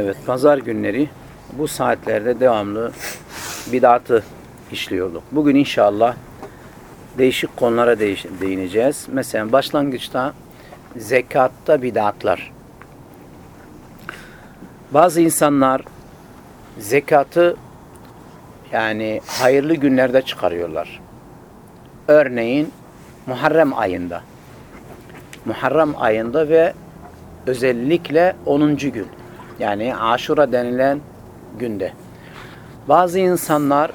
Evet, pazar günleri bu saatlerde devamlı bidatı işliyorduk. Bugün inşallah değişik konulara değiş- değineceğiz. Mesela başlangıçta zekatta bidatlar. Bazı insanlar zekatı yani hayırlı günlerde çıkarıyorlar. Örneğin Muharrem ayında. Muharrem ayında ve özellikle 10. gün. Yani Aşura denilen günde. Bazı insanlar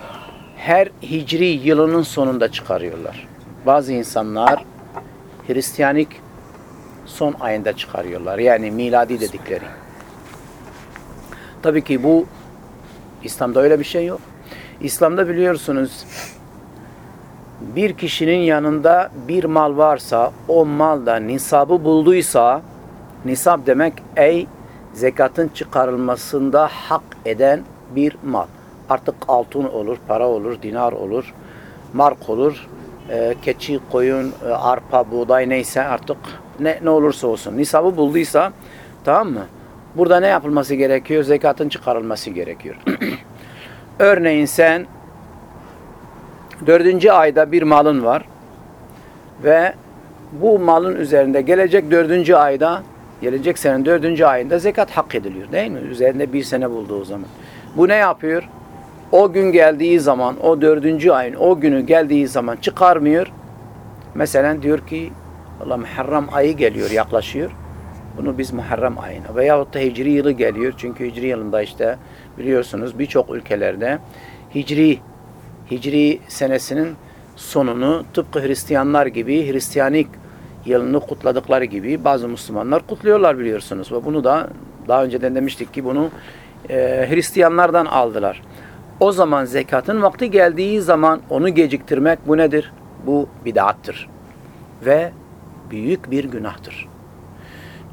her hicri yılının sonunda çıkarıyorlar. Bazı insanlar Hristiyanik son ayında çıkarıyorlar. Yani miladi dedikleri. Tabii ki bu İslam'da öyle bir şey yok. İslam'da biliyorsunuz bir kişinin yanında bir mal varsa o malda nisabı bulduysa nisab demek ey zekatın çıkarılmasında hak eden bir mal. Artık altın olur, para olur, dinar olur, mark olur, e, keçi, koyun, e, arpa, buğday neyse artık ne, ne olursa olsun. Nisabı bulduysa tamam mı? Burada ne yapılması gerekiyor? Zekatın çıkarılması gerekiyor. Örneğin sen dördüncü ayda bir malın var ve bu malın üzerinde gelecek dördüncü ayda gelecek senenin dördüncü ayında zekat hak ediliyor değil mi? Üzerinde bir sene bulduğu zaman. Bu ne yapıyor? O gün geldiği zaman, o dördüncü ayın o günü geldiği zaman çıkarmıyor. Mesela diyor ki Allah Muharrem ayı geliyor, yaklaşıyor. Bunu biz Muharrem ayına veyahut da Hicri yılı geliyor. Çünkü Hicri yılında işte biliyorsunuz birçok ülkelerde Hicri Hicri senesinin sonunu tıpkı Hristiyanlar gibi Hristiyanik yılını kutladıkları gibi bazı Müslümanlar kutluyorlar biliyorsunuz. Ve bunu da daha önceden demiştik ki bunu e, Hristiyanlardan aldılar. O zaman zekatın vakti geldiği zaman onu geciktirmek bu nedir? Bu bid'attır. Ve büyük bir günahtır.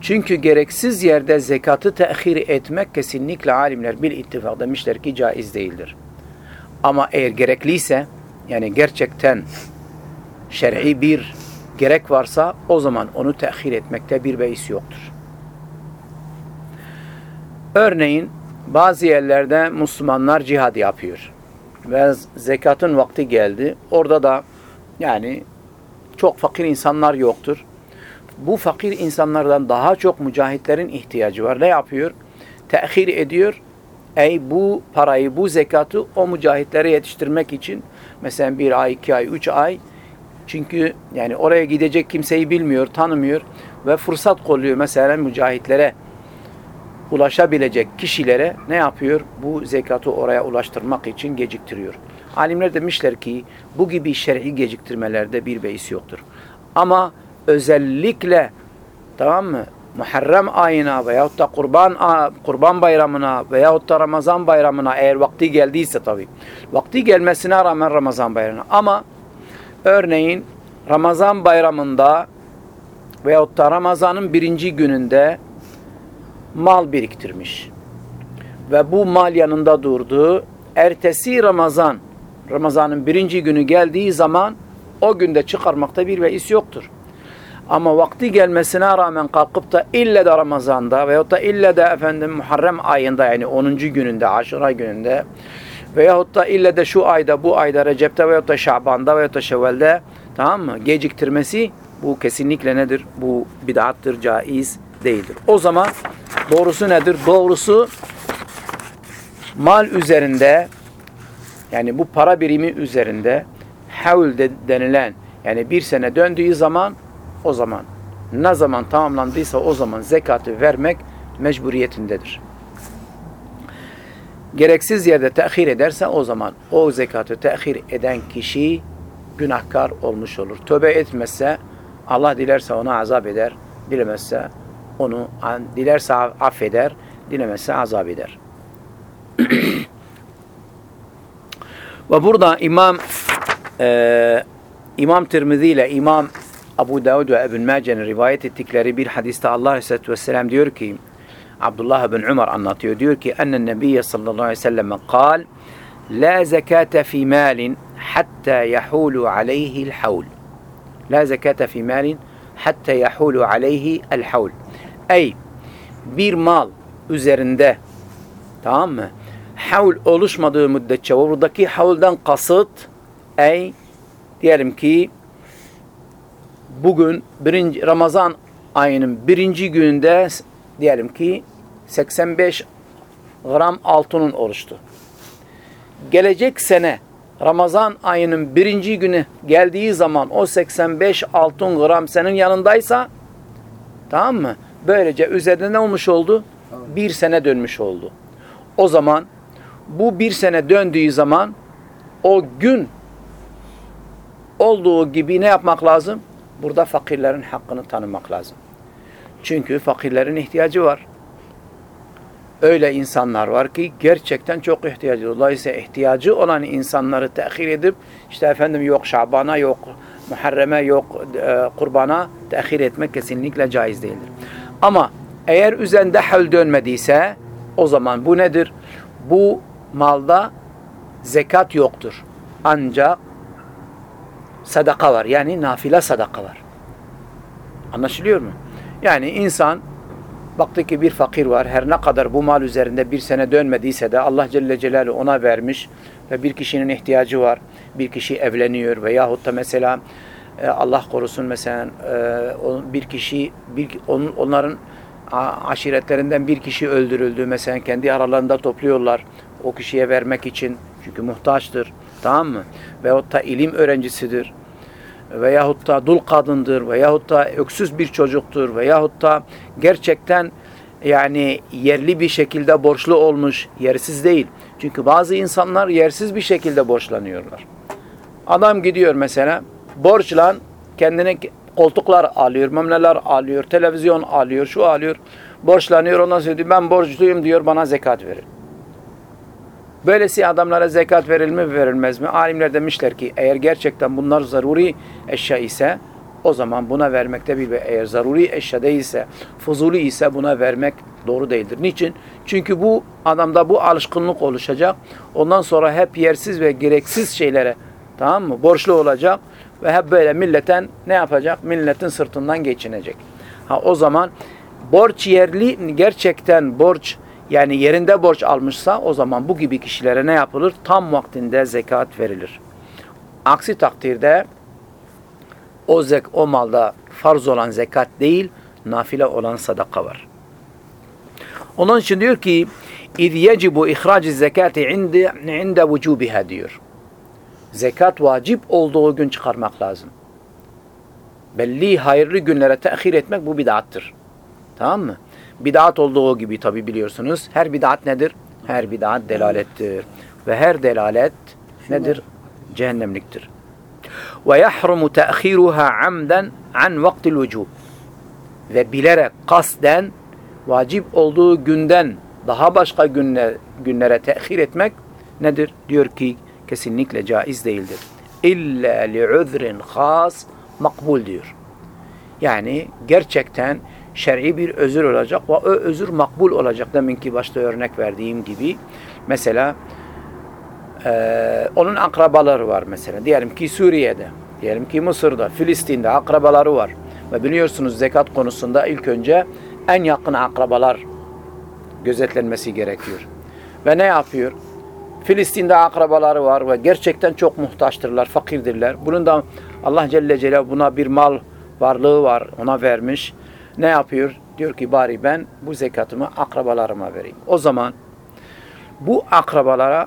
Çünkü gereksiz yerde zekatı tehir etmek kesinlikle alimler bir ittifak demişler ki caiz değildir. Ama eğer gerekliyse yani gerçekten şer'i bir gerek varsa o zaman onu tehir etmekte bir beis yoktur. Örneğin bazı yerlerde Müslümanlar cihad yapıyor. Ve zekatın vakti geldi. Orada da yani çok fakir insanlar yoktur. Bu fakir insanlardan daha çok mücahitlerin ihtiyacı var. Ne yapıyor? Tehir ediyor. Ey bu parayı, bu zekatı o mücahitlere yetiştirmek için mesela bir ay, iki ay, üç ay çünkü yani oraya gidecek kimseyi bilmiyor, tanımıyor ve fırsat kolluyor mesela mücahitlere ulaşabilecek kişilere ne yapıyor? Bu zekatı oraya ulaştırmak için geciktiriyor. Alimler demişler ki bu gibi şer'i geciktirmelerde bir beis yoktur. Ama özellikle tamam mı? Muharrem ayına veyahut da kurban, kurban bayramına veyahut da Ramazan bayramına eğer vakti geldiyse tabii. Vakti gelmesine rağmen Ramazan bayramına. Ama örneğin Ramazan bayramında veyahut da Ramazan'ın birinci gününde mal biriktirmiş. Ve bu mal yanında durdu. Ertesi Ramazan, Ramazan'ın birinci günü geldiği zaman o günde çıkarmakta bir beis yoktur. Ama vakti gelmesine rağmen kalkıp da ille de Ramazan'da veyahut da ille de efendim Muharrem ayında yani 10. gününde, Aşura gününde veyahut da ille de şu ayda, bu ayda, Recep'te veyahut da Şaban'da veyahut da Şevval'de tamam mı? Geciktirmesi bu kesinlikle nedir? Bu bid'attır, caiz değildir. O zaman doğrusu nedir? Doğrusu mal üzerinde yani bu para birimi üzerinde havl de, denilen yani bir sene döndüğü zaman o zaman ne zaman tamamlandıysa o zaman zekatı vermek mecburiyetindedir gereksiz yerde tehir ederse o zaman o zekatı tehir eden kişi günahkar olmuş olur. Tövbe etmezse Allah dilerse ona azap eder, dilemezse onu dilerse affeder, dilemezse azap eder. Ve burada İmam e, İmam Tirmizi ile İmam Abu Davud ve Ebn Mace'nin rivayet ettikleri bir hadiste Allah Aleyhisselatü Vesselam diyor ki Abdullah bin Umar anlatıyor. Diyor ki ennen Nebiye sallallahu aleyhi ve sellem kal La zekate fi malin hatta yahulu aleyhi'l havl. La zekate fi malin hatta yahulu aleyhi'l havl. Ey bir mal üzerinde tamam mı? Havl oluşmadığı müddetçe buradaki havldan kasıt ey diyelim ki bugün birinci, Ramazan ayının birinci gününde diyelim ki 85 gram altının oruçtu. Gelecek sene Ramazan ayının birinci günü geldiği zaman o 85 altın gram senin yanındaysa tamam mı? Böylece üzerinde ne olmuş oldu? Bir sene dönmüş oldu. O zaman bu bir sene döndüğü zaman o gün olduğu gibi ne yapmak lazım? Burada fakirlerin hakkını tanımak lazım. Çünkü fakirlerin ihtiyacı var. Öyle insanlar var ki gerçekten çok ihtiyacı. Dolayısıyla ihtiyacı olan insanları tehir edip işte efendim yok Şaban'a yok Muharrem'e yok e, kurbana tehir etmek kesinlikle caiz değildir. Ama eğer üzerinde hal dönmediyse o zaman bu nedir? Bu malda zekat yoktur. Ancak sadaka var. Yani nafile sadaka var. Anlaşılıyor mu? Yani insan baktı ki bir fakir var. Her ne kadar bu mal üzerinde bir sene dönmediyse de Allah Celle Celaluhu ona vermiş ve bir kişinin ihtiyacı var. Bir kişi evleniyor veyahut da mesela e, Allah korusun mesela e, bir kişi bir, onların aşiretlerinden bir kişi öldürüldü. Mesela kendi aralarında topluyorlar o kişiye vermek için. Çünkü muhtaçtır. Tamam mı? Veyahut da ilim öğrencisidir veyahut da dul kadındır veyahut da öksüz bir çocuktur veyahut da gerçekten yani yerli bir şekilde borçlu olmuş, yersiz değil. Çünkü bazı insanlar yersiz bir şekilde borçlanıyorlar. Adam gidiyor mesela borçlan kendine koltuklar alıyor, memleler alıyor, televizyon alıyor, şu alıyor. Borçlanıyor ondan sonra diyor ben borçluyum diyor bana zekat verin. Böylesi adamlara zekat verilme mi verilmez mi? Alimler demişler ki eğer gerçekten bunlar zaruri eşya ise o zaman buna vermekte bir eğer zaruri eşya değilse, fuzuli ise buna vermek doğru değildir. Niçin? Çünkü bu adamda bu alışkınlık oluşacak. Ondan sonra hep yersiz ve gereksiz şeylere tamam mı? Borçlu olacak ve hep böyle milletten ne yapacak? Milletin sırtından geçinecek. Ha o zaman borç yerli gerçekten borç yani yerinde borç almışsa o zaman bu gibi kişilere ne yapılır? Tam vaktinde zekat verilir. Aksi takdirde o zek o malda farz olan zekat değil, nafile olan sadaka var. Onun için diyor ki اِذْ يَجِبُ اِخْرَاجِ الزَّكَاتِ عِنْدَ, عِنْدَ وُجُوبِهَا diyor. Zekat vacip olduğu gün çıkarmak lazım. Belli hayırlı günlere tehir etmek bu bidattır. Tamam mı? Bid'at olduğu gibi tabi biliyorsunuz. Her bid'at nedir? Her bid'at delalettir. Ve her delalet nedir? Cehennemliktir. Ve yahrumu te'khiruha amden an vaktil vücub. Ve bilerek kasten vacip olduğu günden daha başka günle, günlere tehir etmek nedir? Diyor ki kesinlikle caiz değildir. İlla li'udhrin khas makbul diyor. Yani gerçekten şer'i bir özür olacak ve o özür makbul olacak. Deminki başta örnek verdiğim gibi. Mesela e, onun akrabaları var mesela. Diyelim ki Suriye'de, diyelim ki Mısır'da, Filistin'de akrabaları var. Ve biliyorsunuz zekat konusunda ilk önce en yakın akrabalar gözetlenmesi gerekiyor. Ve ne yapıyor? Filistin'de akrabaları var ve gerçekten çok muhtaçtırlar, fakirdirler. Bunun da Allah Celle Celaluhu buna bir mal varlığı var, ona vermiş ne yapıyor? Diyor ki bari ben bu zekatımı akrabalarıma vereyim. O zaman bu akrabalara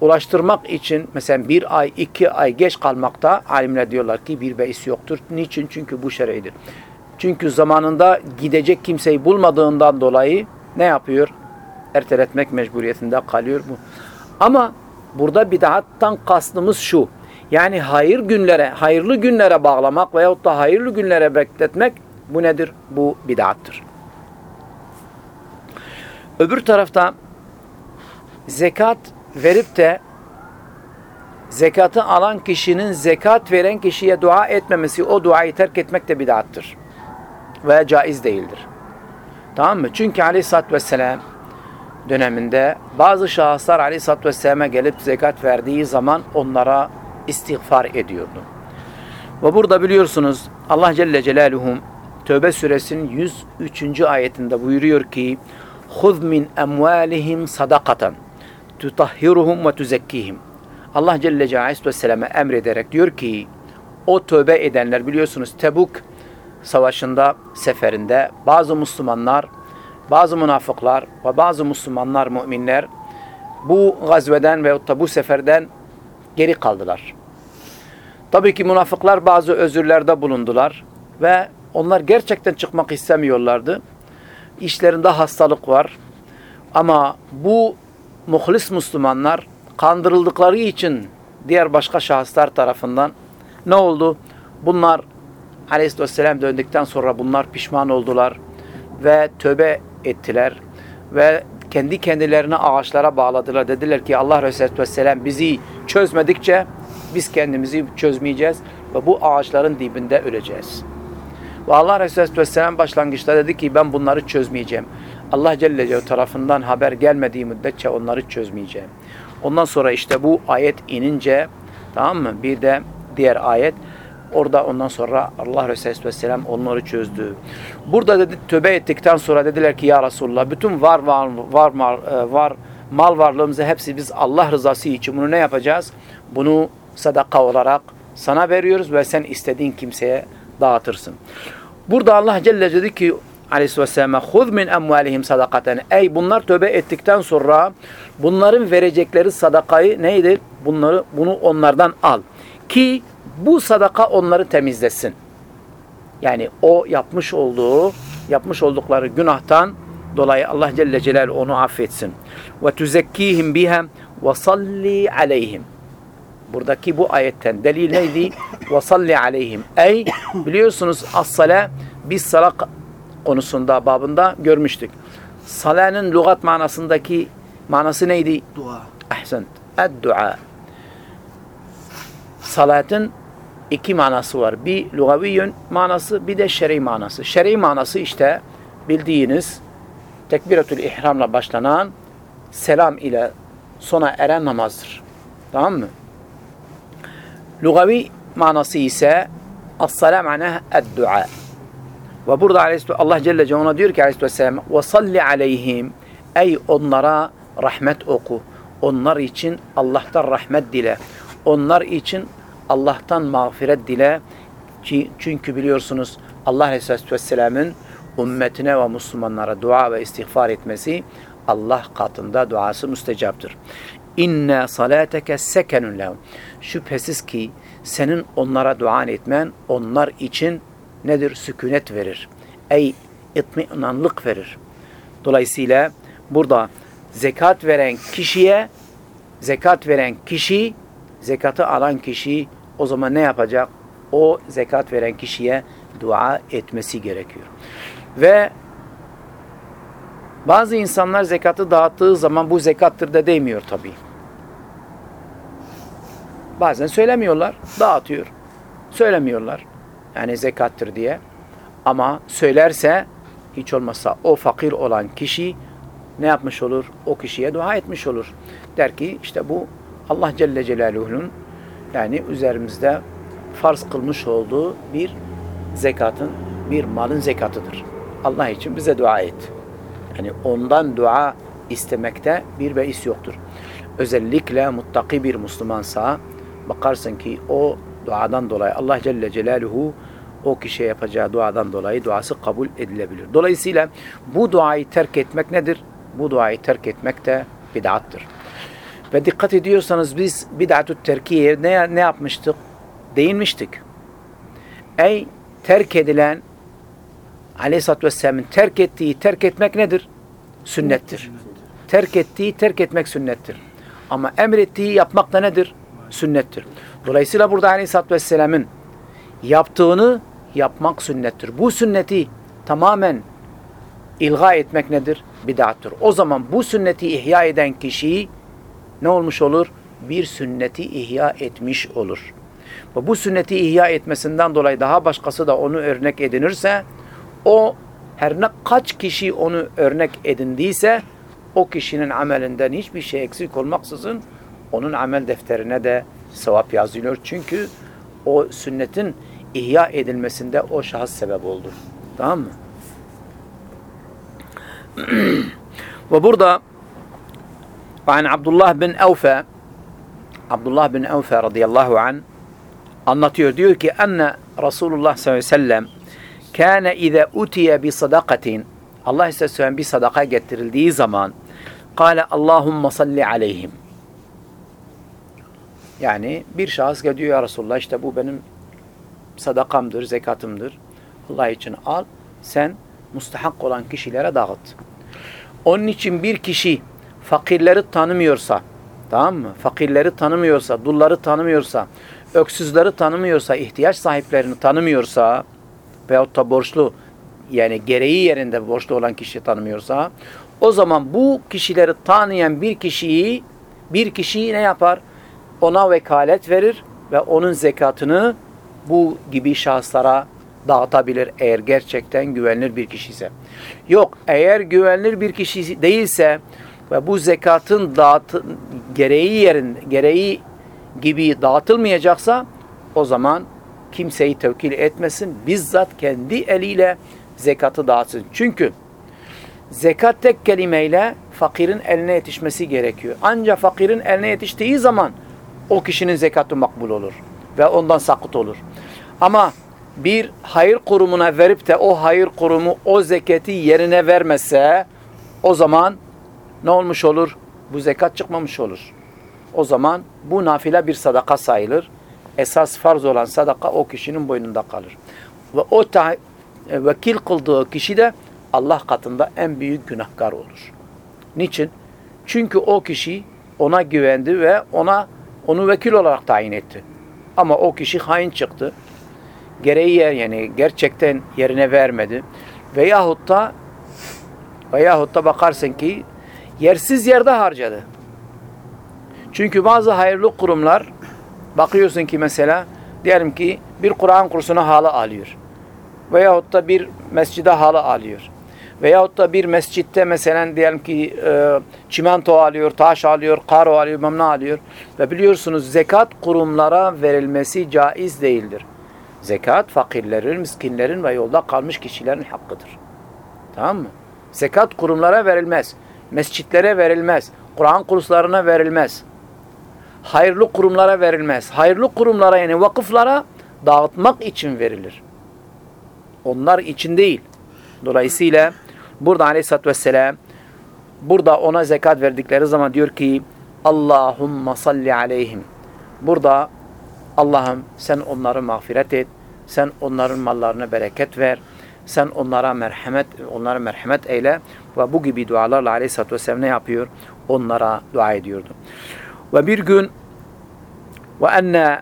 ulaştırmak için mesela bir ay, iki ay geç kalmakta alimler diyorlar ki bir beis yoktur. Niçin? Çünkü bu şer'idir. Çünkü zamanında gidecek kimseyi bulmadığından dolayı ne yapıyor? Erteletmek mecburiyetinde kalıyor bu. Ama burada bid'attan kastımız şu. Yani hayır günlere, hayırlı günlere bağlamak veyahut da hayırlı günlere bekletmek bu nedir? Bu bid'attır. Öbür tarafta zekat verip de Zekatı alan kişinin zekat veren kişiye dua etmemesi, o duayı terk etmek de bid'attır. Veya caiz değildir. Tamam mı? Çünkü aleyhissalatü vesselam döneminde bazı şahıslar aleyhissalatü vesselam'a gelip zekat verdiği zaman onlara istiğfar ediyordu. Ve burada biliyorsunuz Allah Celle Celaluhu Tövbe suresinin 103. ayetinde buyuruyor ki خُذْ مِنْ اَمْوَالِهِمْ صَدَقَةً تُطَهِّرُهُمْ وَتُزَكِّهِمْ Allah Celle Celaluhu Vesselam'a emrederek diyor ki o tövbe edenler biliyorsunuz Tebuk savaşında seferinde bazı Müslümanlar bazı münafıklar ve bazı Müslümanlar müminler bu gazveden veyahut da bu seferden geri kaldılar. Tabii ki münafıklar bazı özürlerde bulundular ve onlar gerçekten çıkmak istemiyorlardı. İşlerinde hastalık var. Ama bu muhlis Müslümanlar kandırıldıkları için diğer başka şahıslar tarafından ne oldu? Bunlar Aleyhisselam döndükten sonra bunlar pişman oldular ve tövbe ettiler ve kendi kendilerini ağaçlara bağladılar. Dediler ki Allah Resulü Vesselam bizi çözmedikçe biz kendimizi çözmeyeceğiz ve bu ağaçların dibinde öleceğiz. Ve Allah Resulü Vesselam başlangıçta dedi ki ben bunları çözmeyeceğim. Allah Celle Celaluhu tarafından haber gelmediği müddetçe onları çözmeyeceğim. Ondan sonra işte bu ayet inince tamam mı? Bir de diğer ayet Orada ondan sonra Allah Resulü Vesselam onları çözdü. Burada dedi, tövbe ettikten sonra dediler ki ya Resulullah bütün var var var var, e, var mal varlığımızı hepsi biz Allah rızası için bunu ne yapacağız? Bunu sadaka olarak sana veriyoruz ve sen istediğin kimseye dağıtırsın. Burada Allah Celle dedi ki Aleyhisselam'a "Huz min emvalihim sadakaten." Ey bunlar tövbe ettikten sonra bunların verecekleri sadakayı neydi? Bunları bunu onlardan al ki bu sadaka onları temizlesin. Yani o yapmış olduğu, yapmış oldukları günahtan dolayı Allah Celle Celal onu affetsin. Ve tuzekkihim biha ve salli aleyhim. Buradaki bu ayetten delil neydi? Ve salli aleyhim. Ey biliyorsunuz as-sala biz sala konusunda babında görmüştük. Salanın lügat manasındaki manası neydi? Dua. Ahsent. Ed-dua. Salatın iki manası var. Bir lugaviyyün manası bir de şer'i manası. Şer'i manası işte bildiğiniz tekbiretül ihramla başlanan selam ile sona eren namazdır. Tamam mı? Lugavi manası ise as-salam ana ed-dua. Ve burada Allah Celle Celaluhu diyor ki Aleyhisselam ve salli aleyhim ey onlara rahmet oku. Onlar için Allah'tan rahmet dile. Onlar için Allah'tan mağfiret dile. Çünkü biliyorsunuz Allah Aleyhisselatü Vesselam'ın ümmetine ve Müslümanlara dua ve istiğfar etmesi Allah katında duası müstecaptır. İnne salateke sekenun lehum. Şüphesiz ki senin onlara dua etmen onlar için nedir? Sükunet verir. Ey itminanlık verir. Dolayısıyla burada zekat veren kişiye zekat veren kişi zekatı alan kişi o zaman ne yapacak? O zekat veren kişiye dua etmesi gerekiyor. Ve bazı insanlar zekatı dağıttığı zaman bu zekattır da demiyor tabi. Bazen söylemiyorlar, dağıtıyor. Söylemiyorlar. Yani zekattır diye. Ama söylerse hiç olmazsa o fakir olan kişi ne yapmış olur? O kişiye dua etmiş olur. Der ki işte bu Allah Celle Celaluhu'nun yani üzerimizde farz kılmış olduğu bir zekatın, bir malın zekatıdır. Allah için bize dua et. Yani ondan dua istemekte bir beis yoktur. Özellikle muttaki bir Müslümansa bakarsın ki o duadan dolayı Allah Celle Celaluhu o kişiye yapacağı duadan dolayı duası kabul edilebilir. Dolayısıyla bu duayı terk etmek nedir? Bu duayı terk etmek de bid'attır. Ve dikkat ediyorsanız biz bid'atü terkiye ne, ne yapmıştık? Değinmiştik. Ey terk edilen Aleyhisselatü Vesselam'ın terk ettiği terk etmek nedir? Sünnettir. Terk ettiği terk etmek sünnettir. Ama emrettiği yapmak da nedir? Sünnettir. Dolayısıyla burada Aleyhisselatü Vesselam'ın yaptığını yapmak sünnettir. Bu sünneti tamamen ilga etmek nedir? Bid'attır. O zaman bu sünneti ihya eden kişiyi ne olmuş olur? bir sünneti ihya etmiş olur. Bu sünneti ihya etmesinden dolayı daha başkası da onu örnek edinirse o her ne kaç kişi onu örnek edindiyse o kişinin amelinden hiçbir şey eksik olmaksızın onun amel defterine de sevap yazılıyor. Çünkü o sünnetin ihya edilmesinde o şahıs sebep oldu. Tamam mı? Ve burada an Abdullah bin Evfe Abdullah bin Evfe radıyallahu an anlatıyor. Diyor ki enne Resulullah sallallahu aleyhi ve sellem kâne ize utiye bi sadakatin Allah Aleyhisselam bir sadaka getirildiği zaman kâle Allahumma salli aleyhim yani bir şahıs geliyor ya Resulullah işte bu benim sadakamdır, zekatımdır. Allah için al. Sen mustahak olan kişilere dağıt. Onun için bir kişi fakirleri tanımıyorsa, tamam mı? Fakirleri tanımıyorsa, dulları tanımıyorsa, öksüzleri tanımıyorsa, ihtiyaç sahiplerini tanımıyorsa veyahut da borçlu yani gereği yerinde borçlu olan kişi tanımıyorsa o zaman bu kişileri tanıyan bir kişiyi bir kişiyi ne yapar? Ona vekalet verir ve onun zekatını bu gibi şahıslara dağıtabilir eğer gerçekten güvenilir bir kişi ise. Yok eğer güvenilir bir kişi değilse ve bu zekatın dağıt gereği yerin gereği gibi dağıtılmayacaksa o zaman kimseyi tevkil etmesin. Bizzat kendi eliyle zekatı dağıtsın. Çünkü zekat tek kelimeyle fakirin eline yetişmesi gerekiyor. Ancak fakirin eline yetiştiği zaman o kişinin zekatı makbul olur ve ondan sakıt olur. Ama bir hayır kurumuna verip de o hayır kurumu o zeketi yerine vermezse o zaman ne olmuş olur? Bu zekat çıkmamış olur. O zaman bu nafile bir sadaka sayılır. Esas farz olan sadaka o kişinin boynunda kalır. Ve o e, vekil kıldığı kişi de Allah katında en büyük günahkar olur. Niçin? Çünkü o kişi ona güvendi ve ona onu vekil olarak tayin etti. Ama o kişi hain çıktı. Gereği yer yani gerçekten yerine vermedi. Veyahut da veyahut da bakarsın ki yersiz yerde harcadı. Çünkü bazı hayırlı kurumlar bakıyorsun ki mesela diyelim ki bir Kur'an kursuna halı alıyor. Veyahut da bir mescide halı alıyor. Veyahut da bir mescitte mesela diyelim ki e, çimento alıyor, taş alıyor, karo alıyor, memne alıyor. Ve biliyorsunuz zekat kurumlara verilmesi caiz değildir. Zekat fakirlerin, miskinlerin ve yolda kalmış kişilerin hakkıdır. Tamam mı? Zekat kurumlara verilmez. Mescitlere verilmez. Kur'an kurslarına verilmez. Hayırlı kurumlara verilmez. Hayırlı kurumlara yani vakıflara dağıtmak için verilir. Onlar için değil. Dolayısıyla burada aleyhissalatü vesselam burada ona zekat verdikleri zaman diyor ki Allahumma salli aleyhim. Burada Allah'ım sen onları mağfiret et. Sen onların mallarına bereket ver. Sen onlara merhamet, onlara merhamet eyle. Ve bu gibi dualarla aleyhissalatü vesselam ne yapıyor? Onlara dua ediyordu. Ve bir gün ve enne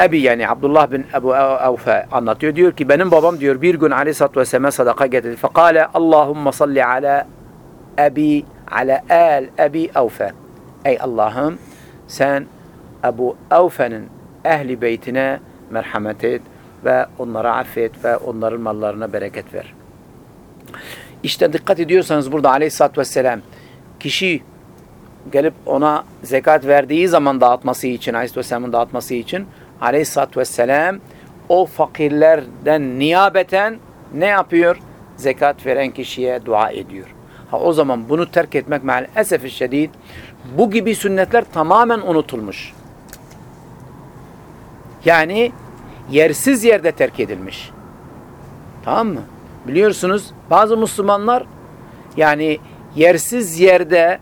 Ebi yani Abdullah bin Ebu Avfe anlatıyor. Diyor ki benim babam diyor bir gün aleyhissalatü vesselam'a sadaka getirdi. Fekale Allahumma salli ala Ebi ala el Ebi Avfe. Ey Allah'ım sen Ebu Avfe'nin ehli beytine merhamet et ve onlara affet ve onların mallarına bereket ver. İşte dikkat ediyorsanız burada aleyhissalatü vesselam kişi gelip ona zekat verdiği zaman dağıtması için, aleyhisselamın dağıtması için aleyhissalatü vesselam o fakirlerden niyabeten ne yapıyor? Zekat veren kişiye dua ediyor. Ha, o zaman bunu terk etmek maalesef şiddet bu gibi sünnetler tamamen unutulmuş. Yani yersiz yerde terk edilmiş. Tamam mı? Biliyorsunuz bazı Müslümanlar yani yersiz yerde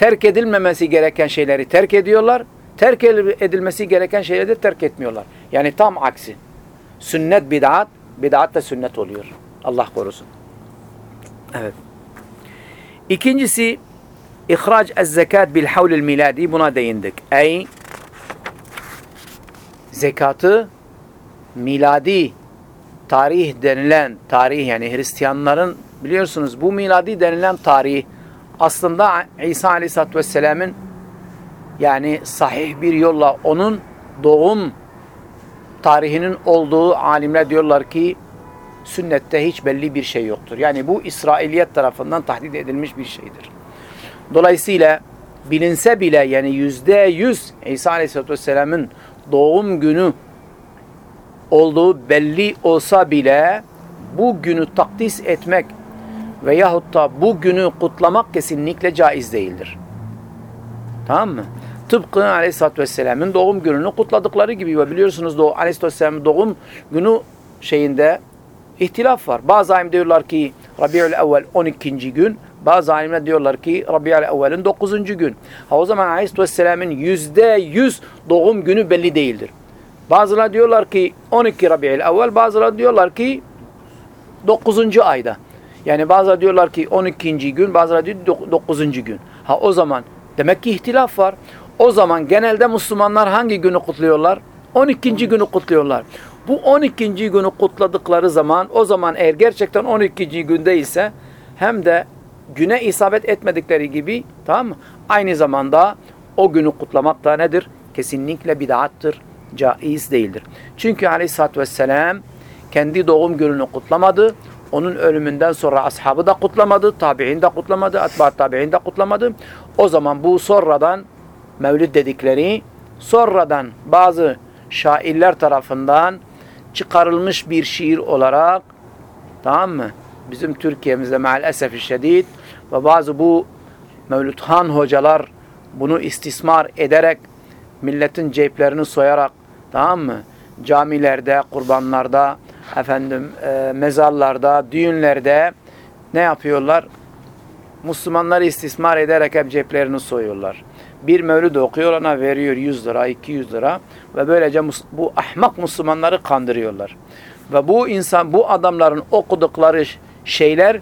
terk edilmemesi gereken şeyleri terk ediyorlar. Terk edilmesi gereken şeyleri terk etmiyorlar. Yani tam aksi. Sünnet bid'at, bid'at da sünnet oluyor. Allah korusun. Evet. İkincisi ihrac ez-zekat bil havlil miladi buna değindik. Ey zekatı miladi tarih denilen tarih yani Hristiyanların biliyorsunuz bu miladi denilen tarih aslında İsa Aleyhisselatü Vesselam'ın yani sahih bir yolla onun doğum tarihinin olduğu alimler diyorlar ki sünnette hiç belli bir şey yoktur. Yani bu İsrailiyet tarafından tahdit edilmiş bir şeydir. Dolayısıyla bilinse bile yani yüzde yüz İsa Aleyhisselatü Vesselam'ın doğum günü olduğu belli olsa bile bu günü takdis etmek veyahut da bu günü kutlamak kesinlikle caiz değildir. Tamam mı? Tıpkı Aleyhisselatü Vesselam'ın doğum gününü kutladıkları gibi ve biliyorsunuz doğu, Aleyhisselatü Vesselam'ın doğum günü şeyinde ihtilaf var. Bazı alim diyorlar ki Rabi'ül evvel 12. gün, bazı alimler diyorlar ki Rabi'ül evvelin 9. gün. Ha o zaman Aleyhisselatü Vesselam'ın %100 doğum günü belli değildir. Bazıları diyorlar ki 12 Rabi'ül evvel, bazıları diyorlar ki 9. ayda. Yani bazıları diyorlar ki 12. gün, bazıları diyor 9. gün. Ha o zaman demek ki ihtilaf var. O zaman genelde Müslümanlar hangi günü kutluyorlar? 12. günü kutluyorlar. Bu 12. günü kutladıkları zaman o zaman eğer gerçekten 12. günde ise hem de güne isabet etmedikleri gibi tamam mı? Aynı zamanda o günü kutlamak da nedir? Kesinlikle bid'attır, caiz değildir. Çünkü aleyhissalatü vesselam kendi doğum gününü kutlamadı. Onun ölümünden sonra ashabı da kutlamadı, tabi'in de kutlamadı, atba'at tabi'in de kutlamadı. O zaman bu sonradan mevlid dedikleri sonradan bazı şairler tarafından çıkarılmış bir şiir olarak tamam mı? Bizim Türkiye'mizde maalesef şiddet ve bazı bu Mevlüthan hocalar bunu istismar ederek milletin ceplerini soyarak tamam mı? Camilerde, kurbanlarda, efendim e, mezarlarda, düğünlerde ne yapıyorlar? Müslümanları istismar ederek hep ceplerini soyuyorlar. Bir mevlid okuyor ona veriyor 100 lira, 200 lira ve böylece bu ahmak Müslümanları kandırıyorlar. Ve bu insan, bu adamların okudukları şeyler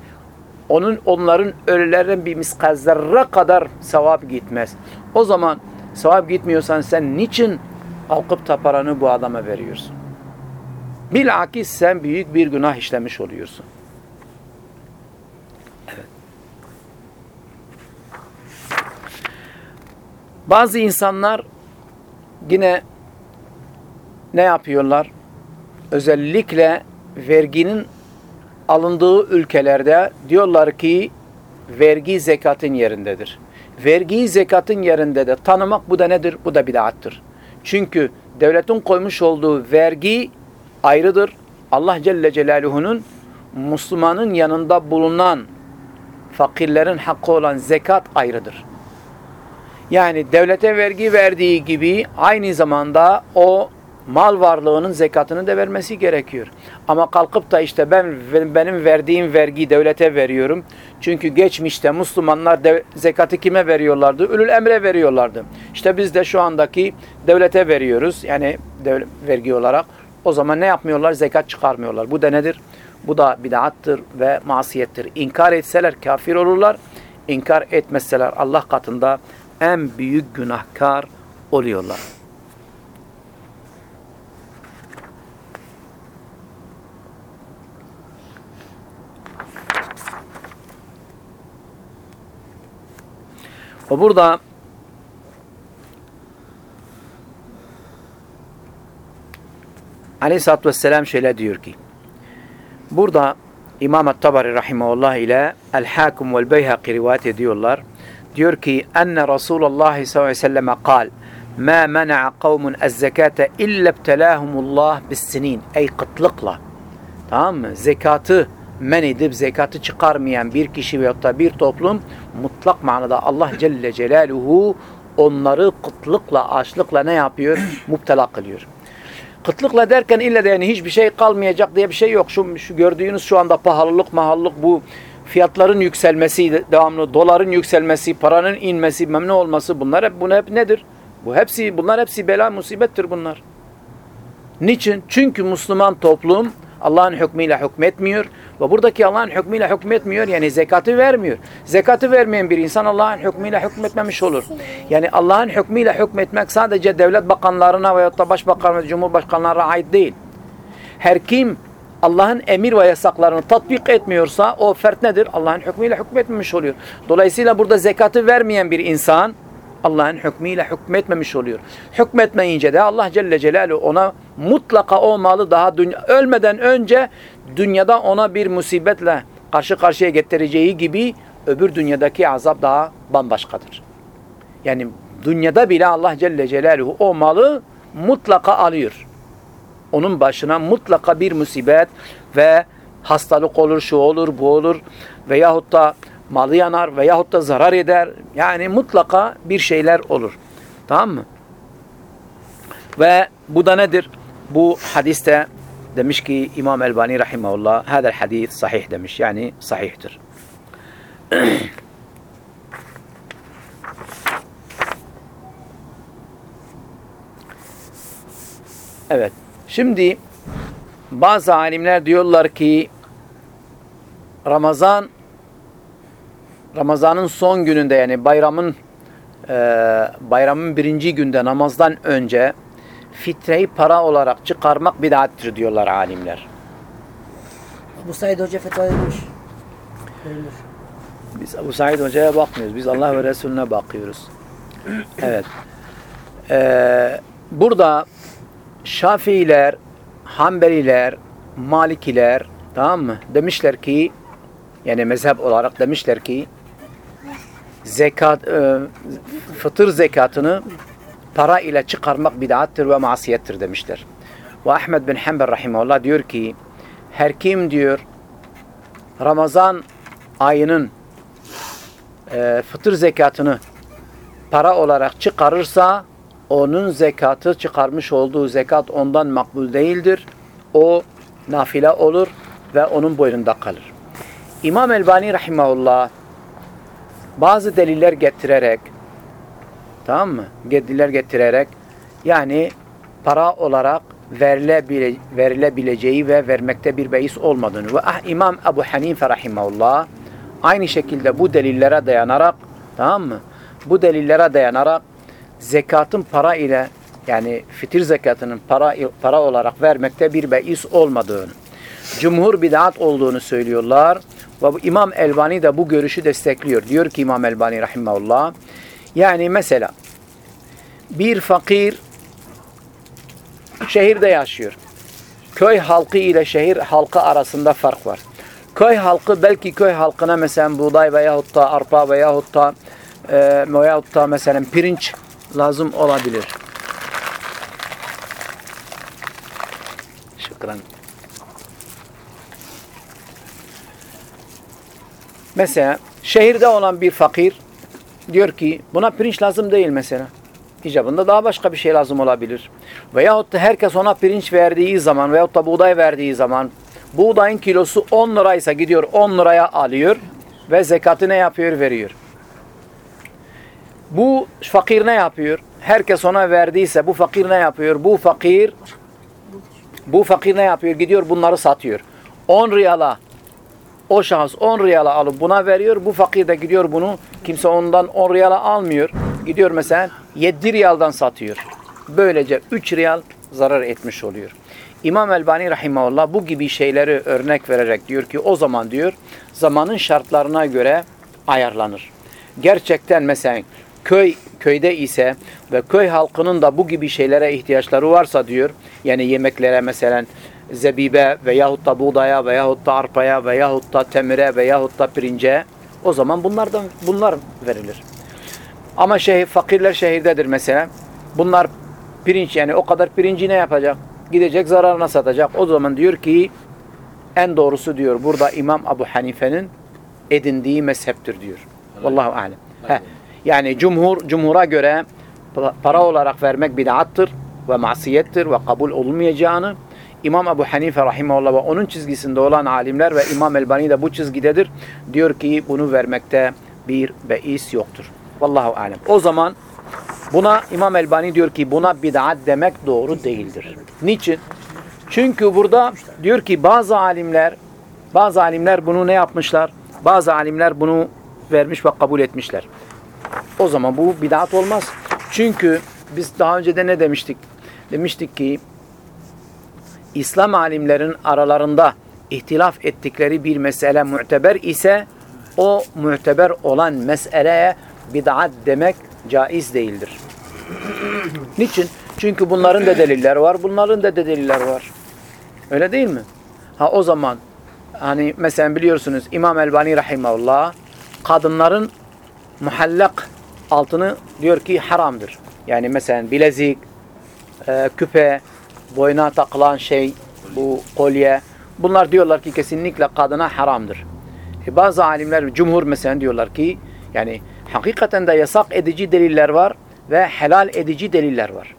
onun onların ölülerden bir miskazerre kadar sevap gitmez. O zaman sevap gitmiyorsan sen niçin kalkıp taparanı bu adama veriyorsun? Bilakis sen büyük bir günah işlemiş oluyorsun. Evet. Bazı insanlar yine ne yapıyorlar? Özellikle verginin alındığı ülkelerde diyorlar ki vergi zekatın yerindedir. Vergi zekatın yerinde de tanımak bu da nedir? Bu da bid'attır. Çünkü devletin koymuş olduğu vergi ayrıdır. Allah Celle Celaluhu'nun Müslümanın yanında bulunan fakirlerin hakkı olan zekat ayrıdır. Yani devlete vergi verdiği gibi aynı zamanda o mal varlığının zekatını da vermesi gerekiyor. Ama kalkıp da işte ben benim verdiğim vergi devlete veriyorum. Çünkü geçmişte Müslümanlar zekatı kime veriyorlardı? Ülül emre veriyorlardı. İşte biz de şu andaki devlete veriyoruz. Yani vergi olarak. O zaman ne yapmıyorlar? Zekat çıkarmıyorlar. Bu da nedir? Bu da bid'attır ve masiyettir. İnkar etseler kafir olurlar. İnkar etmezseler Allah katında en büyük günahkar oluyorlar. Ve burada Aleyhisselatü Vesselam şöyle diyor ki burada İmam Tabari Rahimahullah ile El-Hakum vel-Beyhaqi rivayet ediyorlar. Diyor ki enne Resulullah sallallahu aleyhi ve selleme kal ma mena'a kavmun ez-zekate illa ibtelahumullah bis-sinin ey kıtlıkla tamam mı? Zekatı men edip zekatı çıkarmayan bir kişi veyahut da bir toplum mutlak manada Allah Celle Celaluhu onları kıtlıkla, açlıkla ne yapıyor? Muptela kılıyor. Kıtlıkla derken illa de yani hiçbir şey kalmayacak diye bir şey yok. Şu, şu gördüğünüz şu anda pahalılık, mahallık bu fiyatların yükselmesi, devamlı doların yükselmesi, paranın inmesi, memnun olması bunlar hep bunu hep nedir? Bu hepsi bunlar hepsi bela musibettir bunlar. Niçin? Çünkü Müslüman toplum Allah'ın hükmüyle hükmetmiyor. Ve buradaki Allah'ın hükmüyle hükmetmiyor yani zekatı vermiyor. Zekatı vermeyen bir insan Allah'ın hükmüyle hükmetmemiş olur. Yani Allah'ın hükmüyle hükmetmek sadece devlet bakanlarına veyahut da başbakan cumhurbaşkanlarına ait değil. Her kim Allah'ın emir ve yasaklarını tatbik etmiyorsa o fert nedir? Allah'ın hükmüyle hükmetmemiş oluyor. Dolayısıyla burada zekatı vermeyen bir insan Allah'ın hükmüyle hükmetmemiş oluyor. Hükmetmeyince de Allah Celle Celaluhu ona mutlaka o malı daha dünya, ölmeden önce dünyada ona bir musibetle karşı karşıya getireceği gibi öbür dünyadaki azap daha bambaşkadır. Yani dünyada bile Allah Celle Celaluhu o malı mutlaka alıyor. Onun başına mutlaka bir musibet ve hastalık olur, şu olur, bu olur veyahut da malı yanar veyahut da zarar eder. Yani mutlaka bir şeyler olur. Tamam mı? Ve bu da nedir? Bu hadiste demiş ki İmam Elbani rahimahullah hadel hadis sahih demiş. Yani sahihtir. evet. Şimdi bazı alimler diyorlar ki Ramazan Ramazan'ın son gününde yani bayramın e, bayramın birinci günde namazdan önce fitreyi para olarak çıkarmak bid'attir diyorlar alimler. Bu Said Hoca fetva vermiş. Biz Ebu Said Hoca'ya bakmıyoruz. Biz Allah ve Resulüne bakıyoruz. Evet. Ee, burada Şafiiler, Hanbeliler, Malikiler tamam mı? Demişler ki yani mezhep olarak demişler ki zekat e, fıtır zekatını para ile çıkarmak bid'attır ve masiyettir demişler. Ve Ahmed bin Hanbel rahimahullah diyor ki her kim diyor Ramazan ayının e, fıtır zekatını para olarak çıkarırsa onun zekatı çıkarmış olduğu zekat ondan makbul değildir. O nafile olur ve onun boynunda kalır. İmam Elbani rahimahullah bazı deliller getirerek tamam mı? Deliller getirerek yani para olarak verilebile, verilebileceği ve vermekte bir beis olmadığını ve ah, İmam Ebu Hanife rahimahullah aynı şekilde bu delillere dayanarak tamam mı? Bu delillere dayanarak zekatın para ile yani fitir zekatının para para olarak vermekte bir beis olmadığını, cumhur bid'at olduğunu söylüyorlar. Ve bu İmam Elbani de bu görüşü destekliyor. Diyor ki İmam Elbani rahimahullah. Yani mesela bir fakir şehirde yaşıyor. Köy halkı ile şehir halkı arasında fark var. Köy halkı belki köy halkına mesela buğday veyahut da arpa veyahut da e, veyahut da mesela pirinç lazım olabilir. Şükran. Mesela şehirde olan bir fakir diyor ki buna pirinç lazım değil mesela. İcabında daha başka bir şey lazım olabilir. Veyahut da herkes ona pirinç verdiği zaman veyahut da buğday verdiği zaman buğdayın kilosu 10 liraysa gidiyor 10 liraya alıyor ve zekatı ne yapıyor? Veriyor. Bu fakir ne yapıyor? Herkes ona verdiyse bu fakir ne yapıyor? Bu fakir bu fakir ne yapıyor? Gidiyor bunları satıyor. 10 riyala o şahıs 10 riyala alıp buna veriyor. Bu fakir de gidiyor bunu kimse ondan 10 riyala almıyor. Gidiyor mesela 7 riyaldan satıyor. Böylece 3 riyal zarar etmiş oluyor. İmam Elbani Rahimahullah bu gibi şeyleri örnek vererek diyor ki o zaman diyor zamanın şartlarına göre ayarlanır. Gerçekten mesela köy köyde ise ve köy halkının da bu gibi şeylere ihtiyaçları varsa diyor yani yemeklere mesela zebibe veyahut da buğdaya veyahut da arpaya veyahut da temire veyahut da pirince o zaman bunlardan bunlar verilir. Ama şehir, fakirler şehirdedir mesela. Bunlar pirinç yani o kadar pirinci ne yapacak? Gidecek zararına satacak. O zaman diyor ki en doğrusu diyor burada İmam Abu Hanife'nin edindiği mezheptir diyor. Vallahu alem. He. Yani cumhur cumhura göre para olarak vermek bid'attır ve masiyettir ve kabul olmayacağını İmam Ebu Hanife rahimahullah ve onun çizgisinde olan alimler ve İmam Elbani de bu çizgidedir. Diyor ki bunu vermekte bir beis yoktur. Vallahu alem. O zaman buna İmam Elbani diyor ki buna bid'at demek doğru değildir. Niçin? Çünkü burada diyor ki bazı alimler bazı alimler bunu ne yapmışlar? Bazı alimler bunu vermiş ve kabul etmişler. O zaman bu bid'at olmaz. Çünkü biz daha önce de ne demiştik? Demiştik ki İslam alimlerin aralarında ihtilaf ettikleri bir mesele muteber ise o muteber olan meseleye bid'at demek caiz değildir. Niçin? Çünkü bunların da delilleri var, bunların da delilleri var. Öyle değil mi? Ha o zaman hani mesela biliyorsunuz İmam Elbani rahimahullah kadınların muhallak altını diyor ki haramdır. Yani mesela bilezik, e, küpe, boyuna takılan şey, bu kolye bunlar diyorlar ki kesinlikle kadına haramdır. E bazı alimler, cumhur mesela diyorlar ki yani hakikaten de yasak edici deliller var ve helal edici deliller var.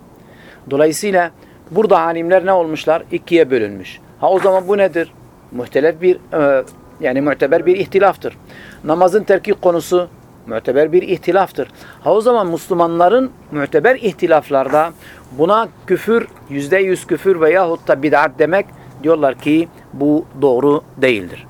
Dolayısıyla burada alimler ne olmuşlar? İkiye bölünmüş. Ha o zaman bu nedir? Muhtelef bir e, yani muteber bir ihtilaftır. Namazın terki konusu muteber bir ihtilaftır. Ha o zaman Müslümanların muteber ihtilaflarda buna küfür, yüzde yüz küfür veyahut da bid'at demek diyorlar ki bu doğru değildir.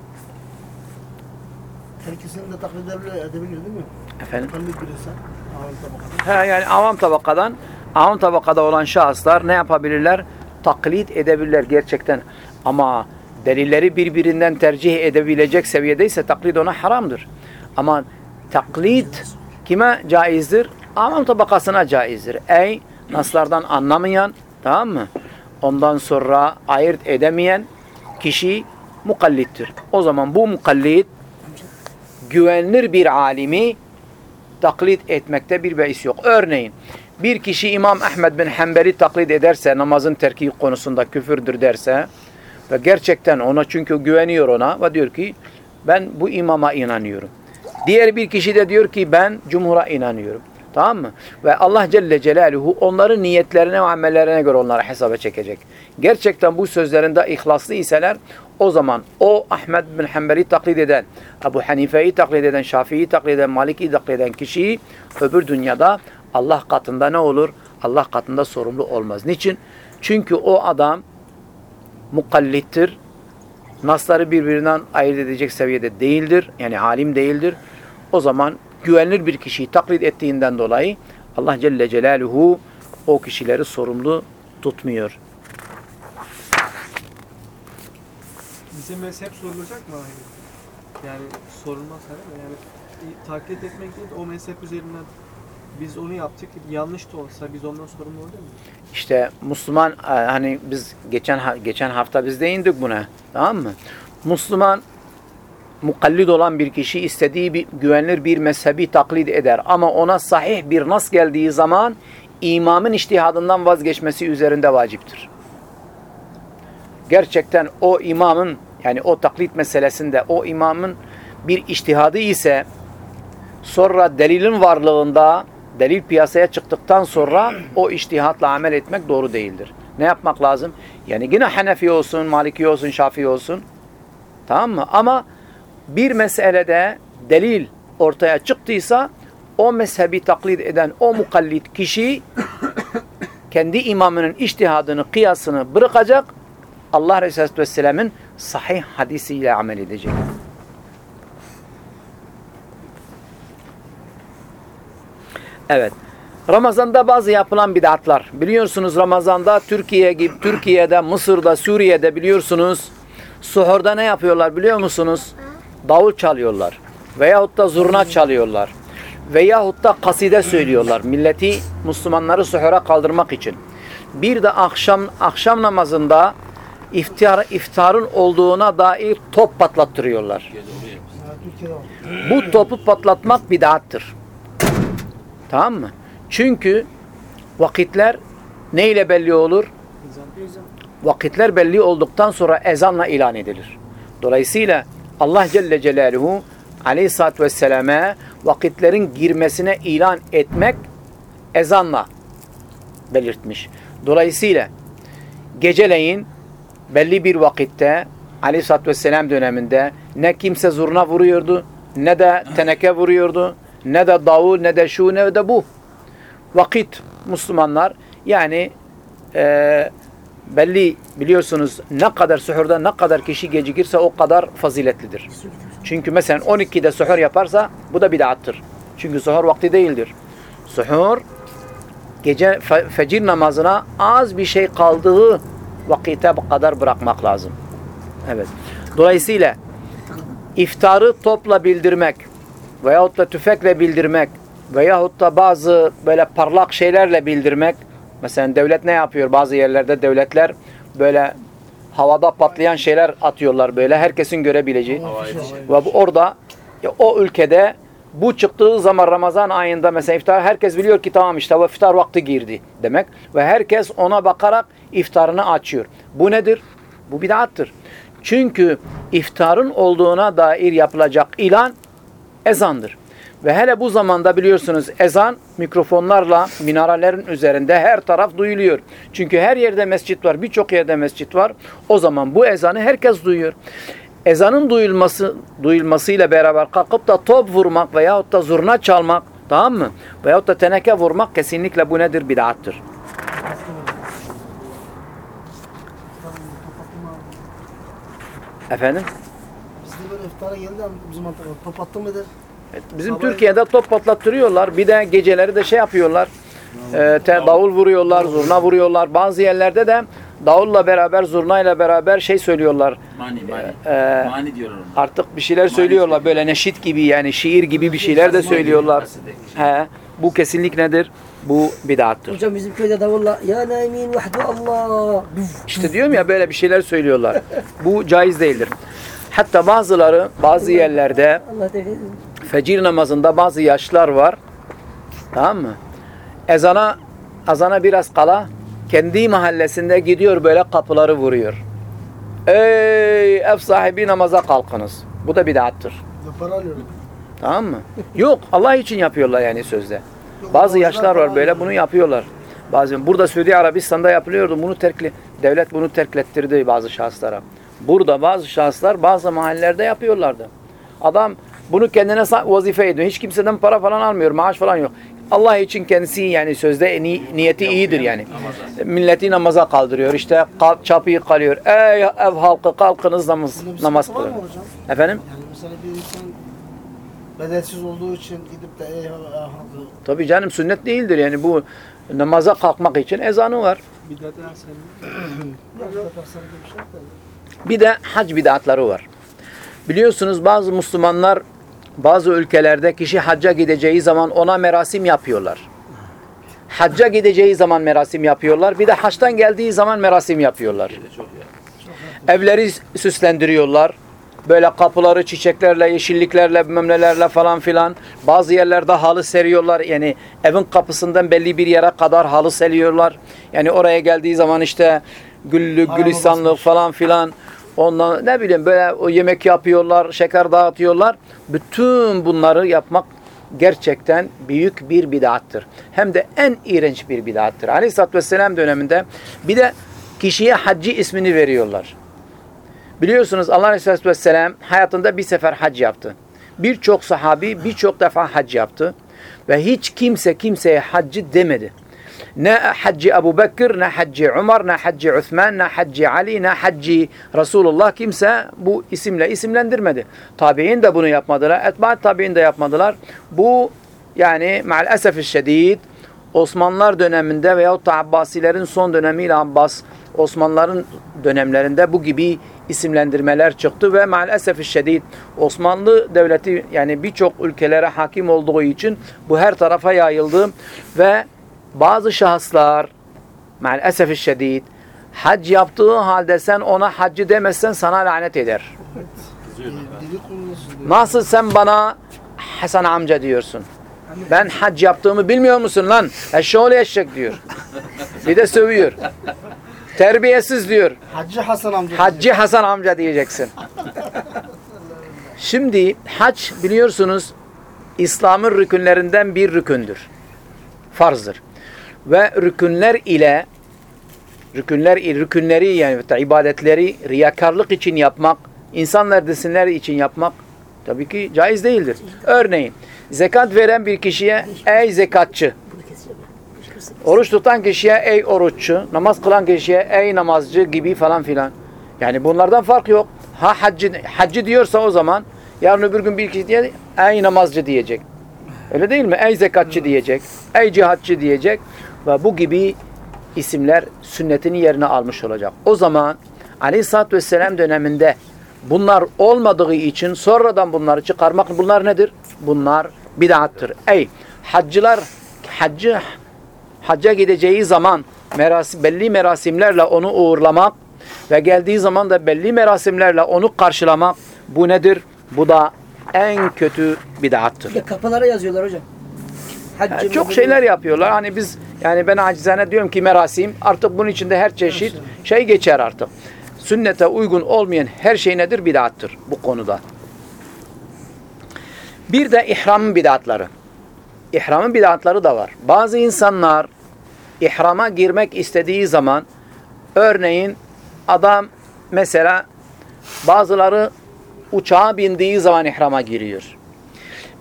Herkesin de taklit edebilir, edebiliyor değil mi? Efendim? Taklit tabakada. Ha, yani avam tabakadan, avam tabakada olan şahıslar ne yapabilirler? Taklit edebilirler gerçekten. Ama delilleri birbirinden tercih edebilecek seviyedeyse taklit ona haramdır. Ama taklit kime caizdir? Avam tabakasına caizdir. Ey naslardan anlamayan, tamam mı? Ondan sonra ayırt edemeyen kişi mukallittir. O zaman bu mukallit güvenilir bir alimi taklit etmekte bir beis yok. Örneğin bir kişi İmam Ahmed bin Hanbel'i taklit ederse namazın terki konusunda küfürdür derse ve gerçekten ona çünkü güveniyor ona ve diyor ki ben bu imama inanıyorum. Diğer bir kişi de diyor ki ben cumhura inanıyorum. Tamam mı? Ve Allah Celle Celaluhu onların niyetlerine ve amellerine göre onlara hesaba çekecek. Gerçekten bu sözlerinde ihlaslı iseler o zaman o Ahmed bin Hanbel'i taklit eden, Ebu Hanife'yi taklit eden, Şafii'yi taklit eden, Malik'i taklit eden kişiyi öbür dünyada Allah katında ne olur? Allah katında sorumlu olmaz. Niçin? Çünkü o adam mukallittir. Nasları birbirinden ayırt edecek seviyede değildir. Yani alim değildir. O zaman güvenilir bir kişiyi taklit ettiğinden dolayı Allah Celle Celaluhu o kişileri sorumlu tutmuyor. Bizim mezhep sorulacak mı? Yani sorulmaz herhalde. Yani i- taklit etmek değil de o mezhep üzerinden biz onu yaptık. Yanlış da olsa biz ondan sorumlu olur mu? İşte Müslüman e, hani biz geçen geçen hafta biz değindik buna. Tamam mı? Müslüman mukallid olan bir kişi istediği bir güvenilir bir mezhebi taklit eder ama ona sahih bir nas geldiği zaman imamın iştihadından vazgeçmesi üzerinde vaciptir. Gerçekten o imamın yani o taklit meselesinde o imamın bir iştihadı ise sonra delilin varlığında delil piyasaya çıktıktan sonra o iştihatla amel etmek doğru değildir. Ne yapmak lazım? Yani yine Hanefi olsun, Maliki olsun, Şafii olsun. Tamam mı? Ama bir meselede delil ortaya çıktıysa o mezhebi taklit eden o mukallit kişi kendi imamının iştihadını, kıyasını bırakacak. Allah Resulü Vesselam'ın sahih hadisiyle amel edecek. Evet. Ramazanda bazı yapılan bid'atlar. Biliyorsunuz Ramazanda Türkiye gibi Türkiye'de, Mısır'da, Suriye'de biliyorsunuz suhurda ne yapıyorlar biliyor musunuz? Davul çalıyorlar. Veyahut da zurna çalıyorlar. Veyahut da kaside söylüyorlar. Milleti, Müslümanları suhura kaldırmak için. Bir de akşam akşam namazında iftar iftarın olduğuna dair top patlattırıyorlar. Bu topu patlatmak bid'attır. Tamam mı? Çünkü vakitler neyle belli olur? Vakitler belli olduktan sonra ezanla ilan edilir. Dolayısıyla Allah Celle Celaluhu Aleyhisselatü Vesselam'e vakitlerin girmesine ilan etmek ezanla belirtmiş. Dolayısıyla geceleyin belli bir vakitte Aleyhisselatü Vesselam döneminde ne kimse zurna vuruyordu, ne de teneke vuruyordu, ne de davul, ne de şu, ne de bu. Vakit Müslümanlar yani e, belli biliyorsunuz ne kadar suhurda ne kadar kişi gecikirse o kadar faziletlidir. Çünkü mesela 12'de suhur yaparsa bu da bid'attır. Çünkü suhur vakti değildir. Suhur gece fe- fecir namazına az bir şey kaldığı vakite kadar bırakmak lazım. Evet. Dolayısıyla iftarı topla bildirmek veyahut da tüfekle bildirmek veyahut da bazı böyle parlak şeylerle bildirmek. Mesela devlet ne yapıyor? Bazı yerlerde devletler böyle havada patlayan şeyler atıyorlar böyle herkesin görebileceği. Ve bu orada o ülkede bu çıktığı zaman Ramazan ayında mesela iftar herkes biliyor ki tamam işte iftar vakti girdi demek ve herkes ona bakarak iftarını açıyor. Bu nedir? Bu bid'attır. Çünkü iftarın olduğuna dair yapılacak ilan ezandır. Ve hele bu zamanda biliyorsunuz ezan mikrofonlarla minarelerin üzerinde her taraf duyuluyor. Çünkü her yerde mescit var, birçok yerde mescit var. O zaman bu ezanı herkes duyuyor. Ezanın duyulması duyulmasıyla beraber kalkıp da top vurmak veyahut da zurna çalmak tamam mı? Veyahut da teneke vurmak kesinlikle bu nedir? Bid'attır. Efendim? İftara geldi ama bizim mantıklı. Top attı mıdır? Bizim Türkiye'de top patlattırıyorlar. Bir de geceleri de şey yapıyorlar. Ee, te- davul vuruyorlar, zurna vuruyorlar. Bazı yerlerde de davulla beraber, zurnayla beraber şey söylüyorlar. Mani, mani. Ee, mani diyorlar ona. Artık bir şeyler söylüyorlar. Böyle neşit gibi yani şiir gibi bir şeyler de söylüyorlar. He, bu kesinlik nedir? Bu bid'attır. Hocam bizim köyde davulla ya naimin vahdu Allah. İşte diyorum ya böyle bir şeyler söylüyorlar. Bu caiz değildir. Hatta bazıları bazı yerlerde fecir namazında bazı yaşlılar var. Tamam mı? Ezana azana biraz kala kendi mahallesinde gidiyor böyle kapıları vuruyor. Ey ev sahibi namaza kalkınız. Bu da bid'attır. Ya para alıyorum. Tamam mı? Yok Allah için yapıyorlar yani sözde. Bazı yaşlar var böyle bunu yapıyorlar. Bazen burada Suudi Arabistan'da yapılıyordu. Bunu terkli devlet bunu terklettirdi bazı şahıslara. Burada bazı şahıslar bazı mahallelerde yapıyorlardı. Adam bunu kendine vazife ediyor. Hiç kimseden para falan almıyor. Maaş falan yok. Allah için kendisi yani sözde ni- niyeti iyidir yani. Milleti namaza kaldırıyor. İşte kalk, çapıyı kalıyor. Ey ev halkı kalkınız namaz, namaz kılın. Efendim? Yani mesela bir insan bedelsiz olduğu için gidip de ey halkı Tabii canım sünnet değildir yani bu namaza kalkmak için ezanı var. Bir yok da. Bir de hac bidatları var. Biliyorsunuz bazı Müslümanlar bazı ülkelerde kişi hacca gideceği zaman ona merasim yapıyorlar. Hacca gideceği zaman merasim yapıyorlar. Bir de haçtan geldiği zaman merasim yapıyorlar. Evleri süslendiriyorlar. Böyle kapıları çiçeklerle, yeşilliklerle, bilmem nelerle falan filan. Bazı yerlerde halı seriyorlar. Yani evin kapısından belli bir yere kadar halı seriyorlar. Yani oraya geldiği zaman işte Harama gülistanlık falan filan. Ondan ne bileyim böyle o yemek yapıyorlar, şeker dağıtıyorlar. Bütün bunları yapmak gerçekten büyük bir bidattır. Hem de en iğrenç bir bidattır. Aleyhisselatü Vesselam döneminde bir de kişiye haccı ismini veriyorlar. Biliyorsunuz Allah Aleyhisselatü Vesselam hayatında bir sefer hac yaptı. Birçok sahabi birçok defa hac yaptı. Ve hiç kimse kimseye haccı demedi. Ne haccı Ebu Bekir, ne haccı Umar, ne haccı Uthman, ne haccı Ali, ne haccı Resulullah kimse bu isimle isimlendirmedi. Tabi'in de bunu yapmadılar. Etbaat tabi'in de yapmadılar. Bu yani maalesef şiddet Osmanlılar döneminde veyahut da Abbasilerin son dönemiyle Abbas Osmanlıların dönemlerinde bu gibi isimlendirmeler çıktı ve maalesef şiddet Osmanlı devleti yani birçok ülkelere hakim olduğu için bu her tarafa yayıldı ve bazı şahıslar maalesef şiddet hac yaptığı halde sen ona haccı demezsen sana lanet eder. Nasıl sen bana Hasan amca diyorsun? Ben hac yaptığımı bilmiyor musun lan? Eşşoğlu eşek diyor. Bir de sövüyor. Terbiyesiz diyor. Hacı Hasan amca. Hacı Hasan amca diyeceksin. Şimdi hac biliyorsunuz İslam'ın rükünlerinden bir rükündür. Farzdır. Ve rükünler ile rükünler rükünleri yani ibadetleri riyakarlık için yapmak, insanlar desinler için yapmak tabii ki caiz değildir. Örneğin zekat veren bir kişiye ey zekatçı. Oruç tutan kişiye ey oruççu, namaz kılan kişiye ey namazcı gibi falan filan. Yani bunlardan fark yok. Ha haccı, haccı diyorsa o zaman yarın öbür gün bir kişi diye ey namazcı diyecek. Öyle değil mi? Ey zekatçı diyecek. Ey cihatçı diyecek. Ve bu gibi isimler sünnetin yerine almış olacak. O zaman Aleyhisselatü Vesselam döneminde bunlar olmadığı için sonradan bunları çıkarmak bunlar nedir? Bunlar bid'attır. Ey Haccılar haccı hacca gideceği zaman merasim, belli merasimlerle onu uğurlamak ve geldiği zaman da belli merasimlerle onu karşılamak bu nedir? Bu da en kötü bid'attır. Bir de kapılara yazıyorlar hocam. Haccı Yani çok şeyler yapıyorlar. Hani biz yani ben acizane diyorum ki merasim artık bunun içinde her çeşit şey geçer artık. Sünnete uygun olmayan her şey nedir? Bid'attır bu konuda. Bir de ihramın bid'atları. İhramın bid'atları da var. Bazı insanlar ihrama girmek istediği zaman örneğin adam mesela bazıları uçağa bindiği zaman ihrama giriyor.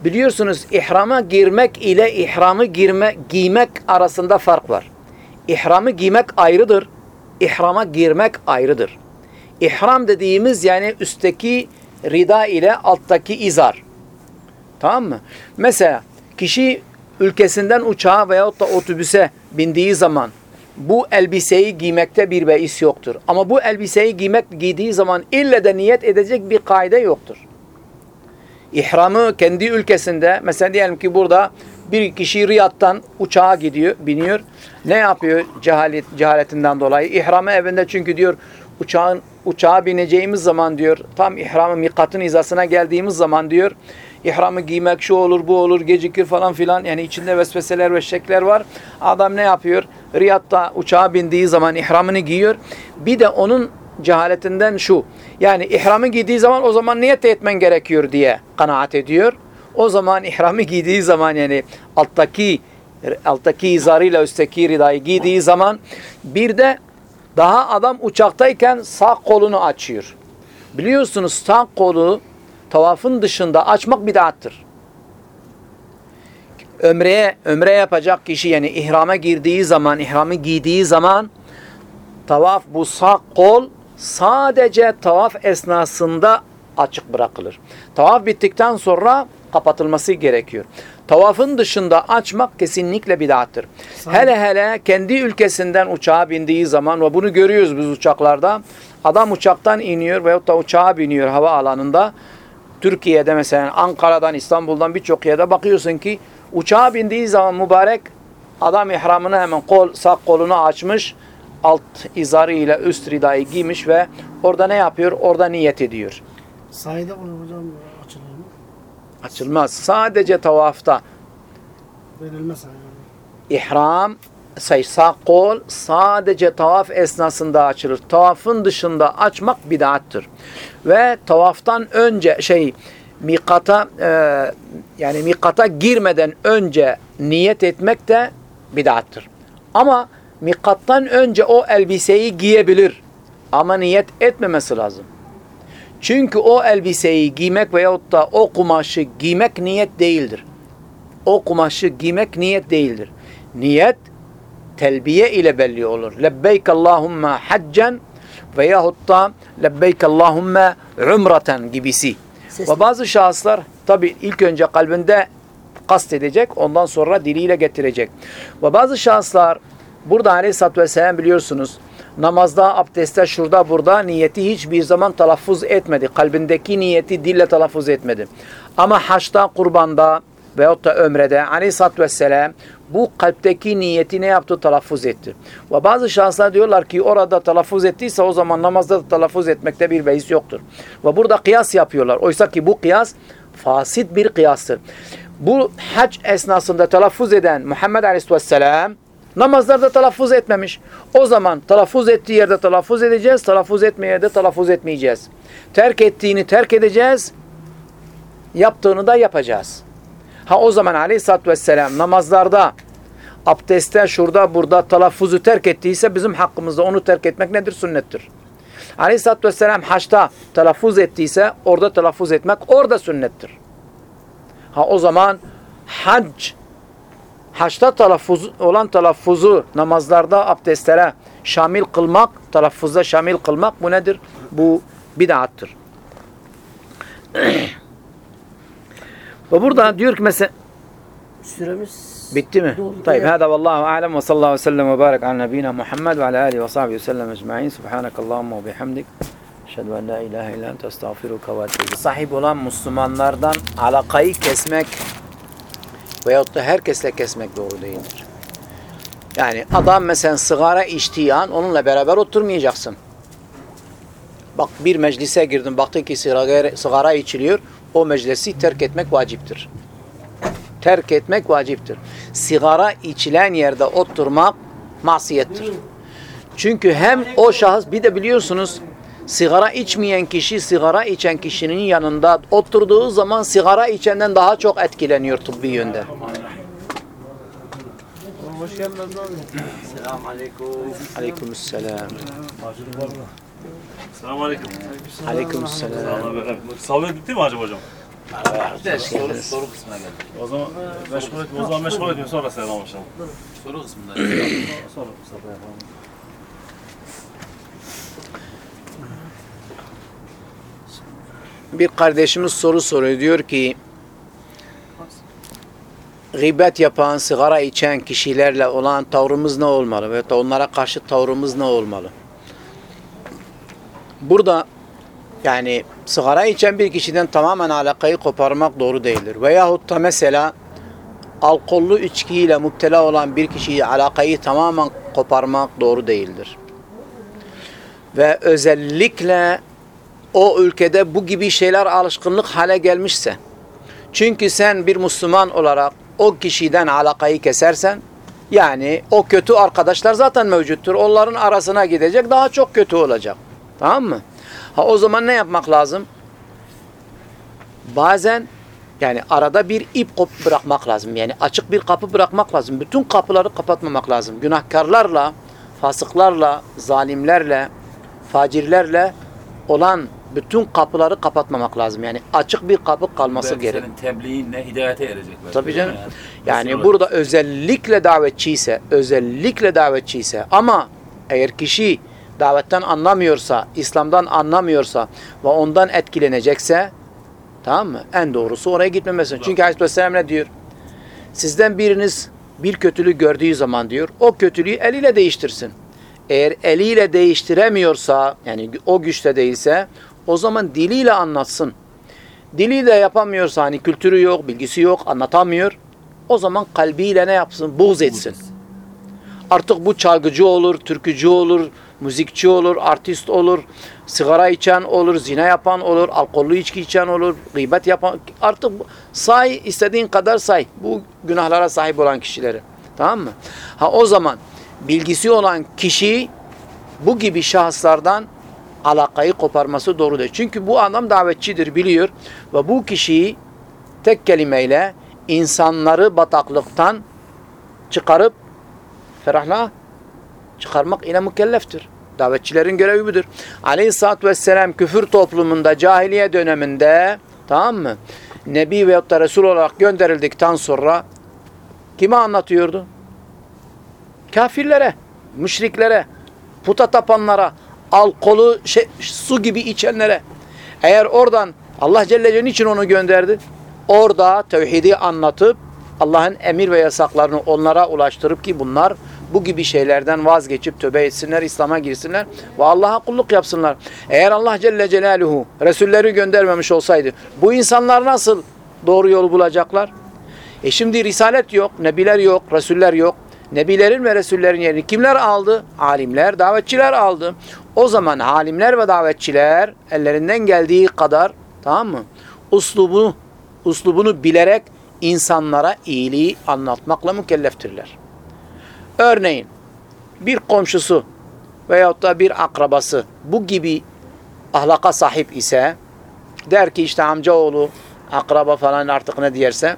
Biliyorsunuz ihrama girmek ile ihramı girme, giymek arasında fark var. İhramı giymek ayrıdır. İhrama girmek ayrıdır. İhram dediğimiz yani üstteki rida ile alttaki izar. Tamam mı? Mesela kişi ülkesinden uçağa veyahut da otobüse bindiği zaman bu elbiseyi giymekte bir beis yoktur. Ama bu elbiseyi giymek giydiği zaman ille de niyet edecek bir kaide yoktur. İhramı kendi ülkesinde mesela diyelim ki burada bir kişi Riyad'dan uçağa gidiyor, biniyor. Ne yapıyor cehalet, cehaletinden dolayı? İhramı evinde çünkü diyor uçağın uçağa bineceğimiz zaman diyor tam ihramı mikatın hizasına geldiğimiz zaman diyor ihramı giymek şu olur bu olur gecikir falan filan yani içinde vesveseler ve şekler var. Adam ne yapıyor? Riyad'da uçağa bindiği zaman ihramını giyiyor. Bir de onun cehaletinden şu. Yani ihramı giydiği zaman o zaman niyet etmen gerekiyor diye kanaat ediyor. O zaman ihramı giydiği zaman yani alttaki alttaki izarıyla üstteki ridayı giydiği zaman bir de daha adam uçaktayken sağ kolunu açıyor. Biliyorsunuz sağ kolu tavafın dışında açmak bid'attır. Ömreye, ömre yapacak kişi yani ihrama girdiği zaman, ihramı giydiği zaman tavaf bu sağ kol sadece tavaf esnasında açık bırakılır. Tavaf bittikten sonra kapatılması gerekiyor. Tavafın dışında açmak kesinlikle bid'attır. Hele hele kendi ülkesinden uçağa bindiği zaman ve bunu görüyoruz biz uçaklarda. Adam uçaktan iniyor veyahut da uçağa biniyor hava alanında. Türkiye'de mesela Ankara'dan, İstanbul'dan birçok yerde bakıyorsun ki uçağa bindiği zaman mübarek adam ihramını hemen kol, sağ kolunu açmış alt izarı ile üst ridayı giymiş ve orada ne yapıyor? Orada niyet ediyor. Sahide bunu hocam açılır mı? Açılmaz. Sadece tavafta Verilmez yani. ihram say sağ kol sadece tavaf esnasında açılır. Tavafın dışında açmak bid'attır. Ve tavaftan önce şey mikata e, yani mikata girmeden önce niyet etmek de bid'attır. Ama mikattan önce o elbiseyi giyebilir. Ama niyet etmemesi lazım. Çünkü o elbiseyi giymek veyahut da o kumaşı giymek niyet değildir. O kumaşı giymek niyet değildir. Niyet telbiye ile belli olur. Lebbeyk Allahümme haccen veyahut da lebbeyk Allahümme umraten gibisi. Sesli. Ve bazı şahıslar tabi ilk önce kalbinde kast edecek ondan sonra diliyle getirecek. Ve bazı şahıslar burada aleyhissalatü vesselam biliyorsunuz namazda, abdestte, şurada, burada niyeti hiçbir zaman telaffuz etmedi. Kalbindeki niyeti dille telaffuz etmedi. Ama haçta, kurbanda veyahut da ömrede aleyhissalatü vesselam bu kalpteki niyeti ne yaptı? Telaffuz etti. Ve bazı şahıslar diyorlar ki orada telaffuz ettiyse o zaman namazda da telaffuz etmekte bir beis yoktur. Ve burada kıyas yapıyorlar. Oysa ki bu kıyas fasit bir kıyastır. Bu hac esnasında telaffuz eden Muhammed Aleyhisselam namazlarda telaffuz etmemiş. O zaman telaffuz ettiği yerde telaffuz edeceğiz, telaffuz etmeye yerde telaffuz etmeyeceğiz. Terk ettiğini terk edeceğiz, yaptığını da yapacağız. Ha o zaman aleyhissalatü vesselam namazlarda, abdestte, şurada, burada telaffuzu terk ettiyse bizim hakkımızda onu terk etmek nedir? Sünnettir. Aleyhissalatü vesselam haçta telaffuz ettiyse orada telaffuz etmek orada sünnettir. Ha o zaman hac haçta telaffuz olan telaffuzu namazlarda abdestlere şamil kılmak, telaffuzda şamil kılmak bu nedir? Bu bid'attır. Ve burada diyor ki mesela Süremiz bitti mi? Tayyip hada vallahu alem ve sallallahu aleyhi ve sellem ve barik ala nebina Muhammed ve ala alihi ve sahbihi ve sellem ecma'in. Subhanakallahumma ve bihamdik. Eşhedü en la ilahe illa ente estağfiruka ve etûbü. Sahip olan Müslümanlardan alakayı kesmek veyahut da herkesle kesmek doğru değildir. Yani adam mesela sigara içtiği an onunla beraber oturmayacaksın. Bak bir meclise girdin baktın ki sigara, içiliyor o meclisi terk etmek vaciptir. Terk etmek vaciptir. Sigara içilen yerde oturmak masiyettir. Çünkü hem o şahıs bir de biliyorsunuz sigara içmeyen kişi sigara içen kişinin yanında oturduğu zaman sigara içenden daha çok etkileniyor tıbbi yönden. Hoş geldin Nazlı abi. Aleykümselam. Selamünaleyküm. Aleykümselam. Sağlık bitti mi acaba hocam? soru, soru kısmına geldik. O zaman meşgul etme, o zaman meşgul etmiyor sonra selam hocam. Soru kısmında. Sonra Mustafa yapalım. Bir kardeşimiz soru soruyor. Diyor ki gıybet yapan, sigara içen kişilerle olan tavrımız ne olmalı? Ve onlara karşı tavrımız ne olmalı? Burada yani sigara içen bir kişiden tamamen alakayı koparmak doğru değildir. Veyahut da mesela alkollü içkiyle müptela olan bir kişiyi alakayı tamamen koparmak doğru değildir. Ve özellikle o ülkede bu gibi şeyler alışkınlık hale gelmişse çünkü sen bir Müslüman olarak o kişiden alakayı kesersen yani o kötü arkadaşlar zaten mevcuttur. Onların arasına gidecek daha çok kötü olacak. Tamam mı? Ha o zaman ne yapmak lazım? Bazen yani arada bir ip kop bırakmak lazım. Yani açık bir kapı bırakmak lazım. Bütün kapıları kapatmamak lazım. Günahkarlarla, fasıklarla, zalimlerle, facirlerle olan bütün kapıları kapatmamak lazım. Yani açık bir kapı kalması Belki gerek. senin tebliğinle hidayete erecek. belki. Tabii canım. Yani, Yani burada özellikle davetçi ise, özellikle davetçi ise ama eğer kişi davetten anlamıyorsa, İslam'dan anlamıyorsa ve ondan etkilenecekse tamam mı? En doğrusu oraya gitmemesi. Çünkü Aleyhisselam ne diyor? Sizden biriniz bir kötülüğü gördüğü zaman diyor, o kötülüğü eliyle değiştirsin. Eğer eliyle değiştiremiyorsa, yani o güçte değilse, o zaman diliyle anlatsın. Dili de yapamıyorsa, hani kültürü yok, bilgisi yok, anlatamıyor, o zaman kalbiyle ne yapsın? Buğz etsin. Artık bu çalgıcı olur, türkücü olur, müzikçi olur, artist olur, sigara içen olur, zina yapan olur, alkollü içki içen olur, gıybet yapan. Artık say istediğin kadar say bu günahlara sahip olan kişileri. Tamam mı? Ha o zaman bilgisi olan kişi bu gibi şahıslardan alakayı koparması doğru değil. Çünkü bu adam davetçidir biliyor ve bu kişiyi tek kelimeyle insanları bataklıktan çıkarıp ferahla çıkarmak ile mükelleftir. Davetçilerin görevi budur. Aleyhisselatü Vesselam küfür toplumunda cahiliye döneminde tamam mı? Nebi veyahut da Resul olarak gönderildikten sonra kime anlatıyordu? Kafirlere, müşriklere, puta tapanlara, alkolü şey, su gibi içenlere. Eğer oradan Allah Celle Celle için onu gönderdi? Orada tevhidi anlatıp Allah'ın emir ve yasaklarını onlara ulaştırıp ki bunlar bu gibi şeylerden vazgeçip tövbe etsinler, İslam'a girsinler ve Allah'a kulluk yapsınlar. Eğer Allah Celle Celaluhu Resulleri göndermemiş olsaydı bu insanlar nasıl doğru yolu bulacaklar? E şimdi risalet yok, nebiler yok, resuller yok. Nebilerin ve resullerin yerini kimler aldı? Alimler, davetçiler aldı. O zaman alimler ve davetçiler ellerinden geldiği kadar tamam mı? Uslubunu, uslubunu bilerek insanlara iyiliği anlatmakla mükelleftirler. Örneğin bir komşusu veyahut da bir akrabası bu gibi ahlaka sahip ise der ki işte amcaoğlu, akraba falan artık ne diyerse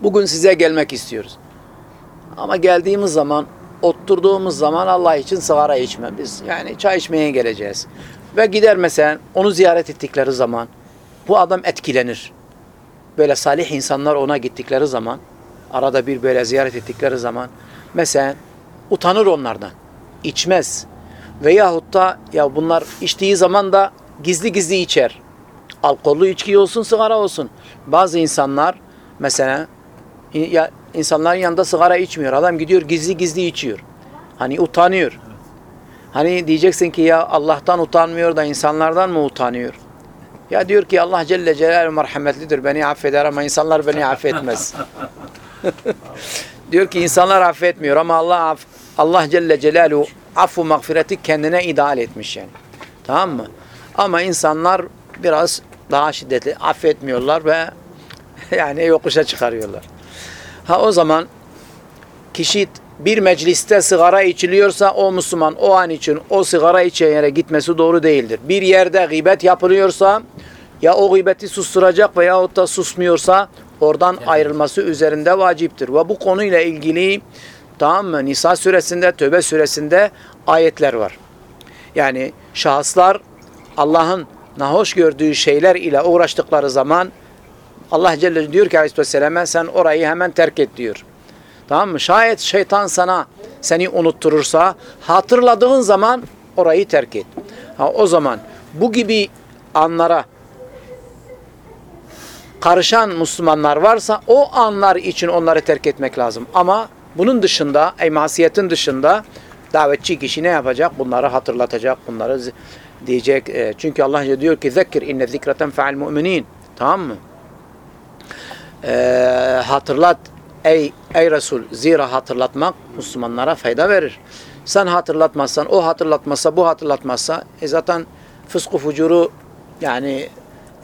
bugün size gelmek istiyoruz. Ama geldiğimiz zaman, oturduğumuz zaman Allah için sigara içmem. Biz yani çay içmeye geleceğiz. Ve gider mesela onu ziyaret ettikleri zaman bu adam etkilenir. Böyle salih insanlar ona gittikleri zaman, arada bir böyle ziyaret ettikleri zaman mesela utanır onlardan. içmez. Veyahut da ya bunlar içtiği zaman da gizli gizli içer. Alkollü içki olsun, sigara olsun. Bazı insanlar mesela ya insanların yanında sigara içmiyor. Adam gidiyor gizli gizli içiyor. Hani utanıyor. Hani diyeceksin ki ya Allah'tan utanmıyor da insanlardan mı utanıyor? Ya diyor ki Allah Celle Celaluhu merhametlidir. Beni affeder ama insanlar beni affetmez. Diyor ki insanlar affetmiyor ama Allah aff- Allah Celle Celaluhu affu mağfireti kendine ideal etmiş yani. Tamam mı? Ama insanlar biraz daha şiddetli affetmiyorlar ve yani yokuşa çıkarıyorlar. Ha o zaman kişi bir mecliste sigara içiliyorsa o Müslüman o an için o sigara içen yere gitmesi doğru değildir. Bir yerde gıybet yapılıyorsa ya o gıybeti susturacak veyahut da susmuyorsa oradan ayrılması üzerinde vaciptir. Ve bu konuyla ilgili tamam mı Nisa suresinde, Tövbe suresinde ayetler var. Yani şahıslar Allah'ın nahoş gördüğü şeyler ile uğraştıkları zaman Allah Celle diyor ki Aleyhisselam'a sen orayı hemen terk et diyor. Tamam mı? Şayet şeytan sana seni unutturursa hatırladığın zaman orayı terk et. Ha, o zaman bu gibi anlara karışan Müslümanlar varsa o anlar için onları terk etmek lazım. Ama bunun dışında, ey masiyetin dışında davetçi kişi ne yapacak? Bunları hatırlatacak, bunları diyecek. E, Çünkü Allah diyor ki zekkir inne zikreten fe'al müminin. Tamam mı? E, hatırlat ey ey Resul zira hatırlatmak Müslümanlara fayda verir. Sen hatırlatmazsan, o hatırlatmazsa, bu hatırlatmazsa e zaten fıskı fucuru yani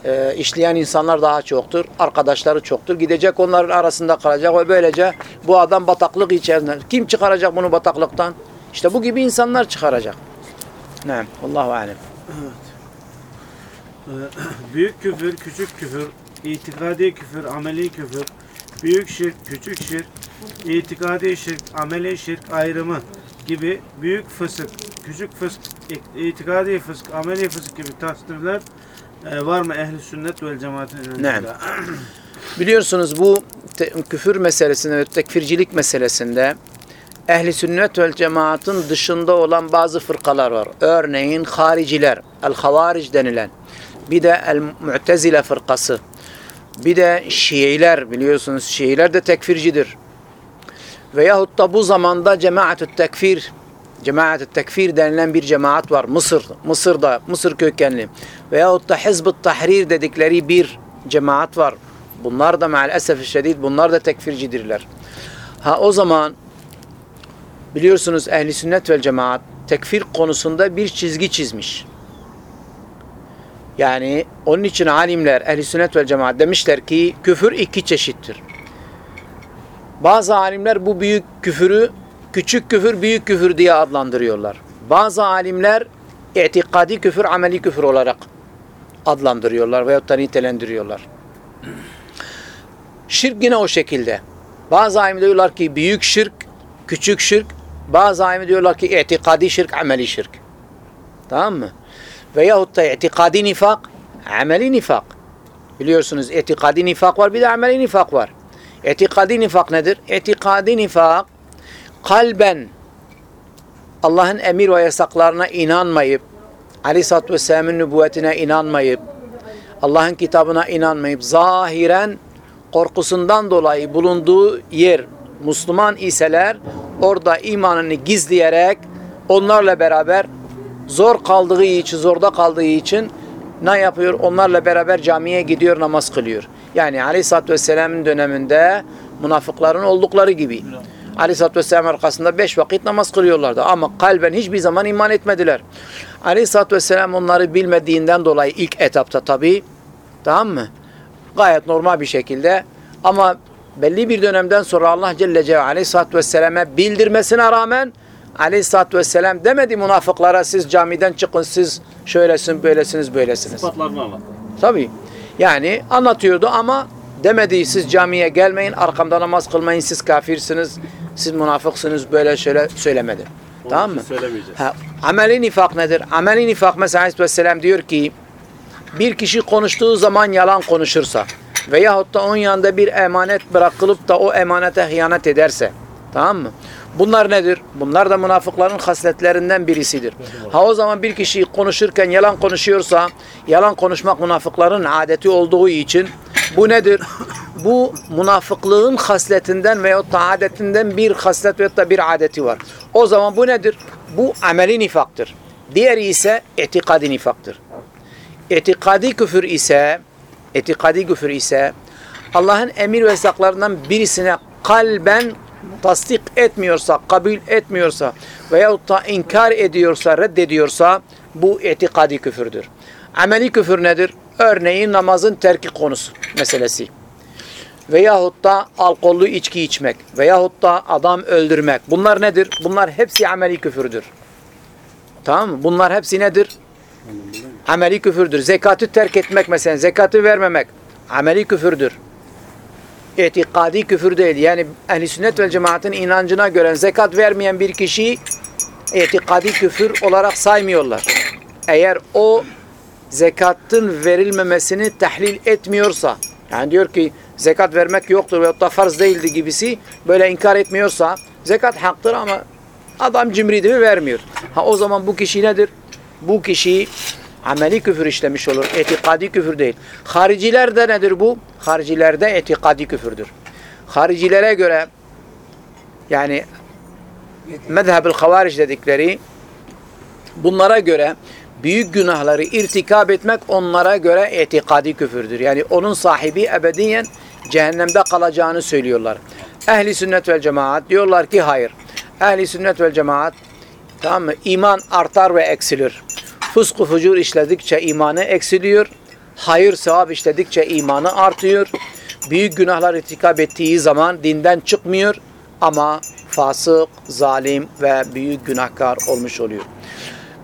e, işleyen insanlar daha çoktur. Arkadaşları çoktur. Gidecek onların arasında kalacak ve böylece bu adam bataklık içerisinde. Kim çıkaracak bunu bataklıktan? İşte bu gibi insanlar çıkaracak. Ne? Allahu alem. Büyük küfür, küçük küfür, itikadi küfür, ameli küfür, büyük şirk, küçük şirk, itikadi şirk, ameli şirk ayrımı gibi büyük fısık, küçük fısk, itikadi fısk, ameli fısk gibi tasnifler e, var mı ehli sünnet vel cemaatin inancında? Biliyorsunuz bu küfür meselesinde ve tekfircilik meselesinde ehli sünnet vel cemaatın dışında olan bazı fırkalar var. Örneğin hariciler, el-havaric denilen. Bir de el-mu'tezile fırkası. Bir de Şiiler biliyorsunuz Şiiler de tekfircidir. Veyahut da bu zamanda cemaat-ü tekfir cemaat-ü tekfir denilen bir cemaat var. Mısır, Mısır'da, Mısır kökenli. Veyahut da Hizb-ı Tahrir dedikleri bir cemaat var. Bunlar da maalesef şiddet bunlar da tekfircidirler. Ha o zaman biliyorsunuz ehli sünnet vel cemaat tekfir konusunda bir çizgi çizmiş. Yani onun için alimler ehli sünnet vel cemaat demişler ki küfür iki çeşittir. Bazı alimler bu büyük küfürü küçük küfür büyük küfür diye adlandırıyorlar. Bazı alimler itikadi küfür ameli küfür olarak adlandırıyorlar veyahut da nitelendiriyorlar. Şirk yine o şekilde. Bazı alim diyorlar ki büyük şirk, küçük şirk. Bazı alim diyorlar ki itikadi şirk, ameli şirk. Tamam mı? Veyahut da itikadi nifak, ameli nifak. Biliyorsunuz itikadi nifak var bir de ameli nifak var. İtikadi nifak nedir? İtikadi nifak kalben Allah'ın emir ve yasaklarına inanmayıp Aleyhisselatü Vesselam'ın nübüvvetine inanmayıp Allah'ın kitabına inanmayıp zahiren korkusundan dolayı bulunduğu yer Müslüman iseler orada imanını gizleyerek onlarla beraber zor kaldığı için, zorda kaldığı için ne yapıyor? Onlarla beraber camiye gidiyor, namaz kılıyor. Yani Aleyhisselatü Vesselam'ın döneminde münafıkların oldukları gibi. Aleyhisselatü Vesselam arkasında beş vakit namaz kılıyorlardı. Ama kalben hiçbir zaman iman etmediler. Aleyhisselatü Vesselam onları bilmediğinden dolayı ilk etapta tabi tamam mı? Gayet normal bir şekilde ama belli bir dönemden sonra Allah Celle Celaluhu Aleyhisselatü Vesselam'a bildirmesine rağmen Aleyhisselatü Vesselam demedi münafıklara siz camiden çıkın siz şöylesin böylesiniz böylesiniz. Sıfatlarını anlat. Tabii. Yani anlatıyordu ama demedi siz camiye gelmeyin, arkamda namaz kılmayın, siz kafirsiniz, siz münafıksınız böyle şöyle söylemedi. Onun tamam mı? Ha, ameli nifak nedir? Ameli nifak mesela Aleyhisselam diyor ki bir kişi konuştuğu zaman yalan konuşursa veyahut da onun yanında bir emanet bırakılıp da o emanete hıyanet ederse tamam mı? Bunlar nedir? Bunlar da münafıkların hasletlerinden birisidir. Ha o zaman bir kişi konuşurken yalan konuşuyorsa yalan konuşmak münafıkların adeti olduğu için bu nedir? Bu münafıklığın hasletinden veyahut da adetinden bir haslet veyahut da bir adeti var. O zaman bu nedir? Bu ameli nifaktır. Diğeri ise etikadi nifaktır. Etikadi küfür ise etikadi küfür ise Allah'ın emir ve yasaklarından birisine kalben tasdik etmiyorsa, kabul etmiyorsa veyahut da inkar ediyorsa, reddediyorsa bu itikadi küfürdür. Ameli küfür nedir? Örneğin namazın terki konusu meselesi. Veyahut da alkollü içki içmek veyahut da adam öldürmek. Bunlar nedir? Bunlar hepsi ameli küfürdür. Tamam mı? Bunlar hepsi nedir? Ameli küfürdür. Zekatı terk etmek mesela, zekatı vermemek ameli küfürdür. İtikadi küfür değil. Yani ehl sünnet ve cemaatin inancına göre zekat vermeyen bir kişi itikadi küfür olarak saymıyorlar. Eğer o zekatın verilmemesini tahlil etmiyorsa, yani diyor ki zekat vermek yoktur veyahut da farz değildi gibisi böyle inkar etmiyorsa zekat haktır ama adam cimridi mi vermiyor. Ha o zaman bu kişi nedir? Bu kişi ameli küfür işlemiş olur. Etikadi küfür değil. Haricilerde nedir bu? Haricilerde etikadi küfürdür. Haricilere göre yani mezheb-ül havaric dedikleri bunlara göre büyük günahları irtikab etmek onlara göre etikadi küfürdür. Yani onun sahibi ebediyen cehennemde kalacağını söylüyorlar. Ehli sünnet vel cemaat diyorlar ki hayır. Ehli sünnet vel cemaat tamam mı? İman artar ve eksilir. Fısk-ı fucur işledikçe imanı eksiliyor. Hayır sevap işledikçe imanı artıyor. Büyük günahlar irtikab ettiği zaman dinden çıkmıyor ama fasık, zalim ve büyük günahkar olmuş oluyor.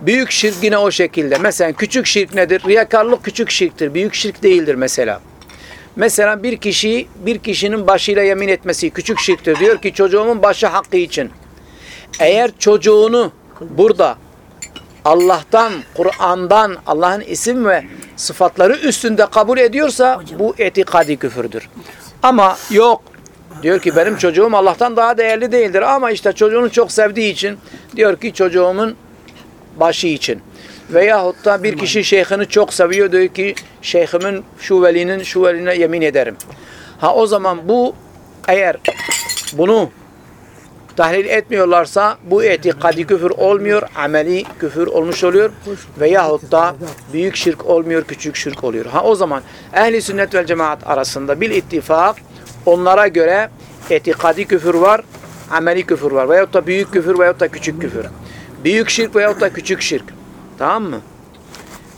Büyük şirk yine o şekilde. Mesela küçük şirk nedir? Riyakarlık küçük şirktir. Büyük şirk değildir mesela. Mesela bir kişi bir kişinin başıyla yemin etmesi küçük şirktir. Diyor ki çocuğumun başı hakkı için. Eğer çocuğunu burada Allah'tan, Kur'an'dan, Allah'ın isim ve sıfatları üstünde kabul ediyorsa bu etikadi küfürdür. Ama yok. Diyor ki benim çocuğum Allah'tan daha değerli değildir ama işte çocuğunu çok sevdiği için diyor ki çocuğumun başı için. Veyahut da bir kişi şeyhini çok seviyor diyor ki şeyhimin şu velinin şu veline yemin ederim. Ha o zaman bu eğer bunu tahlil etmiyorlarsa bu etikadi küfür olmuyor, ameli küfür olmuş oluyor veyahut da büyük şirk olmuyor, küçük şirk oluyor. Ha o zaman ehli sünnet vel cemaat arasında bil ittifak onlara göre etikadi küfür var, ameli küfür var veyahut da büyük küfür veyahut da küçük küfür. Büyük şirk veyahut da küçük şirk. Tamam mı?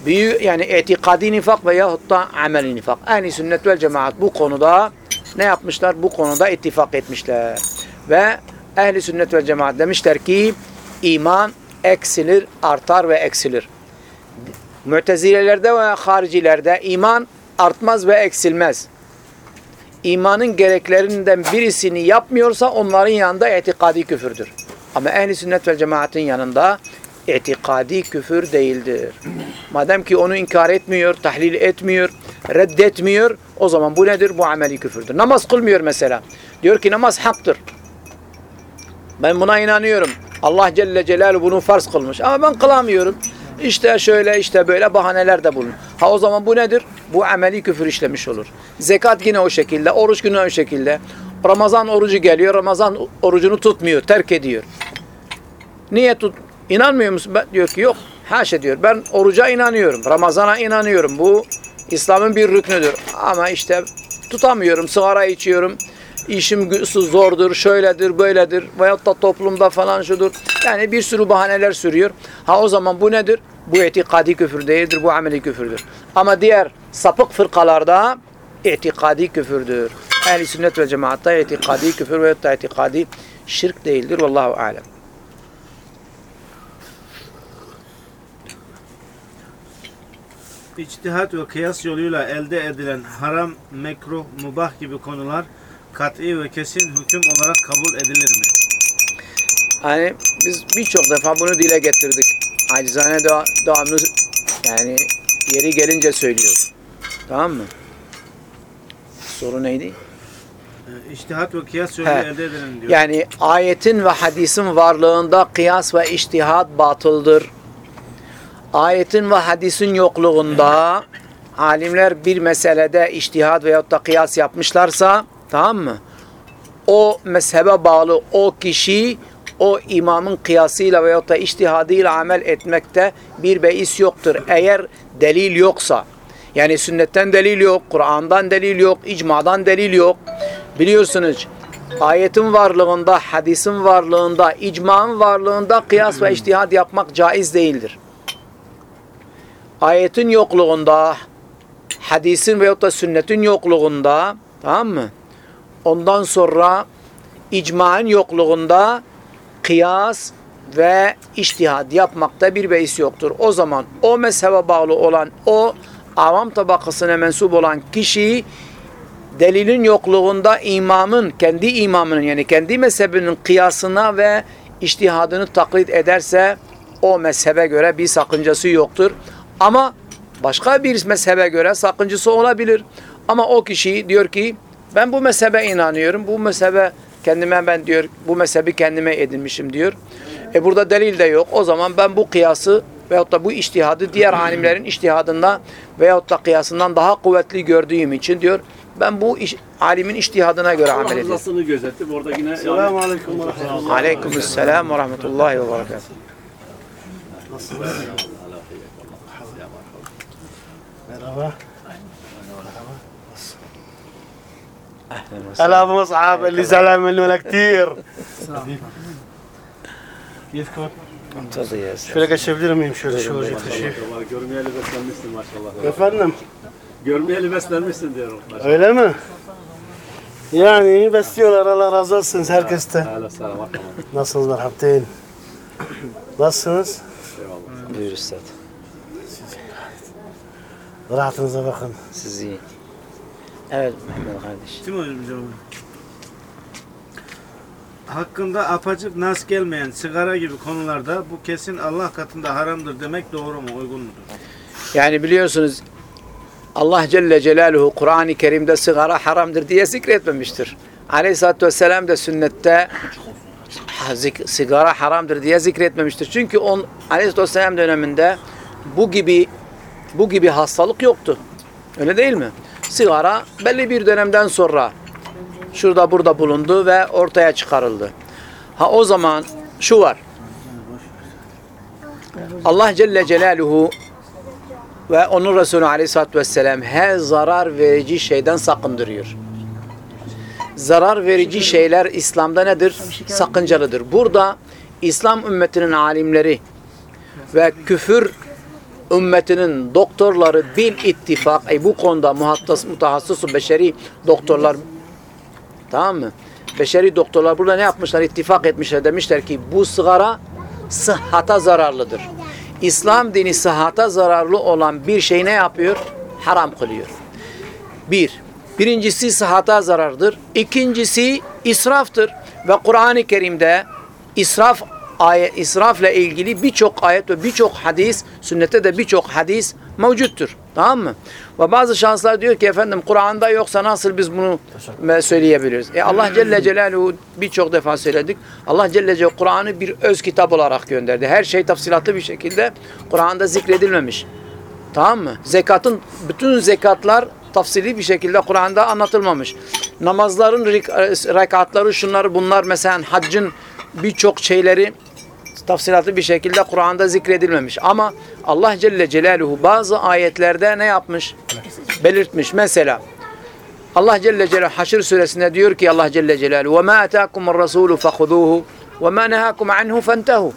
Büyük yani etikadi nifak veyahut da ameli nifak. Ehli sünnet vel cemaat bu konuda ne yapmışlar? Bu konuda ittifak etmişler. Ve ehli sünnet vel cemaat demişler ki iman eksilir, artar ve eksilir. Mütezilelerde ve haricilerde iman artmaz ve eksilmez. İmanın gereklerinden birisini yapmıyorsa onların yanında etikadi küfürdür. Ama ehli sünnet vel cemaatin yanında etikadi küfür değildir. Madem ki onu inkar etmiyor, tahlil etmiyor, reddetmiyor, o zaman bu nedir? Bu ameli küfürdür. Namaz kılmıyor mesela. Diyor ki namaz haktır. Ben buna inanıyorum. Allah Celle Celaluhu bunu farz kılmış. Ama ben kılamıyorum. İşte şöyle işte böyle bahaneler de bulun. Ha o zaman bu nedir? Bu ameli küfür işlemiş olur. Zekat yine o şekilde, oruç yine o şekilde. Ramazan orucu geliyor, Ramazan orucunu tutmuyor, terk ediyor. Niye tut? İnanmıyor musun? Ben, diyor ki yok. Haşa diyor. Ben oruca inanıyorum. Ramazana inanıyorum. Bu İslam'ın bir rüknüdür. Ama işte tutamıyorum. Sigara içiyorum. İşim zordur, şöyledir, böyledir. Veyahut da toplumda falan şudur. Yani bir sürü bahaneler sürüyor. Ha o zaman bu nedir? Bu etikadi küfür değildir. Bu ameli küfürdür. Ama diğer sapık fırkalarda etikadi küfürdür. Ehl-i sünnet ve cemaatta etikadi küfür veyahut da etikadi şirk değildir. Vallahu alem. İçtihat ve kıyas yoluyla elde edilen haram, mekruh, mubah gibi konular kat'i ve kesin hüküm olarak kabul edilir mi? Hani biz birçok defa bunu dile getirdik. Acizane de devamlı yani yeri gelince söylüyoruz. Tamam mı? Soru neydi? Ee, İçtihat ve kıyas He. elde edilen diyor. Yani ayetin ve hadisin varlığında kıyas ve iştihat batıldır. Ayetin ve hadisin yokluğunda alimler bir meselede iştihat veyahut da kıyas yapmışlarsa tamam mı? O mezhebe bağlı o kişi o imamın kıyasıyla veyahut da iştihadıyla amel etmekte bir beis yoktur. Eğer delil yoksa yani sünnetten delil yok, Kur'an'dan delil yok, icmadan delil yok. Biliyorsunuz ayetin varlığında, hadisin varlığında, icmanın varlığında kıyas ve içtihad yapmak caiz değildir. Ayetin yokluğunda, hadisin veyahut da sünnetin yokluğunda, tamam mı? Ondan sonra icmanın yokluğunda kıyas ve içtihad yapmakta bir beis yoktur. O zaman o mezhebe bağlı olan, o avam tabakasına mensup olan kişi delilin yokluğunda imamın, kendi imamının yani kendi mezhebinin kıyasına ve içtihadını taklit ederse o mezhebe göre bir sakıncası yoktur. Ama başka bir mezhebe göre sakıncası olabilir. Ama o kişi diyor ki ben bu mezhebe inanıyorum. Bu mezhebe kendime ben diyor bu mezhebi kendime edinmişim diyor. E burada delil de yok. O zaman ben bu kıyası veyahut da bu içtihadı diğer alimlerin içtihadından veyahut da kıyasından daha kuvvetli gördüğüm için diyor ben bu iş, alimin içtihadına göre amel ediyorum. Rızasını gözetip orada yine Selamun aleyküm ve rahmetullah. Aleykümselam ve rahmetullahi ve berekatuhu. Merhaba. هلا ابو مصعب اللي زعلان مننا كثير كيفكم؟ Şöyle geçebilir miyim şöyle şu hoca teşekkür. Görmeyeli beslenmişsin maşallah. Efendim Görmeyeli beslenmişsin diyorum. öyle mi? Yani besliyorlar Allah razı olsun herkeste. Hala selam. Nasılsınız merhabteyn? Nasılsınız? Buyur Üstad. Rahatınıza bakın. Sizi. Evet Mehmet kardeş. Kim hocam? Hakkında apacık nas gelmeyen sigara gibi konularda bu kesin Allah katında haramdır demek doğru mu, uygun mudur? Yani biliyorsunuz Allah Celle Celaluhu Kur'an-ı Kerim'de sigara haramdır diye zikretmemiştir. Aleyhisselatü Vesselam da sünnette sigara haramdır diye zikretmemiştir. Çünkü on, Aleyhisselatü Vesselam döneminde bu gibi bu gibi hastalık yoktu. Öyle değil mi? Sigara belli bir dönemden sonra şurada burada bulundu ve ortaya çıkarıldı. Ha o zaman şu var. Allah Celle Celaluhu ve onun Resulü Aleyhisselatü Vesselam her zarar verici şeyden sakındırıyor. Zarar verici şeyler İslam'da nedir? Sakıncalıdır. Burada İslam ümmetinin alimleri ve küfür ümmetinin doktorları bil ittifak, ey bu konuda muhattas, mutahassıs beşeri doktorlar tamam mı? Beşeri doktorlar burada ne yapmışlar? İttifak etmişler. Demişler ki bu sigara sıhhata zararlıdır. İslam dini sıhhata zararlı olan bir şey ne yapıyor? Haram kılıyor. Bir. Birincisi sıhhata zarardır. İkincisi israftır. Ve Kur'an-ı Kerim'de israf ayet, israfla ilgili birçok ayet ve birçok hadis, sünnette de birçok hadis mevcuttur. Tamam mı? Ve bazı şanslar diyor ki efendim Kur'an'da yoksa nasıl biz bunu söyleyebiliriz? E Allah Celle Celaluhu birçok defa söyledik. Allah Celle Celaluhu Kur'an'ı bir öz kitap olarak gönderdi. Her şey tafsilatlı bir şekilde Kur'an'da zikredilmemiş. Tamam mı? Zekatın bütün zekatlar tafsili bir şekilde Kur'an'da anlatılmamış. Namazların rik- rekatları şunlar bunlar mesela haccın birçok şeyleri tafsilatlı bir şekilde Kur'an'da zikredilmemiş. Ama Allah Celle Celaluhu bazı ayetlerde ne yapmış? Belirtmiş. Mesela Allah Celle Celaluhu Haşr suresinde diyor ki Allah Celle Celaluhu وَمَا أَتَاكُمُ الرَّسُولُ فَخُذُوهُ وَمَا نَهَاكُمْ عَنْهُ فَانْتَهُ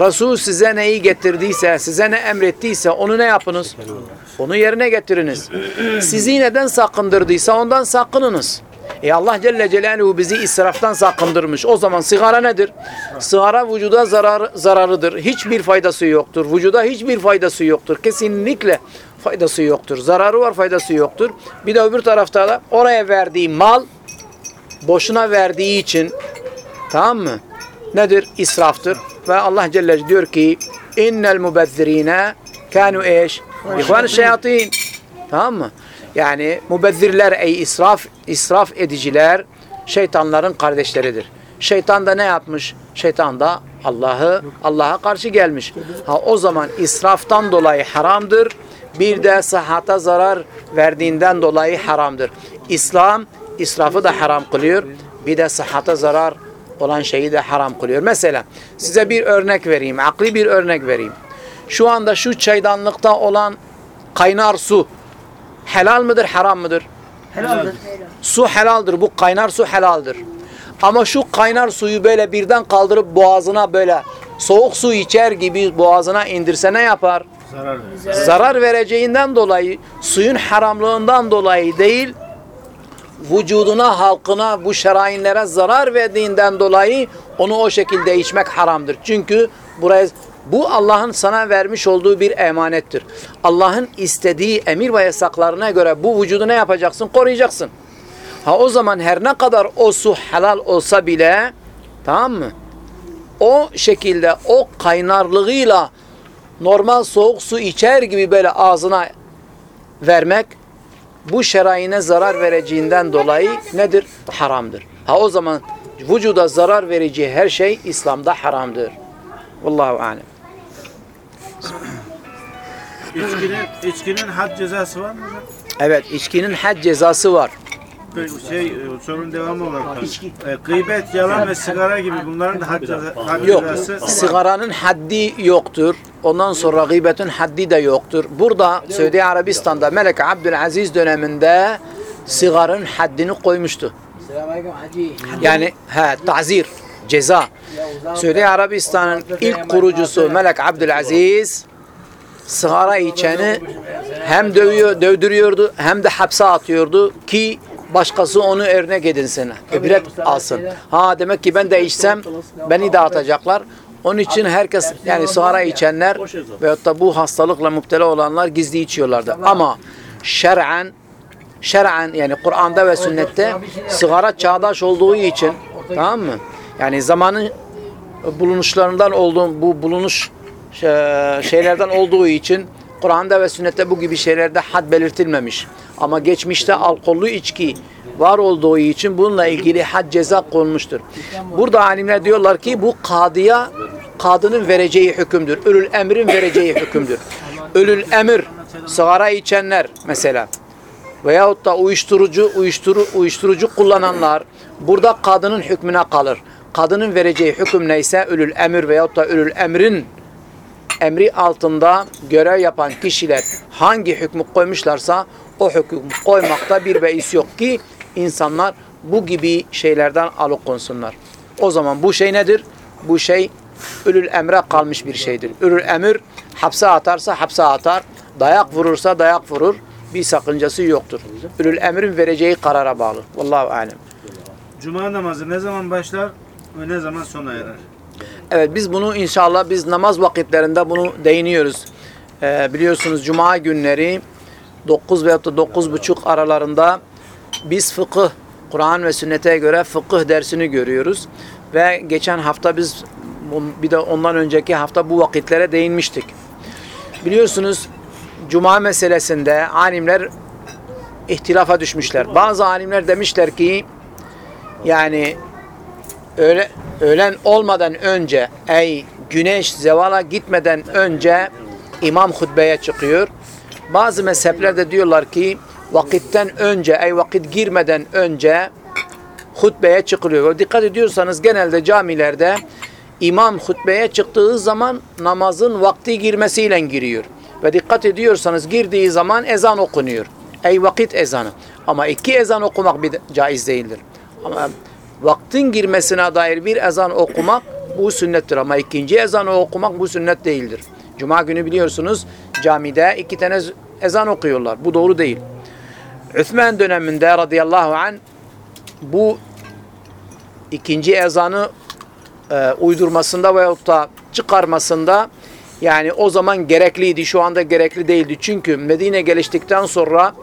Resul size neyi getirdiyse, size ne emrettiyse onu ne yapınız? Onu yerine getiriniz. Sizi neden sakındırdıysa ondan sakınınız. E Allah Celle Celaluhu bizi israftan sakındırmış. O zaman sigara nedir? Sigara vücuda zarar, zararıdır. Hiçbir faydası yoktur. Vücuda hiçbir faydası yoktur. Kesinlikle faydası yoktur. Zararı var, faydası yoktur. Bir de öbür tarafta da oraya verdiği mal boşuna verdiği için tamam mı? Nedir? İsraftır. Ve Allah Celle diyor ki innel mubezzirine kanu eş ihvan şeyatin tamam mı? Yani mubezzirler ey israf israf ediciler şeytanların kardeşleridir. Şeytan da ne yapmış? Şeytan da Allah'ı Allah'a karşı gelmiş. Ha o zaman israftan dolayı haramdır. Bir de sıhhata zarar verdiğinden dolayı haramdır. İslam israfı da haram kılıyor. Bir de sıhhata zarar olan şeyi de haram kılıyor. Mesela size bir örnek vereyim. Akli bir örnek vereyim. Şu anda şu çaydanlıkta olan kaynar su helal mıdır, haram mıdır? Helaldir. Su helaldir. Bu kaynar su helaldir. Ama şu kaynar suyu böyle birden kaldırıp boğazına böyle soğuk su içer gibi boğazına indirse ne yapar? Zarar verir. Zarar vereceğinden dolayı, suyun haramlığından dolayı değil, vücuduna, halkına, bu şerainlere zarar verdiğinden dolayı onu o şekilde içmek haramdır. Çünkü buraya bu Allah'ın sana vermiş olduğu bir emanettir. Allah'ın istediği emir ve yasaklarına göre bu vücudu ne yapacaksın? Koruyacaksın. Ha o zaman her ne kadar o su helal olsa bile tamam mı? O şekilde o kaynarlığıyla normal soğuk su içer gibi böyle ağzına vermek bu şeraine zarar vereceğinden dolayı nedir? Haramdır. Ha o zaman vücuda zarar verici her şey İslam'da haramdır. Vallahu alem. İçkinin, içkinin had cezası var mı hocam? Evet, içkinin had cezası var. Şey, e, sorunun devamı olarak. E, gıybet, yalan ve sigara gibi bunların da had, ceza, had Yok, cezası sigaranın haddi yoktur. Ondan sonra gıybetin haddi de yoktur. Burada Suudi Arabistan'da Melek Abdülaziz döneminde sigaranın haddini koymuştu. Yani he, tazir, ceza. Suudi Arabistan'ın ilk kurucusu Melek Abdülaziz sigara içeni hem dövüyor, dövdürüyordu hem de hapse atıyordu ki başkası onu örnek edinsin, ibret alsın. Ha demek ki ben de içsem beni de atacaklar. Onun için herkes yani sigara içenler veyahut da bu hastalıkla müptela olanlar gizli içiyorlardı. Ama şer'en şer'en yani Kur'an'da ve sünnette sigara çağdaş olduğu için tamam mı? Yani zamanın bulunuşlarından olduğu bu bulunuş e, şeylerden olduğu için Kur'an'da ve sünnette bu gibi şeylerde had belirtilmemiş. Ama geçmişte alkollü içki var olduğu için bununla ilgili had ceza konmuştur. Burada alimler diyorlar ki bu kadıya kadının vereceği hükümdür. Ölül emrin vereceği hükümdür. Ölül emir sigara içenler mesela veyahut da uyuşturucu uyuşturu, uyuşturucu kullananlar burada kadının hükmüne kalır. Kadının vereceği hüküm neyse ölül emir veyahut da ölül emrin emri altında görev yapan kişiler hangi hükmü koymuşlarsa o hükmü koymakta bir beis yok ki insanlar bu gibi şeylerden alıkonsunlar. O zaman bu şey nedir? Bu şey ölül emre kalmış bir şeydir. Ölül emir hapse atarsa hapse atar, dayak vurursa dayak vurur. Bir sakıncası yoktur. Ölül emrin vereceği karara bağlı. Vallahu alem. Cuma namazı ne zaman başlar ve ne zaman sona erer? Evet biz bunu inşallah biz namaz vakitlerinde bunu değiniyoruz. Ee, biliyorsunuz cuma günleri 9 veyahut da 9.30 aralarında biz fıkıh, Kur'an ve sünnete göre fıkıh dersini görüyoruz. Ve geçen hafta biz bir de ondan önceki hafta bu vakitlere değinmiştik. Biliyorsunuz cuma meselesinde alimler ihtilafa düşmüşler. Bazı alimler demişler ki yani öyle öğlen olmadan önce ey güneş zevala gitmeden önce imam hutbeye çıkıyor. Bazı mezheplerde diyorlar ki vakitten önce ey vakit girmeden önce hutbeye çıkılıyor. Dikkat ediyorsanız genelde camilerde imam hutbeye çıktığı zaman namazın vakti girmesiyle giriyor. Ve dikkat ediyorsanız girdiği zaman ezan okunuyor. Ey vakit ezanı. Ama iki ezan okumak bir caiz değildir. Ama vaktin girmesine dair bir ezan okumak bu sünnettir. Ama ikinci ezanı okumak bu sünnet değildir. Cuma günü biliyorsunuz camide iki tane ezan okuyorlar. Bu doğru değil. Üthman döneminde radıyallahu an bu ikinci ezanı e, uydurmasında veyahut da çıkarmasında yani o zaman gerekliydi. Şu anda gerekli değildi. Çünkü Medine geliştikten sonra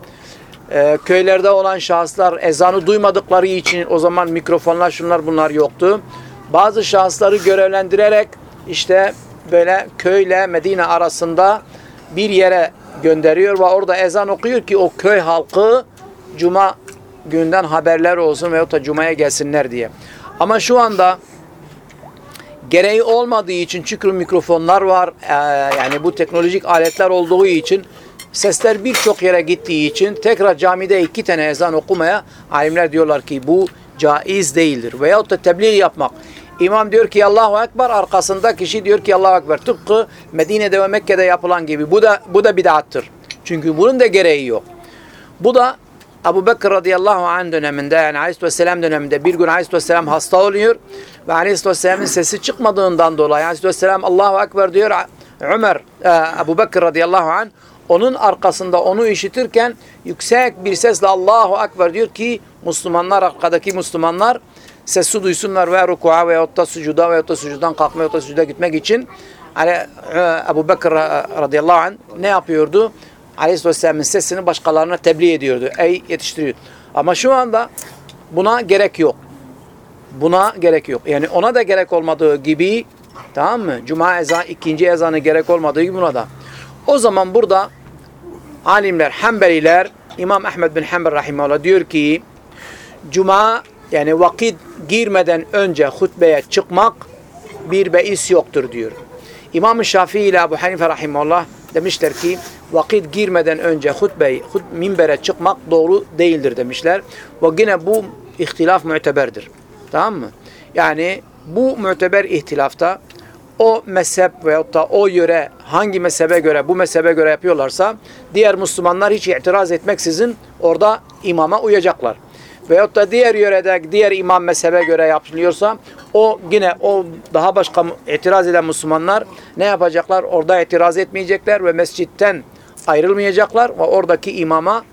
e, köylerde olan şahıslar ezanı duymadıkları için o zaman mikrofonlar şunlar bunlar yoktu. Bazı şahısları görevlendirerek işte böyle köyle Medine arasında bir yere gönderiyor ve orada ezan okuyor ki o köy halkı cuma günden haberler olsun veyahut da cumaya gelsinler diye. Ama şu anda gereği olmadığı için çünkü mikrofonlar var eee, yani bu teknolojik aletler olduğu için sesler birçok yere gittiği için tekrar camide iki tane ezan okumaya alimler diyorlar ki bu caiz değildir. Veyahut da tebliğ yapmak. İmam diyor ki Allahu Ekber arkasında kişi diyor ki Allahu Ekber. Tıpkı Medine'de ve Mekke'de yapılan gibi. Bu da bu da bid'attır. Çünkü bunun da gereği yok. Bu da Ebu Bekir radıyallahu anh döneminde yani aleyhisselam döneminde bir gün aleyhisselam hasta oluyor ve aleyhisselamın sesi çıkmadığından dolayı aleyhisselam Allahu Ekber diyor. Ömer, e, Ebu Bekir radıyallahu anh onun arkasında onu işitirken yüksek bir sesle Allahu Ekber diyor ki Müslümanlar, arkadaki Müslümanlar sesi duysunlar ve rukuğa veyahut da sucuda veyahut da sucudan kalkma veyahut da sucuda gitmek için hani, e, Ebu Bekir radıyallahu anh ne yapıyordu? Aleyhisselam'ın sesini başkalarına tebliğ ediyordu. Ey yetiştiriyordu. Ama şu anda buna gerek yok. Buna gerek yok. Yani ona da gerek olmadığı gibi tamam mı? Cuma ezan, ikinci ezanı gerek olmadığı gibi buna da. O zaman burada alimler, Hanbeliler, İmam Ahmed bin Hanbel rahimahullah diyor ki Cuma yani vakit girmeden önce hutbeye çıkmak bir beis yoktur diyor. İmam Şafii ile Ebu Hanife rahimahullah demişler ki vakit girmeden önce hutbeyi, hut, minbere çıkmak doğru değildir demişler. Ve yine bu ihtilaf müteberdir. Tamam mı? Yani bu müteber ihtilafta o mezhep veyahut da o yöre hangi mezhebe göre bu mezhebe göre yapıyorlarsa diğer Müslümanlar hiç itiraz etmeksizin orada imama uyacaklar. Veyahut da diğer yörede diğer imam mezhebe göre yapılıyorsa o yine o daha başka itiraz eden Müslümanlar ne yapacaklar? Orada itiraz etmeyecekler ve mescitten ayrılmayacaklar ve oradaki imama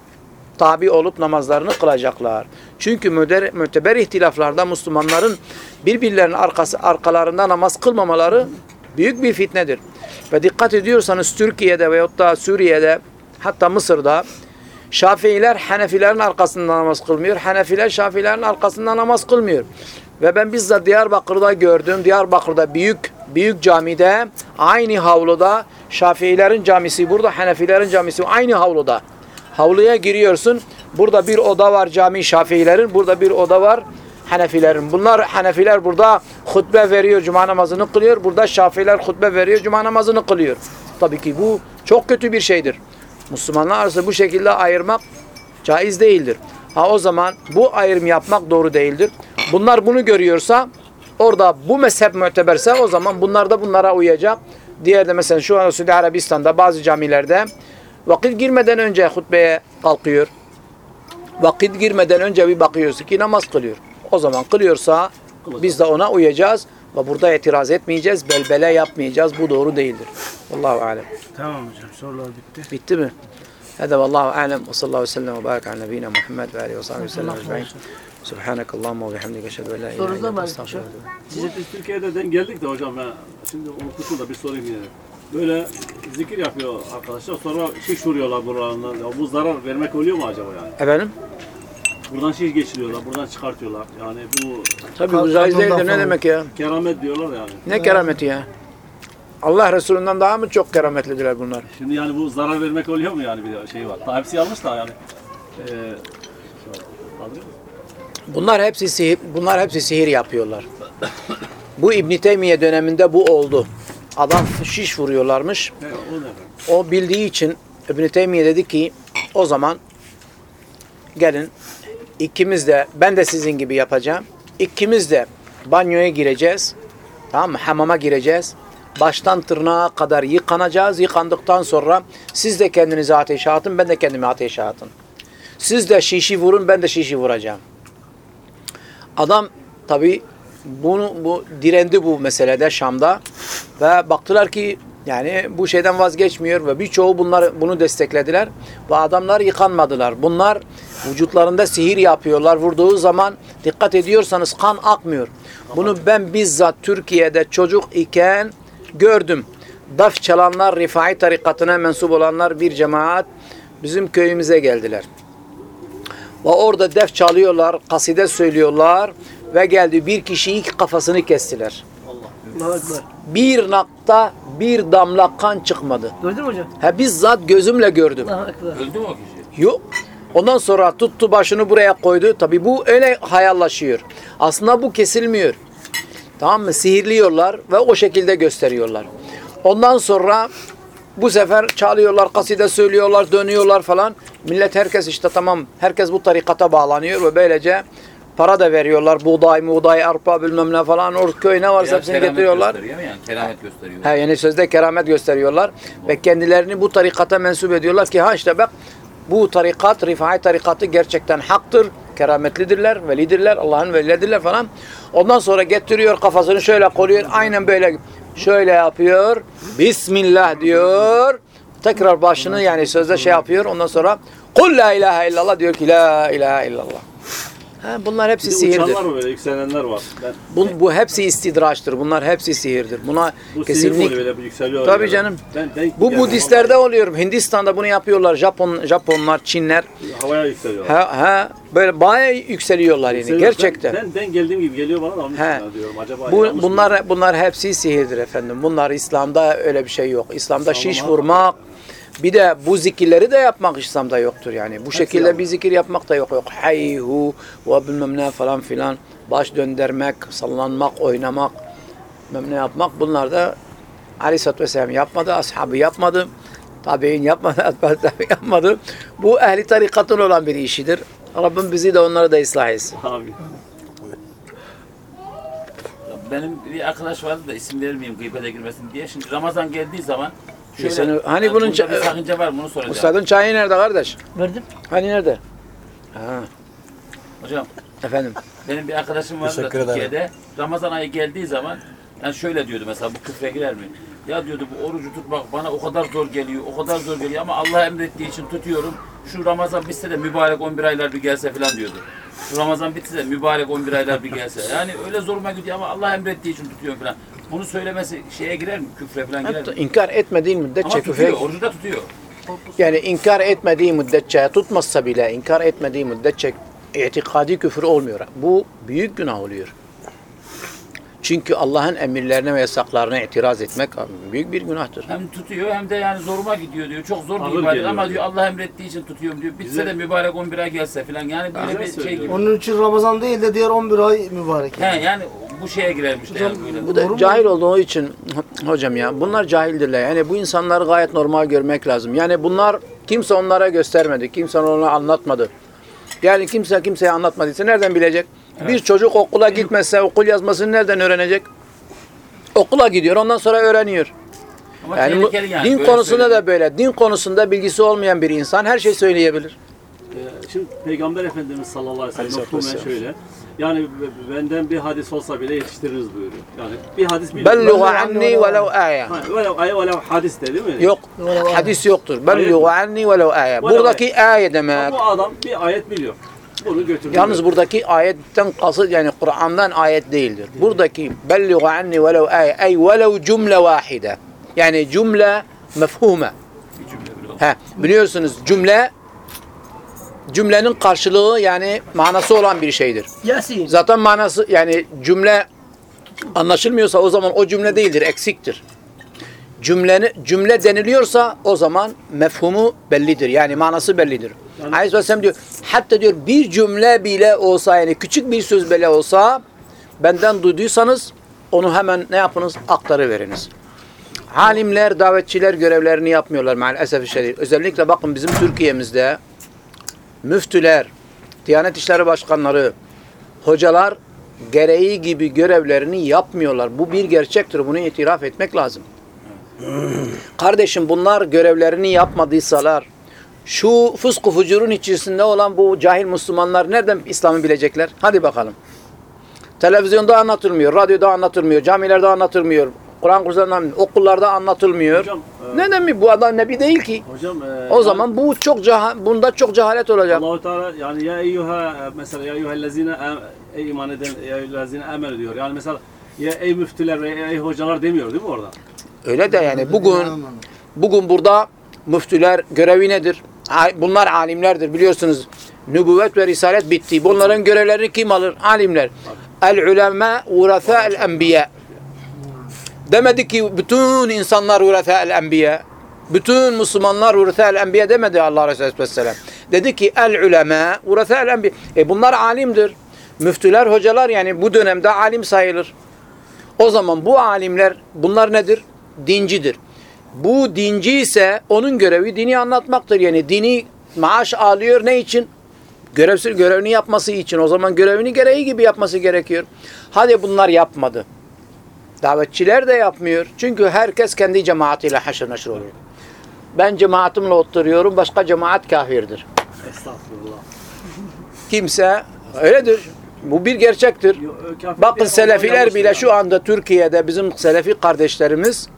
tabi olup namazlarını kılacaklar. Çünkü müder, müteber ihtilaflarda Müslümanların birbirlerinin arkası, arkalarında namaz kılmamaları büyük bir fitnedir. Ve dikkat ediyorsanız Türkiye'de veyahut da Suriye'de hatta Mısır'da Şafiiler Hanefilerin arkasında namaz kılmıyor. Hanefiler Şafiilerin arkasında namaz kılmıyor. Ve ben bizzat Diyarbakır'da gördüm. Diyarbakır'da büyük büyük camide aynı havluda Şafiilerin camisi burada Hanefilerin camisi aynı havluda. Havluya giriyorsun. Burada bir oda var cami Şafiilerin. Burada bir oda var Hanefilerin. Bunlar Hanefiler burada hutbe veriyor, cuma namazını kılıyor. Burada Şafiiler hutbe veriyor, cuma namazını kılıyor. Tabii ki bu çok kötü bir şeydir. Müslümanlar arasında bu şekilde ayırmak caiz değildir. Ha o zaman bu ayrım yapmak doğru değildir. Bunlar bunu görüyorsa orada bu mezhep müteberse o zaman bunlar da bunlara uyacak. Diğer de mesela şu an Suudi Arabistan'da bazı camilerde vakit girmeden önce hutbeye kalkıyor. Vakit girmeden önce bir bakıyorsun ki namaz kılıyor. O zaman kılıyorsa biz de ona uyacağız ve burada itiraz etmeyeceğiz, belbele yapmayacağız. Bu doğru değildir. Allahu alem. Tamam hocam sorular bitti. Bitti mi? Hadi vallahu alem ve sallallahu aleyhi ve sellem ve barik ala nebiyyina Muhammed ve aleyhi ve sahbihi ve sellem ecmaîn. Subhanakallahumma ve bihamdike eşhedü en la ilahe illa ente estağfiruke ve etûbü Türkiye'den geldik de hocam ben şimdi unutmuşum da bir sorayım yine. Böyle zikir yapıyor arkadaşlar sonra şiş vuruyorlar buralarından. Ya bu zarar vermek oluyor mu acaba yani? Efendim? Buradan şiş geçiriyorlar, buradan çıkartıyorlar. Yani bu Tabii bu caiz değildir. Ne demek ya? keramet diyorlar yani. Ne kerameti ya? Allah Resulü'nden daha mı çok kerametlidirler bunlar? Şimdi yani bu zarar vermek oluyor mu yani bir şey var. Daha hepsi yanlış da yani. Ee, şey Anlıyor musun? Bunlar hepsi sihir, bunlar hepsi sihir yapıyorlar. bu İbn Teymiye döneminde bu oldu. Adam şiş vuruyorlarmış. O bildiği için İbn Teymiye dedi ki o zaman gelin ikimiz de ben de sizin gibi yapacağım. İkimiz de banyoya gireceğiz. Tamam mı? Hamama gireceğiz. Baştan tırnağa kadar yıkanacağız. Yıkandıktan sonra siz de kendinizi ateşe atın, ben de kendimi ateşe atın. Siz de şişi vurun, ben de şişi vuracağım. Adam tabi bunu bu direndi bu meselede Şam'da ve baktılar ki yani bu şeyden vazgeçmiyor ve birçoğu bunlar bunu desteklediler ve adamlar yıkanmadılar. Bunlar vücutlarında sihir yapıyorlar. Vurduğu zaman dikkat ediyorsanız kan akmıyor. Bunu ben bizzat Türkiye'de çocuk iken gördüm. Daf çalanlar, Rifai tarikatına mensup olanlar bir cemaat bizim köyümüze geldiler. Ve orada def çalıyorlar, kaside söylüyorlar ve geldi bir kişiyi kafasını kestiler. Ekber. Bir nakta bir damla kan çıkmadı. Gördün mü hocam? Ha bizzat gözümle gördüm. Ekber. Öldü mü o kişi? Yok. Ondan sonra tuttu başını buraya koydu. Tabi bu öyle hayallaşıyor. Aslında bu kesilmiyor. Tamam mı? Sihirliyorlar ve o şekilde gösteriyorlar. Ondan sonra bu sefer çalıyorlar, kaside söylüyorlar, dönüyorlar falan. Millet herkes işte tamam, herkes bu tarikata bağlanıyor ve böylece para da veriyorlar. Buğday, muğday, arpa bilmem ne falan. O köy ne varsa Biraz hepsini keramet getiriyorlar. gösteriyor mu yani? Keramet gösteriyor. Ha, yani sözde keramet gösteriyorlar ve kendilerini bu tarikata mensup ediyorlar ki ha işte bak Bu tarikat, rifai tarikatı gerçekten haktır. Kerametlidirler, velidirler, Allah'ın velileridirler falan. Ondan sonra getiriyor kafasını şöyle koyuyor. Aynen böyle şöyle yapıyor. Bismillah diyor. Tekrar başını yani sözde şey yapıyor. Ondan sonra Kul la ilahe illallah diyor ki la ilahe illallah. Bunlar hepsi Bir de sihirdir. uçanlar mı böyle yükselenler var. Ben, Bu, bu hepsi istidraçtır. Bunlar hepsi sihirdir. Buna bu sihir kesinlikle oluyor böyle yükseliyor. Tabii böyle. canım. Ben, ben, bu yani Budistlerde oluyor. Hindistan'da bunu yapıyorlar. Japon Japonlar, Çinler. Havaya, yükseliyor. Ha ha böyle bayağı yükseliyorlar yani Yükseliyor. gerçekten. Ben, ben, ben geldiğim gibi geliyor bana da onun He. diyorum. Acaba Bu yanlış mı? bunlar bunlar hepsi sihirdir efendim. Bunlar İslam'da öyle bir şey yok. İslam'da şiş İslam'da vurmak bir de bu zikirleri de yapmak İslam'da yoktur yani. Bu şekilde bir zikir yapmak da yok. Yok hayhu ve bilmem ne falan filan. Baş döndürmek, sallanmak, oynamak, bilmem ne yapmak. Bunlar da Aleyhisselatü Vesselam yapmadı, ashabı yapmadı. Tabi'in yapmadı, tabi yapmadı. Bu ehli tarikatın olan bir işidir. Rabbim bizi de onları da ıslah etsin. Benim bir arkadaş vardı da isim vermeyeyim gıybete girmesin diye. Şimdi Ramazan geldiği zaman şöyle, Sen- hani bunun ça- bir sakınca var mı bunu soracağım. Ustadın çayı nerede kardeş? Verdim. Hani nerede? Ha, Hocam efendim. benim bir arkadaşım vardı da Teşekkür ederim. Türkiye'de. Ramazan ayı geldiği zaman yani şöyle diyordu mesela bu küfre girer mi? Ya diyordu bu orucu tutmak bana o kadar zor geliyor, o kadar zor geliyor ama Allah emrettiği için tutuyorum. Şu Ramazan bitse de mübarek 11 aylar bir gelse falan diyordu. Şu Ramazan bitse de mübarek 11 aylar bir gelse. Yani öyle zoruma gidiyor ama Allah emrettiği için tutuyorum falan. Bunu söylemesi şeye girer mi? Küfre falan girer mi? İnkar etmediği müddetçe Ama küfre tutuyor, orucu da tutuyor. yani inkar etmediği müddetçe tutmazsa bile inkar etmediği müddetçe itikadi küfür olmuyor. Bu büyük günah oluyor. Çünkü Allah'ın emirlerine ve yasaklarına itiraz etmek büyük bir günahtır. Hem tutuyor hem de yani zoruma gidiyor diyor. Çok zor bir ibadet ama diyor. Allah emrettiği için tutuyorum diyor. Bitse Bize- de mübarek 11 ay gelse falan. Yani böyle bir şey gibi. Onun için Ramazan değil de diğer 11 ay mübarek. He yani bu şeye girermiş de yani böyle. Bu da Doğru mu? cahil olduğu için hocam ya bunlar cahildirler. Yani bu insanları gayet normal görmek lazım. Yani bunlar kimse onlara göstermedi. Kimse ona anlatmadı. Yani kimse kimseye anlatmadıysa nereden bilecek? Bir çocuk okula gitmezse okul yazmasını nereden öğrenecek? Okula gidiyor ondan sonra öğreniyor. Ama Yani bu, yani. din böyle konusunda söyleyeyim. da böyle. Din konusunda bilgisi olmayan bir insan her şey söyleyebilir. Ee, Şimdi Peygamber Efendimiz sallallahu aleyhi ve sellem vesselam. şöyle. Yani benden bir hadis olsa bile yetiştiririz buyuruyor. Yani bir hadis bir Belluğu anni velev aya. Velev ayet velev hadis de değil mi? Yok. Hadis yoktur. Belluğu anni velev aya. Buradaki aya demek. Bu adam bir ayet biliyor. Bunu götürdü. Yalnız buradaki ayetten kasıt yani Kur'an'dan ayet değildir. Buradaki belligu anni velev ayet ey velev cümle vahide. Yani cümle mefhume. He, biliyorsunuz cümle cümlenin karşılığı yani manası olan bir şeydir. Yasin. Zaten manası yani cümle anlaşılmıyorsa o zaman o cümle değildir, eksiktir. Cümleni, cümle deniliyorsa o zaman mefhumu bellidir. Yani manası bellidir. Aleyhisselam diyor, hatta diyor bir cümle bile olsa yani küçük bir söz bile olsa benden duyduysanız onu hemen ne yapınız? Aktarıveriniz. Alimler, davetçiler görevlerini yapmıyorlar maalesef şiddet. Özellikle bakın bizim Türkiye'mizde müftüler, Diyanet İşleri Başkanları, hocalar gereği gibi görevlerini yapmıyorlar. Bu bir gerçektir. Bunu itiraf etmek lazım. Kardeşim bunlar görevlerini yapmadıysalar şu fısk fucurun içerisinde olan bu cahil Müslümanlar nereden İslam'ı bilecekler? Hadi bakalım. Televizyonda anlatılmıyor, radyoda anlatılmıyor, camilerde anlatılmıyor, Kur'an kurslarında, okullarda anlatılmıyor. Hocam, e, Neden mi? Bu adam nebi değil ki. Hocam e, O zaman bu çok ceha bunda çok cehalet olacak. Allahu Teala yani ya eyyuha mesela ya eyyuhellezine ey iman eden ya eyyuhellezine emel diyor. Yani mesela ya ey müftüler ve ey hocalar demiyor değil mi orada? Öyle de yani bugün bugün burada müftüler görevi nedir? Bunlar alimlerdir biliyorsunuz. Nübüvvet ve risalet bitti. Bunların görevlerini kim alır? Alimler. El ulema urasa el enbiya. Demedi ki bütün insanlar urasa el enbiya. Bütün Müslümanlar urasa el enbiya demedi Allah Resulü Aleyhisselam. Dedi ki el ulema urasa el enbiya. E bunlar alimdir. Müftüler, hocalar yani bu dönemde alim sayılır. O zaman bu alimler bunlar nedir? Dincidir. Bu dinci ise onun görevi dini anlatmaktır. Yani dini maaş alıyor ne için? Görevsiz görevini yapması için. O zaman görevini gereği gibi yapması gerekiyor. Hadi bunlar yapmadı. Davetçiler de yapmıyor. Çünkü herkes kendi cemaatiyle haşır neşir olur. ben cemaatimle oturuyorum, başka cemaat kafirdir. Estağfurullah. Kimse öyledir. Bu bir gerçektir. Bakın Selefiler bile şu anda Türkiye'de bizim Selefi kardeşlerimiz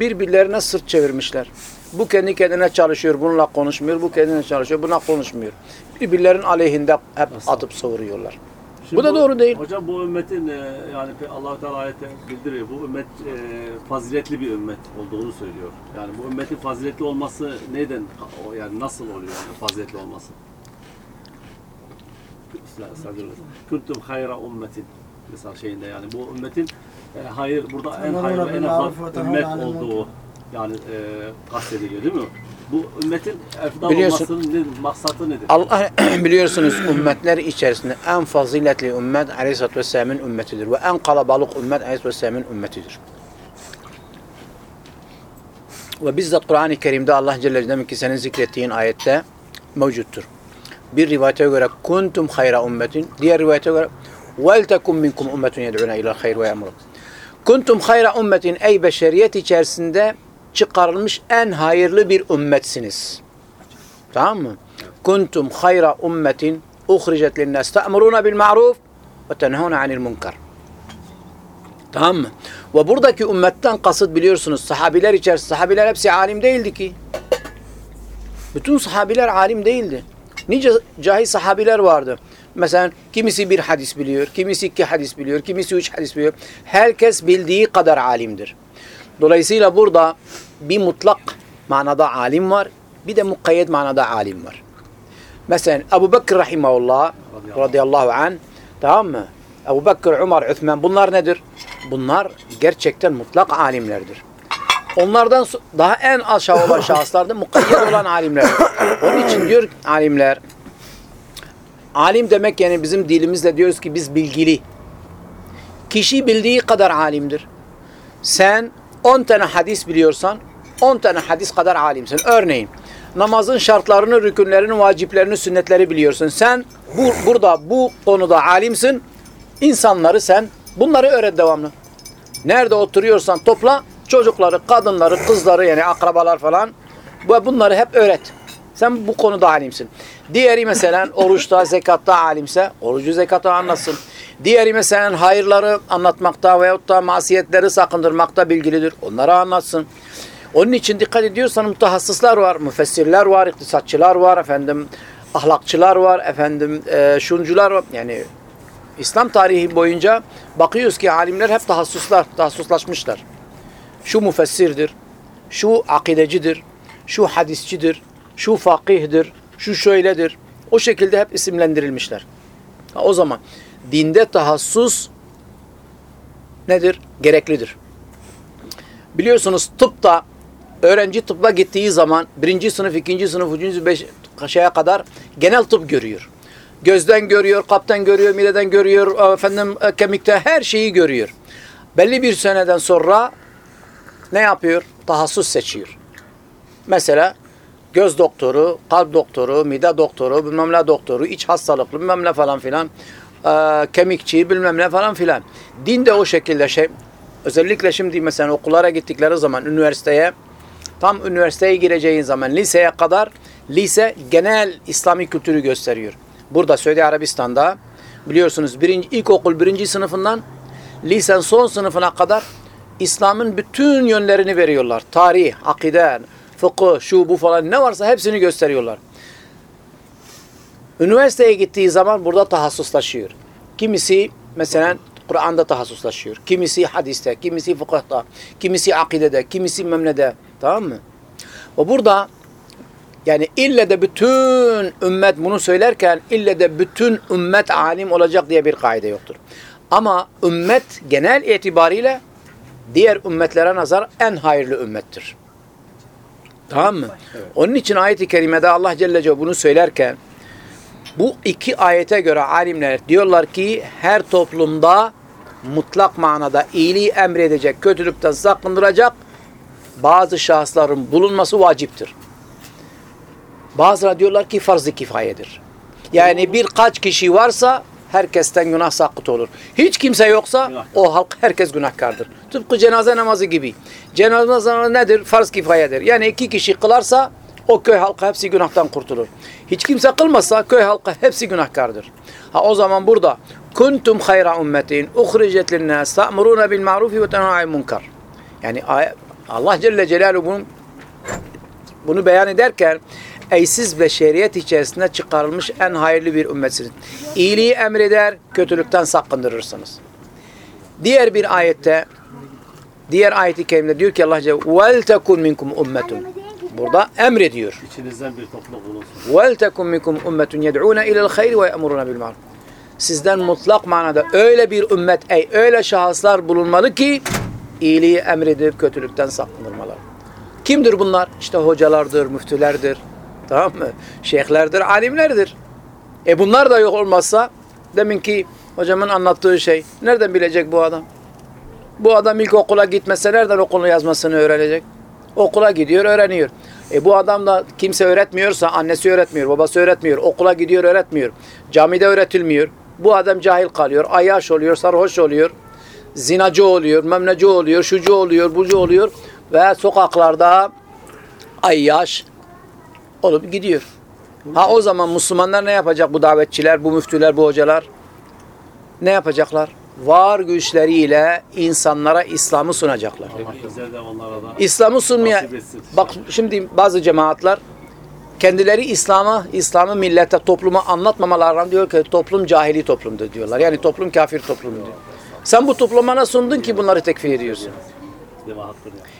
birbirlerine sırt çevirmişler. Bu kendi kendine çalışıyor, bununla konuşmuyor. Bu kendine çalışıyor, buna konuşmuyor. Birbirlerinin aleyhinde hep atıp savuruyorlar. Şimdi Bu da doğru değil. Hocam bu ümmetin e, yani Allah-u Teala ayette bildiriyor. Bu ümmet e, faziletli bir ümmet olduğunu söylüyor. Yani bu ümmetin faziletli olması neden o yani nasıl oluyor yani faziletli olması? Kuntum hayra ümmetin mesela şeyinde yani bu ümmetin e, hayır burada en hayır ve en afdal ümmet olduğu yani e, kastediliyor değil mi? Bu ümmetin efdal Biliyorsun- olmasının ne, maksatı nedir? Allah biliyorsunuz ümmetler içerisinde en faziletli ümmet Aleyhisselatü Vesselam'ın ümmetidir. Ve en kalabalık ümmet Aleyhisselatü Vesselam'ın ümmetidir. Ve bizzat Kur'an-ı Kerim'de Allah Celle Celaluhu ki senin zikrettiğin ayette mevcuttur. Bir rivayete göre kuntum hayra ümmetin, diğer rivayete göre vel tekum minkum ümmetun yed'una ila'l hayr ve ya'murun. Kuntum hayra ümmetin ey beşeriyet içerisinde çıkarılmış en hayırlı bir ümmetsiniz. Tamam mı? Kuntum hayra ummetin uhricet linnas ta'muruna bil ma'ruf ve tenhuna anil munkar. Tamam mı? Ve buradaki ümmetten kasıt biliyorsunuz sahabiler içerisinde sahabiler hepsi alim değildi ki. Bütün sahabiler alim değildi. Nice cahil sahabiler vardı. Mesela kimisi bir hadis biliyor, kimisi iki hadis biliyor, kimisi üç hadis biliyor. Herkes bildiği kadar alimdir. Dolayısıyla burada bir mutlak manada alim var, bir de mukayyet manada alim var. Mesela Ebu Bekir Rahimahullah radıyallahu anh tamam mı? Ebu Bekir, Umar, Üthman bunlar nedir? Bunlar gerçekten mutlak alimlerdir. Onlardan daha en aşağı olan şahıslar da mukayyet olan alimler. Onun için diyor alimler alim demek yani bizim dilimizle diyoruz ki biz bilgili. Kişi bildiği kadar alimdir. Sen 10 tane hadis biliyorsan 10 tane hadis kadar alimsin. Örneğin namazın şartlarını, rükünlerini, vaciplerini, sünnetleri biliyorsun. Sen bu, burada bu konuda alimsin. İnsanları sen bunları öğret devamlı. Nerede oturuyorsan topla çocukları, kadınları, kızları yani akrabalar falan bu bunları hep öğret. Sen bu konuda alimsin. Diğeri mesela oruçta, zekatta alimse orucu zekata anlatsın. Diğeri mesela hayırları anlatmakta veyahut da masiyetleri sakındırmakta bilgilidir. Onları anlatsın. Onun için dikkat ediyorsan mutahassıslar var, müfessirler var, iktisatçılar var, efendim ahlakçılar var, efendim e, şuncular var. Yani İslam tarihi boyunca bakıyoruz ki alimler hep tahassuslar, tahassuslaşmışlar. Şu müfessirdir, şu akidecidir, şu hadisçidir, şu fakihdir, şu şöyledir. O şekilde hep isimlendirilmişler. Ha, o zaman dinde tahassus nedir? Gereklidir. Biliyorsunuz tıpta öğrenci tıbba gittiği zaman birinci sınıf, ikinci sınıf, üçüncü, beş şeye kadar genel tıp görüyor. Gözden görüyor, kaptan görüyor, mideden görüyor, efendim e, kemikte her şeyi görüyor. Belli bir seneden sonra ne yapıyor? Tahassus seçiyor. Mesela göz doktoru, kalp doktoru, mide doktoru, bilmem ne doktoru, iç hastalıklı bilmem ne falan filan, e, kemikçi bilmem ne falan filan. Din de o şekilde şey. Özellikle şimdi mesela okullara gittikleri zaman üniversiteye, tam üniversiteye gireceğin zaman liseye kadar lise genel İslami kültürü gösteriyor. Burada Suudi Arabistan'da biliyorsunuz birinci, ilkokul birinci sınıfından lisen son sınıfına kadar İslam'ın bütün yönlerini veriyorlar. Tarih, akide, fıkıh, şu bu falan ne varsa hepsini gösteriyorlar. Üniversiteye gittiği zaman burada tahassuslaşıyor. Kimisi mesela Kur'an'da tahassuslaşıyor. Kimisi hadiste, kimisi fıkıhta, kimisi akidede, kimisi memnede. Tamam mı? O burada yani ille de bütün ümmet bunu söylerken ille de bütün ümmet alim olacak diye bir kaide yoktur. Ama ümmet genel itibariyle diğer ümmetlere nazar en hayırlı ümmettir. Tamam mı? Onun için ayet-i kerimede Allah Celle Celaluhu bunu söylerken bu iki ayete göre alimler diyorlar ki her toplumda mutlak manada iyiliği emredecek, kötülükten sakındıracak bazı şahısların bulunması vaciptir. Bazıları diyorlar ki farz-ı kifayedir. Yani birkaç kişi varsa herkesten günah sakıt olur. Hiç kimse yoksa o halk herkes günahkardır. Tıpkı cenaze namazı gibi. Cenaze namazı nedir? Farz kifayedir. Yani iki kişi kılarsa o köy halkı hepsi günahtan kurtulur. Hiç kimse kılmazsa köy halkı hepsi günahkardır. Ha o zaman burada kuntum hayra ummetin uhricet linnas ta'muruna bil ma'rufi ve tenhauna munkar. Yani Allah Celle Celaluhu bunu, bunu beyan ederken eysiz ve şeriyet içerisinde çıkarılmış en hayırlı bir ümmetsiniz. İyiliği emreder, kötülükten sakındırırsınız. Diğer bir ayette diğer ayeti kerimde diyor ki Allah Celle "Vel tekun minkum ummetun." Burada emrediyor. İçinizden bir topluluk olsun. "Vel tekun minkum ummetun yed'un ila'l hayr ve yemuruna bil ma'ruf." Sizden mutlak manada öyle bir ümmet, ey öyle şahıslar bulunmalı ki iyiliği emredip kötülükten sakınırmalar. Kimdir bunlar? İşte hocalardır, müftülerdir, tamam mı? Şeyhlerdir, alimlerdir. E bunlar da yok olmazsa deminki hocamın anlattığı şey nereden bilecek bu adam? Bu adam ilk okula gitmese nereden okulunu yazmasını öğrenecek? Okula gidiyor, öğreniyor. E bu adam da kimse öğretmiyorsa, annesi öğretmiyor, babası öğretmiyor, okula gidiyor, öğretmiyor. Camide öğretilmiyor. Bu adam cahil kalıyor, ayyaş oluyor, sarhoş oluyor, zinacı oluyor, memneci oluyor, şucu oluyor, bucu oluyor ve sokaklarda ayyaş olup gidiyor. Ha o zaman Müslümanlar ne yapacak bu davetçiler, bu müftüler, bu hocalar? Ne yapacaklar? Var güçleriyle insanlara İslam'ı sunacaklar. İslam'ı sunmaya bak şimdi bazı cemaatler kendileri İslam'ı İslam'ı millete topluma anlatmamalarından diyor ki toplum cahili toplumdur diyorlar. Yani toplum kafir toplumdur. Sen bu topluma ne sundun ki bunları tekfir ediyorsun?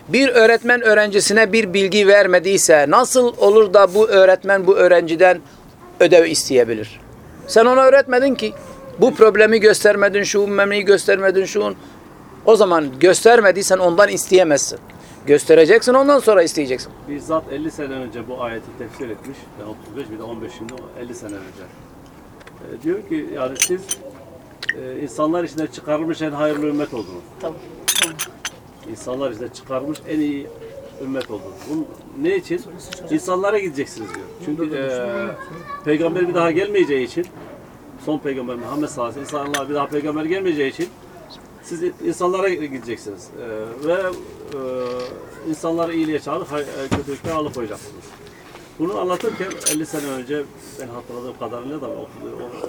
Bir öğretmen öğrencisine bir bilgi vermediyse nasıl olur da bu öğretmen bu öğrenciden ödev isteyebilir? Sen ona öğretmedin ki. Bu problemi göstermedin, şu memneyi göstermedin, şun. O zaman göstermediysen ondan isteyemezsin. Göstereceksin ondan sonra isteyeceksin. Bizzat 50 sene önce bu ayeti tefsir etmiş. Ben 35 bir de 15 şimdi o 50 sene önce. Ee, diyor ki yani siz e, insanlar içinde çıkarılmış en hayırlı ümmet oldunuz. Tamam. İnsanlar içinde çıkarılmış en iyi ümmet oldunuz. Bunun ne için? İnsanlara gideceksiniz diyor. Çünkü e, peygamber bir daha gelmeyeceği için son peygamber Muhammed sallallahu aleyhi ve sellem insanlar bir daha peygamber gelmeyeceği için siz insanlara gideceksiniz. E, ve e, insanları iyiliğe çağırıp kötülükten alıkoyacaksınız. Bunu anlatırken 50 sene önce ben hatırladığım kadarıyla da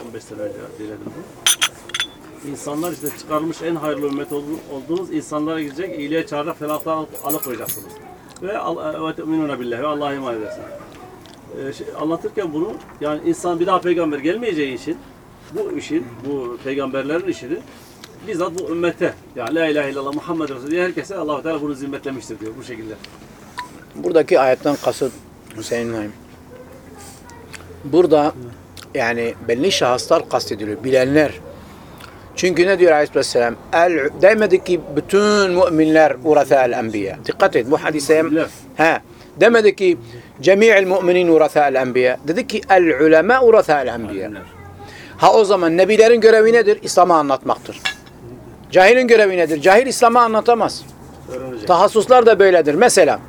15 sene önce diledim bu. İnsanlar işte çıkarılmış en hayırlı ümmet olduğunuz, insanlara gidecek, iyiliğe çağırarak felaktan alıkoyacaksınız. Ve al- ve billahi ve Allah'a emanet edersiniz. Ee, şey, anlatırken bunu yani insan bir daha peygamber gelmeyeceği için bu işin, bu peygamberlerin işini bizzat bu ümmete yani la ilahe illallah Muhammed Resulü diye herkese Allah Teala bunu zimmetlemiştir diyor bu şekilde. Buradaki ayetten kasıt Hüseyin Naim. Burada yani belli şahıslar kastediliyor. Bilenler. Çünkü ne diyor Aleyhisselam? El, demedi ki bütün müminler urasa el enbiya. Dikkat et bu hadise. He. Demedi ki cemi'il müminin urasa el enbiya. Dedi ki el ulema urasa el enbiya. Ha o zaman nebilerin görevi nedir? İslam'ı anlatmaktır. Cahilin görevi nedir? Cahil İslam'ı anlatamaz. Öğrenecek. Tahassuslar da böyledir. Mesela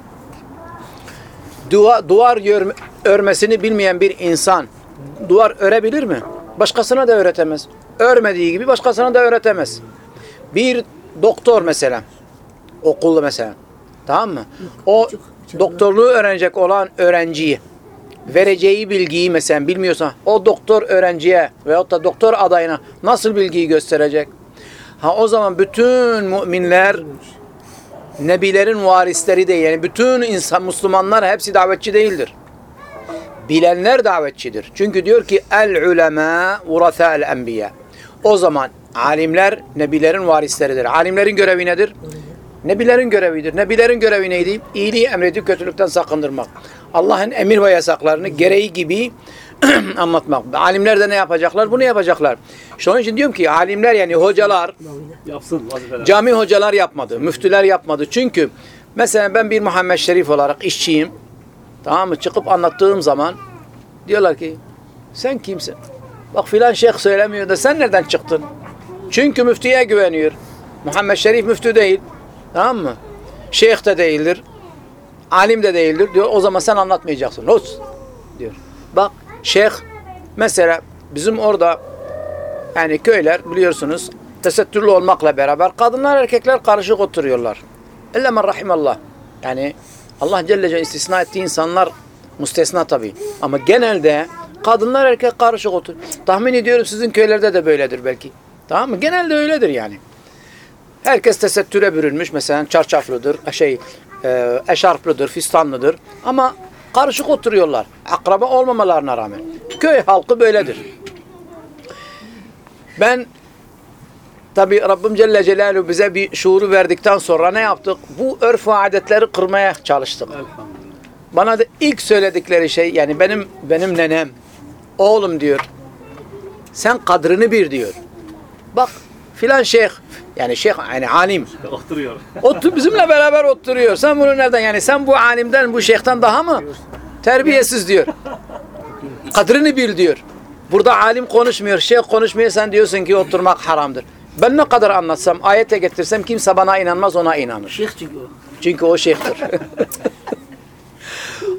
dua, duvar örmesini bilmeyen bir insan duvar örebilir mi? Başkasına da öğretemez. Örmediği gibi başkasına da öğretemez. Bir doktor mesela okulda mesela tamam mı? O doktorluğu öğrenecek olan öğrenciyi vereceği bilgiyi mesela bilmiyorsa o doktor öğrenciye veyahut da doktor adayına nasıl bilgiyi gösterecek? Ha o zaman bütün müminler nebilerin varisleri değil. Yani bütün insan Müslümanlar hepsi davetçi değildir. Bilenler davetçidir. Çünkü diyor ki el ulema urasa el enbiya. O zaman alimler nebilerin varisleridir. Alimlerin görevi nedir? Nebilerin görevidir. Nebilerin görevi neydi? İyiliği emredip kötülükten sakındırmak. Allah'ın emir ve yasaklarını gereği gibi anlatmak. Alimler de ne yapacaklar? Bunu yapacaklar. İşte onun için diyorum ki alimler yani hocalar, Yapsın vazifeler. Cami hocalar yapmadı, müftüler yapmadı. Çünkü mesela ben bir Muhammed Şerif olarak işçiyim. Tamam mı? Çıkıp anlattığım zaman diyorlar ki sen kimsin? Bak filan şeyh söylemiyor da sen nereden çıktın? Çünkü müftüye güveniyor. Muhammed Şerif müftü değil. Tamam mı? Şeyh de değildir. Alim de değildir. Diyor o zaman sen anlatmayacaksın. Los diyor. Bak şeyh mesela bizim orada yani köyler biliyorsunuz tesettürlü olmakla beraber kadınlar erkekler karışık oturuyorlar. İlla men rahimallah. Yani Allah Celle Celle istisna ettiği insanlar müstesna tabii. Ama genelde kadınlar erkek karışık otur. Tahmin ediyorum sizin köylerde de böyledir belki. Tamam mı? Genelde öyledir yani. Herkes tesettüre bürünmüş. Mesela çarşaflıdır, şey, e, eşarplıdır, fistanlıdır. Ama karışık oturuyorlar. Akraba olmamalarına rağmen. Köy halkı böyledir. Ben tabi Rabbim Celle Celaluhu bize bir şuuru verdikten sonra ne yaptık? Bu örf ve adetleri kırmaya çalıştık. Bana da ilk söyledikleri şey yani benim benim nenem oğlum diyor. Sen kadrini bir diyor. Bak filan şeyh yani şeyh yani alim Oturuyor. Otur bizimle beraber oturuyor. Sen bunu nereden yani sen bu alimden bu şeyhten daha mı terbiyesiz diyor. Kadrini bil diyor. Burada alim konuşmuyor, şeyh konuşmuyor sen diyorsun ki oturmak haramdır. Ben ne kadar anlatsam, ayete getirsem kimse bana inanmaz ona inanır. Şeyh çünkü o. Çünkü o şeyhtir.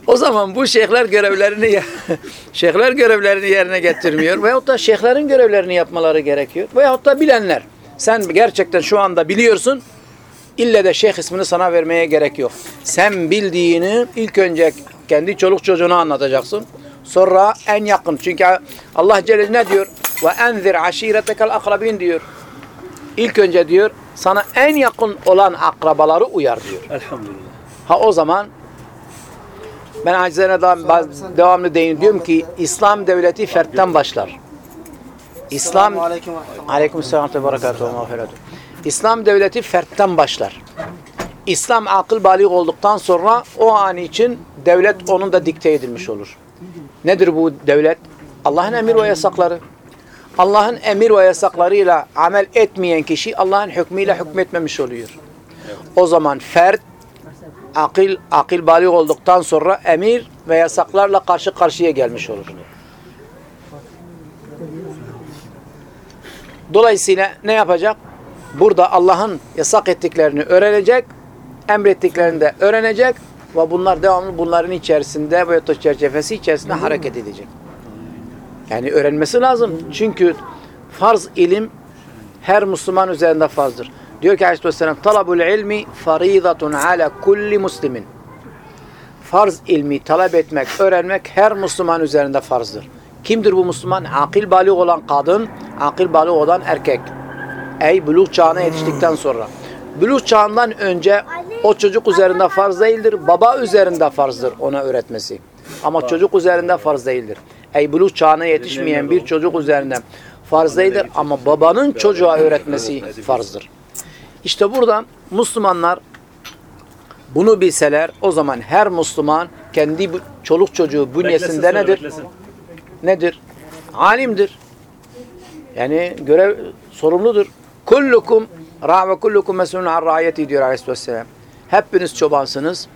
o zaman bu şeyhler görevlerini şeyhler görevlerini yerine getirmiyor veyahut da şeyhlerin görevlerini yapmaları gerekiyor. Veyahut da bilenler. Sen gerçekten şu anda biliyorsun. İlle de şeyh ismini sana vermeye gerek yok. Sen bildiğini ilk önce kendi çoluk çocuğuna anlatacaksın. Sonra en yakın. Çünkü Allah Celle ne diyor? Ve enzir aşiretekel akrabin diyor. İlk önce diyor sana en yakın olan akrabaları uyar diyor. Elhamdülillah. Ha o zaman ben acizane devam, devamlı değin diyorum ki İslam devleti fertten başlar. İslam Selamun aleyküm ve berekatuhu. İslam devleti fertten başlar. İslam akıl balik olduktan sonra o an için devlet onun da dikte edilmiş olur. Nedir bu devlet? Allah'ın emir ve yasakları. Allah'ın emir ve yasaklarıyla amel etmeyen kişi Allah'ın hükmüyle hükmetmemiş oluyor. O zaman fert akıl akıl balik olduktan sonra emir ve yasaklarla karşı karşıya gelmiş olur. Dolayısıyla ne yapacak? Burada Allah'ın yasak ettiklerini öğrenecek, emrettiklerini de öğrenecek ve bunlar devamlı bunların içerisinde ve çerçevesi içerisinde hareket edecek. Yani öğrenmesi lazım. Çünkü farz ilim her Müslüman üzerinde farzdır. Diyor ki Aleyhisselam talabul ilmi faridatun ala kulli muslimin. Farz ilmi talep etmek, öğrenmek her Müslüman üzerinde farzdır. Kimdir bu Müslüman? Akil balik olan kadın, akil balik olan erkek. Ey buluğ çağına yetiştikten sonra. Buluğ çağından önce o çocuk üzerinde farz değildir. Baba üzerinde farzdır ona öğretmesi. Ama çocuk üzerinde farz değildir. Ey buluğ çağına yetişmeyen bir çocuk üzerinde farz değildir ama babanın çocuğa öğretmesi farzdır. İşte burada Müslümanlar bunu bilseler o zaman her Müslüman kendi çoluk çocuğu bünyesinde Beklesin, nedir? beklesin. Nedir? Alimdir. Yani görev sorumludur. Kullukum ra ve kullukum mesulun an raiyeti diyor Aleyhisselam. Hepiniz çobansınız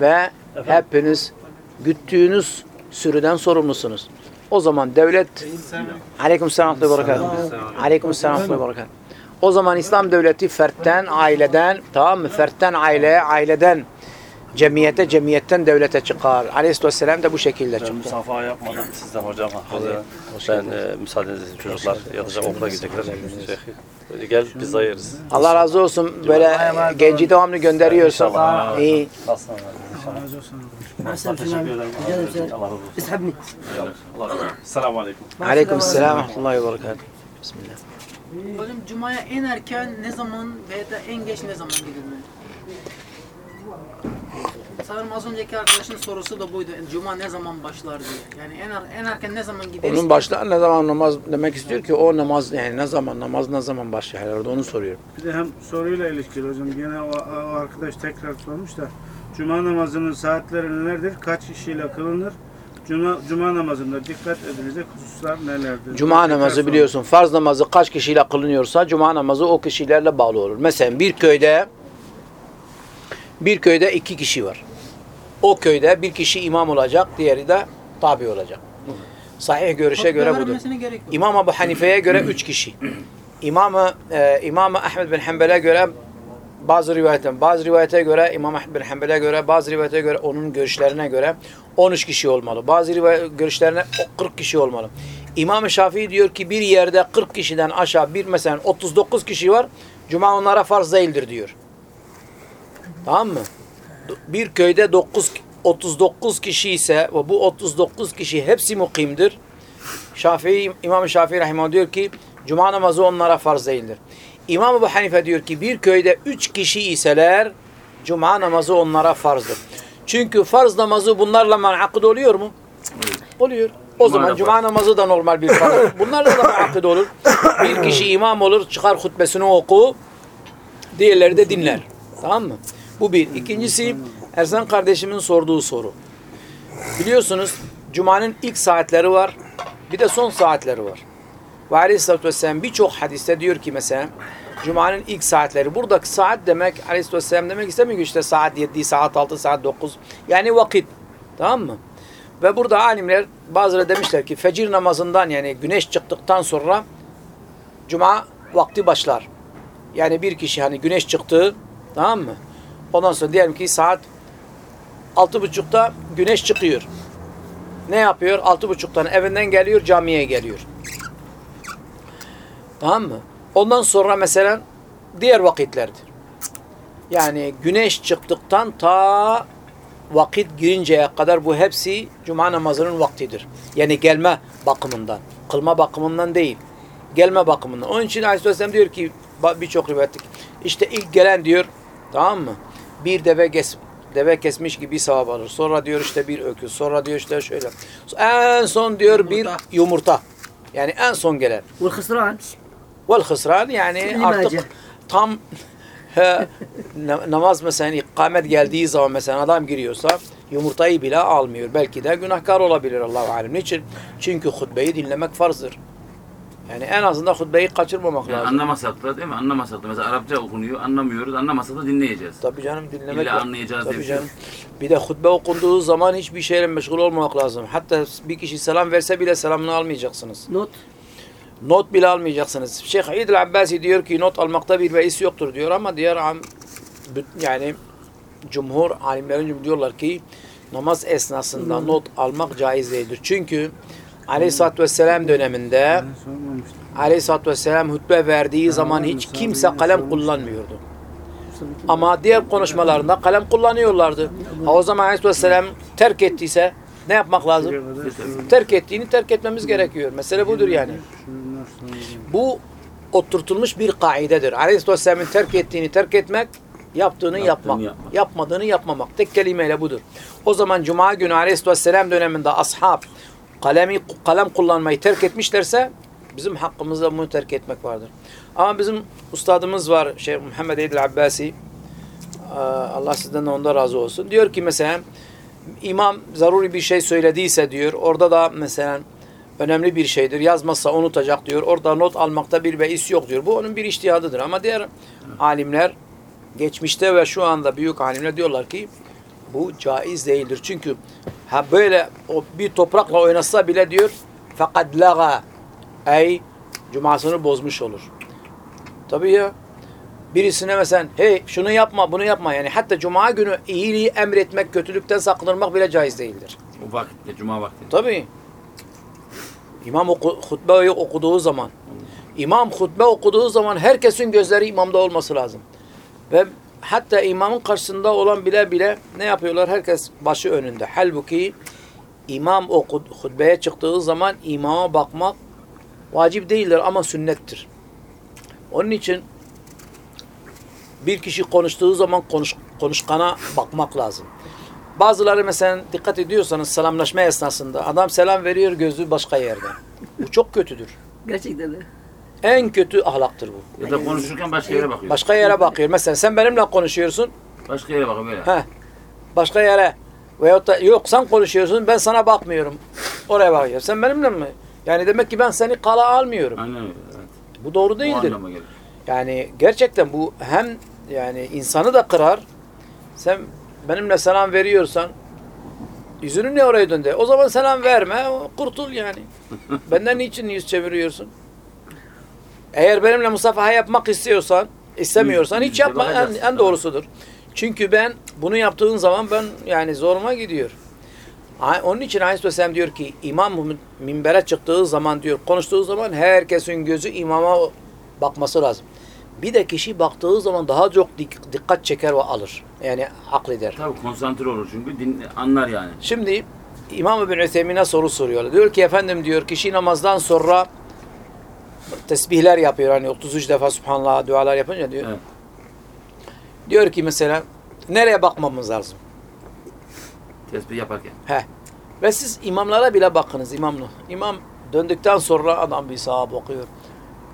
ve hepiniz güttüğünüz sürüden sorumlusunuz. O zaman devlet Aleyküm selam ve berekat. Aleyküm selam ve berekat. O zaman İslam devleti fertten, aileden, tamam mı? Fertten aileye, aileden cemiyete, cemiyetten devlete çıkar. Aleyhisselam da bu şekilde çıktı. musafaha yapmadan sizden hocam. Ben e, müsaadenizle çocuklar yatacak okula gidecekler. Şeyh, Gel pizza yeriz. Allah razı olsun. Böyle genci devamlı gönderiyorsun. İnşallah. İyi. Selam. Allah razı olsun. İshabni. Allah razı olsun. Selamun aleyküm. Aleyküm selam rahmetullahi ve berekatuhu. Bismillah. Hocam Cuma'ya en erken ne zaman veya da en geç ne zaman gidilmeli? Sanırım az önceki arkadaşın sorusu da buydu. Cuma ne zaman başlar diye. Yani en, er- en erken ne zaman gideriz? Onun başlar ne zaman namaz demek istiyor ki o namaz yani ne zaman namaz ne zaman başlar herhalde onu soruyorum. Bir de hem soruyla ilişkili hocam. Gene o, o arkadaş tekrar sormuş da. Cuma namazının saatleri nelerdir? Kaç kişiyle kılınır? Cuma, Cuma namazında dikkat edilecek hususlar nelerdir? Cuma Tekrar namazı sormuş. biliyorsun farz namazı kaç kişiyle kılınıyorsa cuma namazı o kişilerle bağlı olur. Mesela bir köyde bir köyde iki kişi var. O köyde bir kişi imam olacak, diğeri de tabi olacak. Sahih görüşe göre budur. İmam Ebu Hanife'ye göre üç kişi. İmam e, İmam Ahmed bin Hanbel'e göre bazı rivayetten, bazı rivayete göre İmam Ahmed bin Hanbel'e göre, bazı rivayete göre onun görüşlerine göre 13 kişi olmalı. Bazı rivayet görüşlerine 40 kişi olmalı. İmam Şafii diyor ki bir yerde 40 kişiden aşağı bir mesela 39 kişi var. Cuma onlara farz değildir diyor. Tamam mı? Bir köyde 9 39 kişi ise ve bu 39 kişi hepsi mukimdir. Şafii İmam Şafii rahimehullah diyor ki cuma namazı onlara farz değildir. İmam Ebu Hanife diyor ki bir köyde 3 kişi iseler cuma namazı onlara farzdır. Çünkü farz namazı bunlarla menakıd oluyor mu? Oluyor. O zaman Bunlarla cuma namazı da normal bir farz. Bunlarla da menakıd olur. Bir kişi imam olur, çıkar hutbesini oku, diğerleri de dinler. Tamam mı? Bu bir. İkincisi Ersan kardeşimin sorduğu soru. Biliyorsunuz Cuma'nın ilk saatleri var. Bir de son saatleri var. Ve Aleyhisselatü Vesselam birçok hadiste diyor ki mesela Cuma'nın ilk saatleri. Buradaki saat demek Aleyhisselatü Vesselam demek istemiyor ki işte saat 7, saat 6, saat 9. Yani vakit. Tamam mı? Ve burada alimler bazıları demişler ki fecir namazından yani güneş çıktıktan sonra Cuma vakti başlar. Yani bir kişi hani güneş çıktı tamam mı? Ondan sonra diyelim ki saat altı buçukta güneş çıkıyor. Ne yapıyor? Altı buçuktan evinden geliyor camiye geliyor. Tamam mı? Ondan sonra mesela diğer vakitlerdir. Yani güneş çıktıktan ta vakit girinceye kadar bu hepsi cuma namazının vaktidir. Yani gelme bakımından, kılma bakımından değil. Gelme bakımından. Onun için Aleyhisselam diyor ki birçok rivayette işte ilk gelen diyor tamam mı? Bir deve kesip deve kesmiş gibi sevap alır. Sonra diyor işte bir öküz. Sonra diyor işte şöyle. En son diyor yumurta. bir yumurta. Yani en son gelen. Vel hısran yani artık tam he, namaz mesela hani ikamet geldiği zaman mesela adam giriyorsa yumurtayı bile almıyor. Belki de günahkar olabilir Allah-u Alem. Niçin? Çünkü hutbeyi dinlemek farzdır. Yani en azından hutbeyi kaçırmamak yani lazım. Anlamasak da değil mi? Anlamasak da. Mesela Arapça okunuyor, anlamıyoruz. Anlamasak da dinleyeceğiz. Tabii canım dinlemek İlla var. anlayacağız Tabii diye canım. Bir de hutbe okunduğu zaman hiçbir şeyle meşgul olmamak lazım. Hatta bir kişi selam verse bile selamını almayacaksınız. Not. Not bile almayacaksınız. Şeyh İdil Abbasi diyor ki not almakta bir beis yoktur diyor ama diğer yani cumhur alimlerin diyorlar ki namaz esnasında not almak caiz değildir. Çünkü Aleyhisselatü Vesselam döneminde. Aleyhisselatü Vesselam hutbe verdiği zaman hiç kimse kalem kullanmıyordu. Ama diğer konuşmalarında kalem kullanıyorlardı. Ha, o zaman Aleyhisselatü Vesselam terk ettiyse ne yapmak lazım? Terk ettiğini terk etmemiz gerekiyor. Mesele budur yani. Bu oturtulmuş bir kaidedir. Aleyhisselam'ın terk ettiğini terk etmek, yaptığını yapmak, yapmak. yapmadığını yapmamak. Tek kelimeyle budur. O zaman Cuma günü Aleyhisselam döneminde ashab kalemi kalem kullanmayı terk etmişlerse bizim hakkımızda bunu terk etmek vardır. Ama bizim ustadımız var Şeyh Muhammed Eydil Abbasi Allah sizden de onda razı olsun. Diyor ki mesela imam zaruri bir şey söylediyse diyor orada da mesela önemli bir şeydir. Yazmazsa unutacak diyor. Orada not almakta bir beis yok diyor. Bu onun bir iştihadıdır. Ama diğer alimler geçmişte ve şu anda büyük alimler diyorlar ki bu caiz değildir. Çünkü ha böyle o bir toprakla oynasa bile diyor fakat laga ey cumasını bozmuş olur. Tabii ya. Birisine mesela hey şunu yapma bunu yapma yani hatta cuma günü iyiliği emretmek kötülükten sakınırmak bile caiz değildir. O vakitte, cuma vakti. Tabii. İmam oku, hutbe okuduğu zaman, imam hutbe okuduğu zaman herkesin gözleri imamda olması lazım. Ve hatta imamın karşısında olan bile bile ne yapıyorlar? Herkes başı önünde. Halbuki imam oku, hutbeye çıktığı zaman imama bakmak vacip değildir ama sünnettir. Onun için bir kişi konuştuğu zaman konuş, konuşkana bakmak lazım. Bazıları mesela dikkat ediyorsanız selamlaşma esnasında adam selam veriyor gözü başka yerde. Bu çok kötüdür. Gerçekten de. En kötü ahlaktır bu. Ya da konuşurken başka yere bakıyor. Başka yere bakıyor. Mesela sen benimle konuşuyorsun. Başka yere bakıyor böyle. Heh, başka yere. Veyahut da yok sen konuşuyorsun ben sana bakmıyorum. Oraya bakıyor. Sen benimle mi? Yani demek ki ben seni kala almıyorum. Aynen öyle. Evet. Bu doğru değildir. anlama gelir. Yani gerçekten bu hem yani insanı da kırar. Sen benimle selam veriyorsan yüzünü ne oraya döndü? O zaman selam verme, kurtul yani. Benden niçin yüz çeviriyorsun? Eğer benimle musafaha yapmak istiyorsan, istemiyorsan hiç yapma. En, en doğrusudur. Çünkü ben bunu yaptığın zaman ben yani zoruma gidiyor. Onun için Aleyhisselam diyor ki imam minbere çıktığı zaman diyor konuştuğu zaman herkesin gözü imama bakması lazım. Bir de kişi baktığı zaman daha çok dik- dikkat çeker ve alır. Yani akleder. Tabii konsantre olur çünkü din, anlar yani. Şimdi İmam İbn Ütheymin'e soru soruyorlar. Diyor ki efendim diyor kişi namazdan sonra tesbihler yapıyor. Hani 33 defa Subhanallah dualar yapınca diyor. Evet. Diyor ki mesela nereye bakmamız lazım? Tesbih yaparken. He. Ve siz imamlara bile bakınız imamla. İmam döndükten sonra adam bir sağa bakıyor.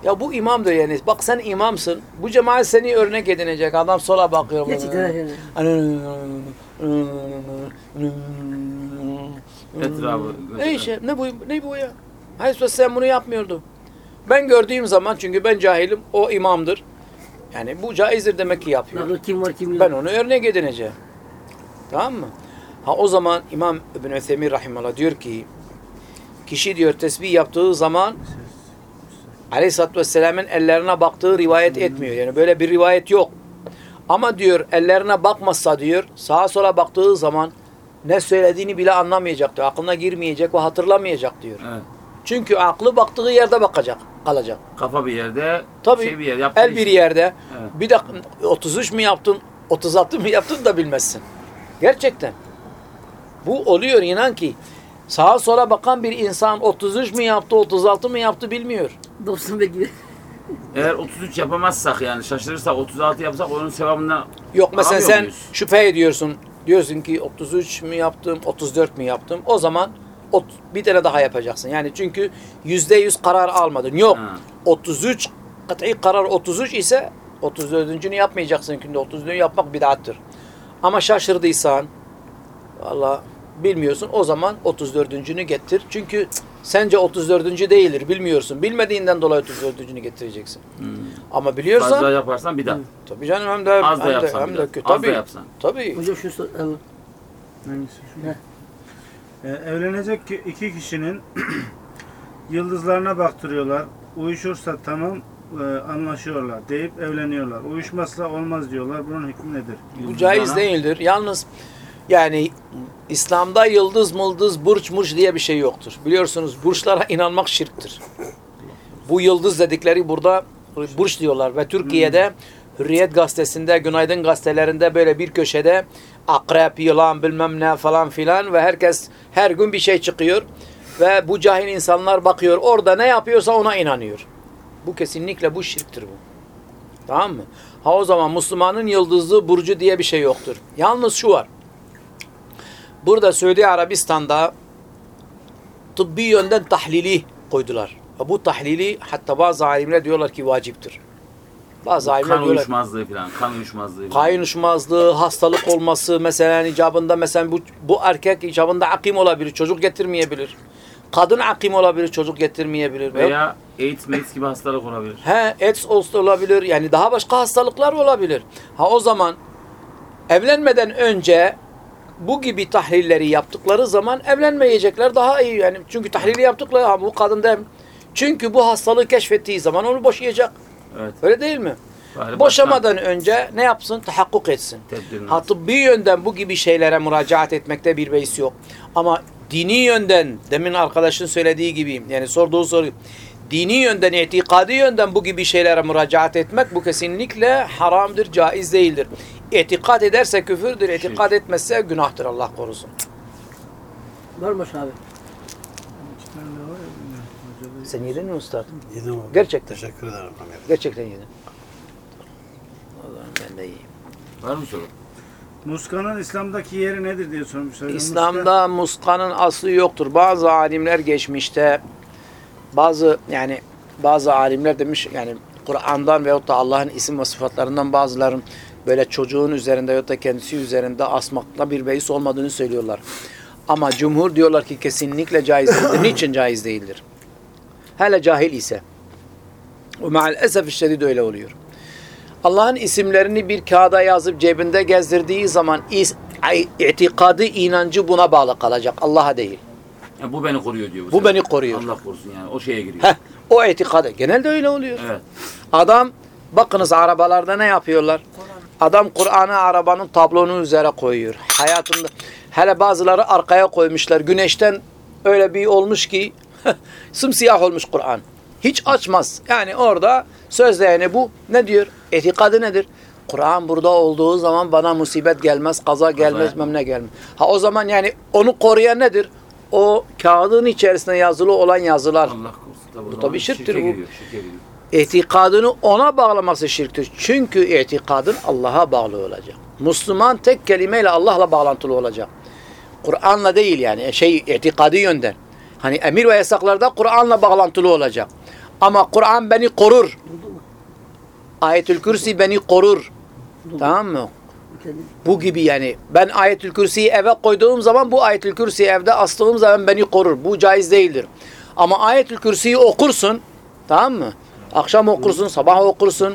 Ya bu imam diyor yani. Bak sen imamsın. Bu cemaat seni örnek edinecek. Adam sola bakıyor. Etrafı. Ne işe? Ne bu? Ne bu ya? Hayır sen bunu yapmıyordu. Ben gördüğüm zaman çünkü ben cahilim o imamdır. Yani bu caizdir demek ki yapıyor. Kim var kim Ben onu örnek edineceğim. Tamam mı? Ha o zaman İmam İbn Üthemin rahimallah diyor ki kişi diyor tesbih yaptığı zaman Aleyhisselatü Vesselam'ın ellerine baktığı rivayet etmiyor. Yani böyle bir rivayet yok. Ama diyor ellerine bakmazsa diyor sağa sola baktığı zaman ne söylediğini bile anlamayacak diyor. Aklına girmeyecek ve hatırlamayacak diyor. Evet. Çünkü aklı baktığı yerde bakacak, kalacak. Kafa bir yerde, Tabii şey bir yer, el bir iş- yerde. Evet. Bir dakika 33 mi yaptın, 36 mı yaptın da bilmezsin. Gerçekten. Bu oluyor inan ki. Sağa sola bakan bir insan 33 mi yaptı, 36 mı yaptı bilmiyor. 95 gibi. Eğer 33 yapamazsak yani şaşırırsak 36 yapsak onun sevabından Yok mesela Alamıyor sen muyuz? şüphe ediyorsun. Diyorsun ki 33 mi yaptım, 34 mi yaptım? O zaman ot- bir tane daha yapacaksın. Yani çünkü %100 karar almadın. Yok. Ha. 33 kat'i karar 33 ise 34.'ünü yapmayacaksın. Çünkü 34'ünü yapmak bid'attır. Ama şaşırdıysan valla bilmiyorsun o zaman 34'üncünü getir. Çünkü sence 34. değildir bilmiyorsun. Bilmediğinden dolayı 34'üncünü getireceksin. Ama biliyorsan fazla yaparsan bir daha. tabii canım hem de Az da hem de, yapsan hem de daha. kötü. Az da Tabii. yapsan. Tabii. Hocam şu Hangisi? Ee, evlenecek ki iki kişinin yıldızlarına baktırıyorlar. Uyuşursa tamam e, anlaşıyorlar deyip evleniyorlar. Uyuşmazsa olmaz diyorlar. Bunun hükmü nedir? Bu caiz değildir. Yalnız yani İslam'da yıldız mıldız burç murç diye bir şey yoktur. Biliyorsunuz burçlara inanmak şirktir. Bu yıldız dedikleri burada burç diyorlar ve Türkiye'de Hürriyet gazetesinde, Günaydın gazetelerinde böyle bir köşede akrep, yılan bilmem ne falan filan ve herkes her gün bir şey çıkıyor ve bu cahil insanlar bakıyor orada ne yapıyorsa ona inanıyor. Bu kesinlikle bu şirktir bu. Tamam mı? Ha o zaman Müslümanın yıldızı burcu diye bir şey yoktur. Yalnız şu var. Burada Suudi Arabistan'da tıbbi yönden tahlili koydular. Bu tahlili hatta bazı alimler diyorlar ki vaciptir. Bazı alimler Kan diyorlar uyuşmazlığı falan, kan uyuşmazlığı. falan. Kayın uçmazlığı, hastalık olması mesela icabında mesela bu, bu erkek icabında akim olabilir, çocuk getirmeyebilir. Kadın akim olabilir, çocuk getirmeyebilir. Veya AIDS, AIDS gibi hastalık olabilir. He, AIDS olsa olabilir. Yani daha başka hastalıklar olabilir. Ha o zaman evlenmeden önce bu gibi tahlilleri yaptıkları zaman evlenmeyecekler daha iyi. Yani çünkü tahlili yaptıkları ha bu kadın da çünkü bu hastalığı keşfettiği zaman onu boşayacak. Evet. Öyle değil mi? Bari Boşamadan önce ne yapsın? Tahakkuk etsin. Ha tıbbi yönden bu gibi şeylere müracaat etmekte bir beis yok. Ama dini yönden demin arkadaşın söylediği gibi yani sorduğu soru dini yönden, itikadi yönden bu gibi şeylere müracaat etmek bu kesinlikle haramdır, caiz değildir. İtikad ederse küfürdür, itikad etmezse günahtır Allah korusun. var mı abi? Sen yedin mi usta? Yedim abi. Gerçekten. Teşekkür ederim. Amir. Gerçekten. O zaman ben de yiyeyim. Var mı soru? Muskanın İslam'daki yeri nedir diye sormuşlar. İslam'da muskanın aslı yoktur. Bazı alimler geçmişte bazı yani bazı alimler demiş yani Kur'an'dan veyahut da Allah'ın isim ve sıfatlarından bazıların böyle çocuğun üzerinde veyahut da kendisi üzerinde asmakla bir beis olmadığını söylüyorlar. Ama cumhur diyorlar ki kesinlikle caiz değildir. Niçin caiz değildir? Hele cahil ise. Ve maalesef şiddet öyle oluyor. Allah'ın isimlerini bir kağıda yazıp cebinde gezdirdiği zaman itikadı, inancı buna bağlı kalacak. Allah'a değil. Yani bu beni koruyor diyor. Bu sefer. beni koruyor. Allah korusun yani. O şeye giriyor. Heh, o itikadı. Genelde öyle oluyor. Evet. Adam bakınız arabalarda ne yapıyorlar? Adam Kur'an'ı arabanın tablonun üzere koyuyor. Hayatında Hele bazıları arkaya koymuşlar. Güneşten öyle bir olmuş ki sımsiyah olmuş Kur'an. Hiç açmaz. Yani orada sözleyeni bu. Ne diyor? Etikadı nedir? Kur'an burada olduğu zaman bana musibet gelmez, kaza gelmez, memne gelmez. Ha o zaman yani onu koruyan nedir? O kağıdın içerisinde yazılı olan yazılar. Allah korusun. Bu tabii şirktir bu. giriyor, şirke giriyor. İtikadını ona bağlaması şirktir. Çünkü itikadın Allah'a bağlı olacak. Müslüman tek kelimeyle Allah'la bağlantılı olacak. Kur'an'la değil yani şey itikadi yönden. Hani emir ve yasaklarda Kur'an'la bağlantılı olacak. Ama Kur'an beni korur. Ayetül Kürsi beni korur. Tamam mı? Bu gibi yani. Ben Ayetül Kürsi'yi eve koyduğum zaman bu Ayetül Kürsi'yi evde astığım zaman beni korur. Bu caiz değildir. Ama Ayetül Kürsi'yi okursun. Tamam mı? Akşam okursun, sabah okursun.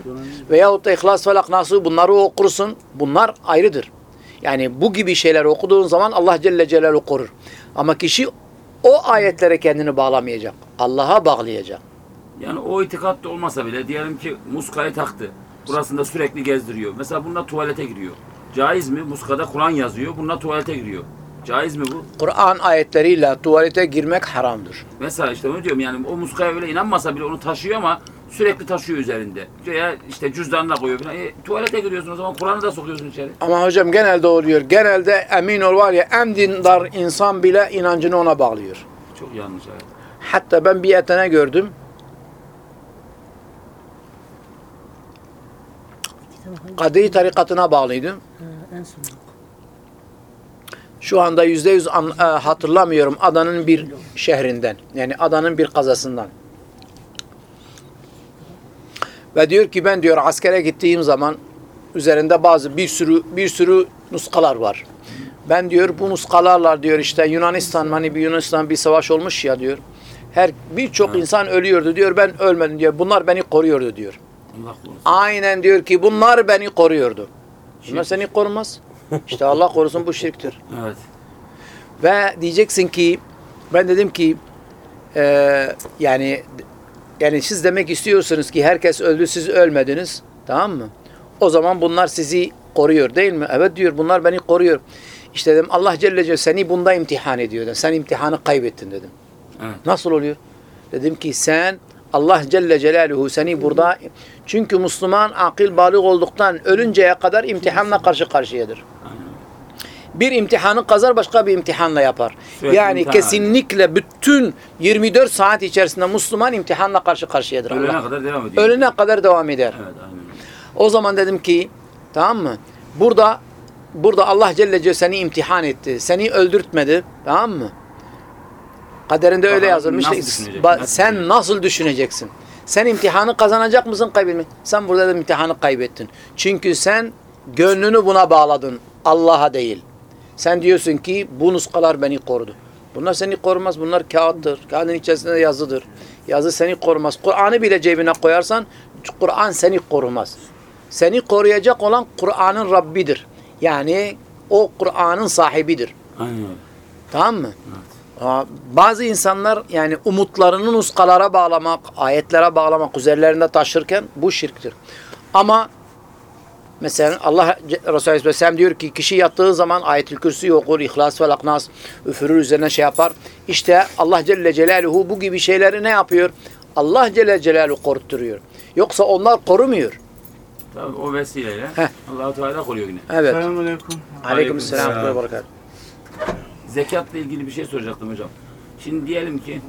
Veyahut da İhlas Felak Nas'ı bunları okursun. Bunlar ayrıdır. Yani bu gibi şeyler okuduğun zaman Allah Celle Celaluhu korur. Ama kişi o ayetlere kendini bağlamayacak. Allah'a bağlayacak. Yani o itikat da olmasa bile diyelim ki muskayı taktı. Burasında sürekli gezdiriyor. Mesela bununla tuvalete giriyor. Caiz mi? Muskada Kur'an yazıyor. Bununla tuvalete giriyor. Caiz mi bu? Kur'an ayetleriyle tuvalete girmek haramdır. Mesela işte onu diyorum yani o muskaya öyle inanmasa bile onu taşıyor ama sürekli taşıyor üzerinde. Veya işte cüzdanına koyuyor falan. E, tuvalete giriyorsun o zaman Kur'an'ı da sokuyorsun içeri. Ama hocam genelde oluyor. Genelde emin ol var ya en dindar insan bile inancını ona bağlıyor. Çok yanlış evet. Hatta ben bir etene gördüm. Kadri tarikatına bağlıydı. En son. Şu anda yüzde yüz e, hatırlamıyorum adanın bir şehrinden. Yani adanın bir kazasından. Ve diyor ki ben diyor askere gittiğim zaman üzerinde bazı bir sürü bir sürü nuskalar var. Ben diyor bu nuskalarla diyor işte Yunanistan hani bir Yunanistan bir savaş olmuş ya diyor. Her birçok insan ölüyordu diyor. Ben ölmedim diyor. Bunlar beni koruyordu diyor. Aynen diyor ki bunlar beni koruyordu. Bunlar seni korumaz. İşte Allah korusun bu şirktir. Evet. Ve diyeceksin ki ben dedim ki eee, yani yani siz demek istiyorsunuz ki herkes öldü siz ölmediniz. Tamam mı? O zaman bunlar sizi koruyor değil mi? Evet diyor bunlar beni koruyor. İşte dedim Allah Celle Celle seni bunda imtihan ediyor. dedim. Sen imtihanı kaybettin dedim. Evet. Nasıl oluyor? Dedim ki sen Allah Celle Celaluhu seni burada çünkü Müslüman akıl balık olduktan ölünceye kadar imtihanla karşı karşıyadır. Bir imtihanı kazar başka bir imtihanla yapar. Sürekli yani imtihan kesinlikle bütün 24 saat içerisinde Müslüman imtihanla karşı karşıyadır. Ölene Allah. kadar devam ediyor. Ölene kadar devam eder. Evet aynen. öyle. O zaman dedim ki tamam mı? Burada burada Allah Celle Celle seni imtihan etti. Seni öldürtmedi. Tamam mı? Kaderinde öyle Bakalım yazılmış. nasıl Sen nasıl düşünecek? nasıl düşüneceksin? Sen imtihanı kazanacak mısın kaybetmek? Sen burada da imtihanı kaybettin. Çünkü sen gönlünü buna bağladın. Allah'a değil. Sen diyorsun ki bu nuskalar beni korudu. Bunlar seni korumaz. Bunlar kağıttır. Kağıdın içerisinde yazıdır. Yazı seni korumaz. Kur'an'ı bile cebine koyarsan Kur'an seni korumaz. Seni koruyacak olan Kur'an'ın Rabbidir. Yani o Kur'an'ın sahibidir. Aynen. Tamam mı? Aa, Bazı insanlar yani umutlarını nuskalara bağlamak, ayetlere bağlamak üzerlerinde taşırken bu şirktir. Ama mesela Allah Resulü Aleyhisselam diyor ki kişi yattığı zaman ayetül kürsü okur, ihlas ve laknas üfürür üzerine şey yapar. İşte Allah Celle Celaluhu bu gibi şeyleri ne yapıyor? Allah Celle Celaluhu korutturuyor. Yoksa onlar korumuyor. Tabii o vesileyle. Allah-u Teala koruyor yine. Evet. Selamünaleyküm. Aleykümselam ve berekat. Zekatla ilgili bir şey soracaktım hocam. Şimdi diyelim ki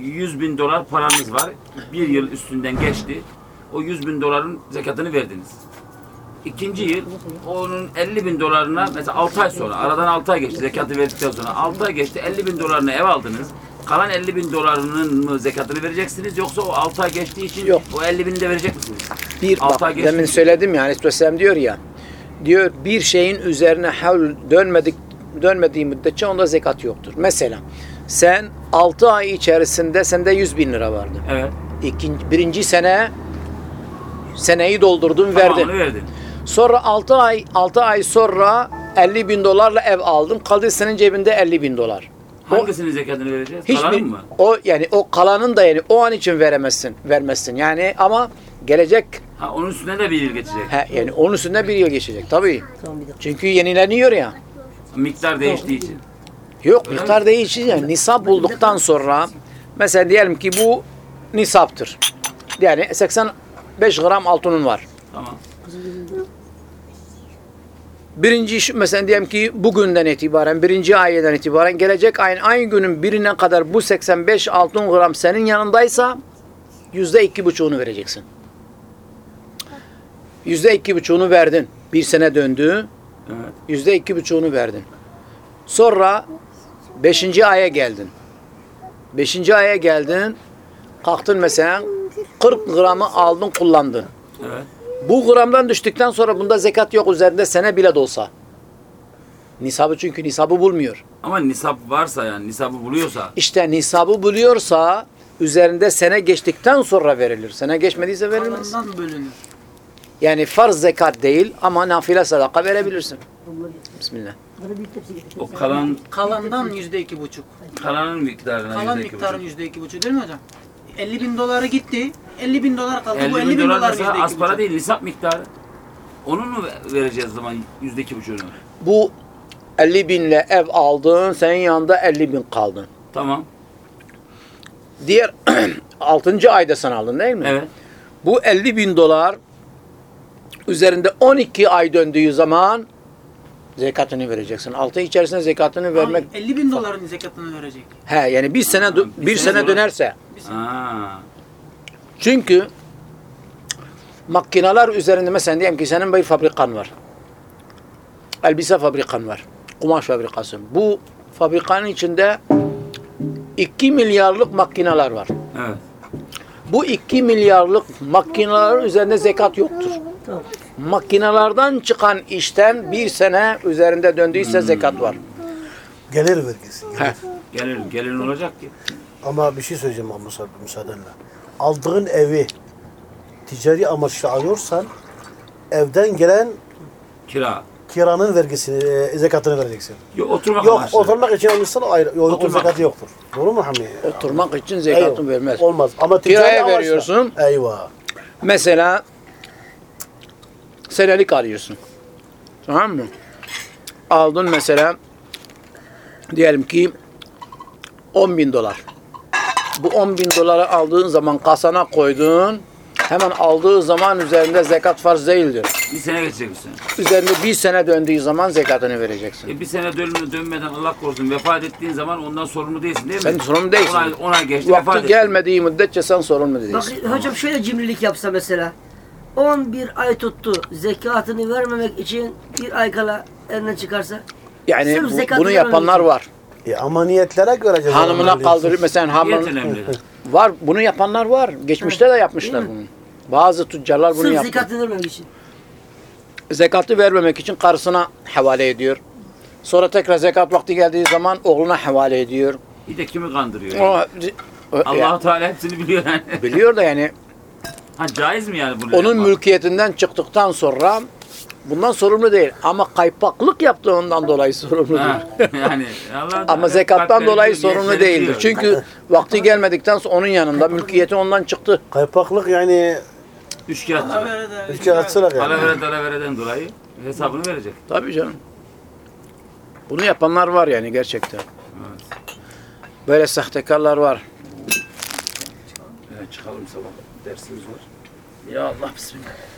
100 bin dolar paranız var. Bir yıl üstünden geçti. O 100 bin doların zekatını verdiniz. İkinci yıl onun 50 bin dolarına mesela 6 ay sonra aradan 6 ay geçti zekatı verdikten sonra 6 ay geçti 50 bin dolarını ev aldınız. Kalan 50 bin dolarının mı zekatını vereceksiniz yoksa o 6 ay geçtiği için Yok. o 50 bini de verecek misiniz? Bir Altı bak ay geçti. demin söyledim ya Aleyhisselam diyor ya diyor bir şeyin üzerine havl dönmedik dönmediği müddetçe onda zekat yoktur. Mesela sen 6 ay içerisinde sende 100 bin lira vardı. Evet. İkinci, birinci sene seneyi doldurdun verdin. Tamamını verdin. Sonra 6 ay 6 ay sonra 50 bin dolarla ev aldın. Kaldı senin cebinde 50 bin dolar. Hangisinin zekatını vereceğiz? hiçbir Kalanın mı? o yani o kalanın da yani o an için veremezsin, vermezsin. Yani ama gelecek Ha onun üstüne de bir yıl geçecek. He, yani onun üstünde bir yıl geçecek tabii. Tamam bir dakika. Çünkü yenileniyor ya. Miktar değiştiği için. Yok miktar değişir yani. Nisap bulduktan sonra mesela diyelim ki bu nisaptır. Yani 85 gram altının var. Tamam. Birinci iş mesela diyelim ki bugünden itibaren, birinci aydan itibaren gelecek ayın aynı günün birine kadar bu 85 altın gram senin yanındaysa yüzde iki buçuğunu vereceksin. Yüzde iki buçuğunu verdin. Bir sene döndü. Yüzde iki buçuğunu verdin. Sonra beşinci aya geldin. Beşinci aya geldin. Kalktın mesela 40 gramı aldın kullandın. Evet. Bu gramdan düştükten sonra bunda zekat yok üzerinde sene bile de olsa. Nisabı çünkü nisabı bulmuyor. Ama nisap varsa yani nisabı buluyorsa İşte nisabı buluyorsa üzerinde sene geçtikten sonra verilir. Sene geçmediyse verilmez. Kalandan bölünür. Yani farz zekat değil ama nafile sadaka verebilirsin. Bismillah. o kalan Kalandan yüzde iki buçuk. kalanın miktarına Kalan yüzde iki miktarın buçuk. yüzde iki buçuk değil mi hocam? 50 bin doları gitti. 50 bin dolar kaldı. 50 Bu 50 bin bin dolar dolar mesela az iki para buçuk. değil nisap miktarı. Onun mu vereceğiz o zaman yüzde iki buçuğunu? Bu 50 binle ev aldın, senin yanında 50 bin kaldın. Tamam. Diğer 6. ayda sen aldın değil mi? Evet. Bu 50 bin dolar üzerinde 12 ay döndüğü zaman zekatını vereceksin. Altı içerisinde zekatını vermek. Abi, 50 bin doların zekatını verecek. He yani bir sene dö- bir bir sene sene dönerse. Aa. Çünkü makineler üzerinde mesela diyelim ki senin bir fabrikan var. Elbise fabrikan var. Kumaş fabrikası. Bu fabrikanın içinde 2 milyarlık makineler var. Evet. Bu 2 milyarlık makinelerin üzerinde zekat yoktur. Makinelerden çıkan işten bir sene üzerinde döndüyse zekat var. Gelir vergisi. gelir. Heh. Gelir, olacak ki? Ama bir şey söyleyeceğim ama müsa- müsaadenle. Aldığın evi ticari amaçla alıyorsan evden gelen Kira. kiranın vergisini, e, zekatını vereceksin. Yok oturmak Yok amaçlı. oturmak için almışsan ayrı. Yok, Oturmak. zekatı yoktur. Doğru mu Hamdi? Oturmak için zekatını Eyvah. vermez. Olmaz. Ama ticari Kiraya amaçla. veriyorsun. Eyvah. Mesela senelik alıyorsun. Tamam mı? Aldın mesela diyelim ki 10 bin dolar. Bu 10 bin doları aldığın zaman kasana koydun. Hemen aldığı zaman üzerinde zekat farz değildir. Bir sene geçecek bir sene. Üzerinde bir sene döndüğü zaman zekatını vereceksin. E bir sene dönme, dönmeden Allah korusun vefat ettiğin zaman ondan sorumlu değilsin değil mi? Sen sorumlu değilsin. 10 ay, 10 ay geçti vefat Vakti ettin. gelmediği müddetçe sen sorumlu Bak değilsin. hocam şöyle cimrilik yapsa mesela. 11 ay tuttu. Zekatını vermemek için bir ay kala elinden çıkarsa. Yani bu- bunu yapanlar için. var. E, ama niyetlere göre ceza Hanımına kaldırıp mesela Niyet hanım, önemli. Var. Bunu yapanlar var. Geçmişte de yapmışlar bunu. Bazı tüccarlar bunu Sırf yaptı. zekatını vermemek için. Zekatı vermemek için karısına havale ediyor. Sonra tekrar zekat vakti geldiği zaman oğluna havale ediyor. Bir de kimi kandırıyor? Yani? o- allah ya, Teala hepsini biliyor yani. biliyor da yani ha caiz mi yani bunu onun yapmak? mülkiyetinden çıktıktan sonra bundan sorumlu değil. Ama kaypaklık yaptığından dolayı sorumludur. Ha, yani Allah Ama zekattan dolayı sorumlu değildir. biliyor. Çünkü vakti gelmedikten sonra onun yanında mülkiyeti ondan çıktı. Kaypaklık yani Üç kağıt. Alavere de- ülke atsırak yani. Alavere dalavereden dolayı hesabını verecek. Tabii canım. Bunu yapanlar var yani gerçekten. Böyle sahtekarlar var. Evet çıkalım sabah dersimiz var. Ya Allah bismillah.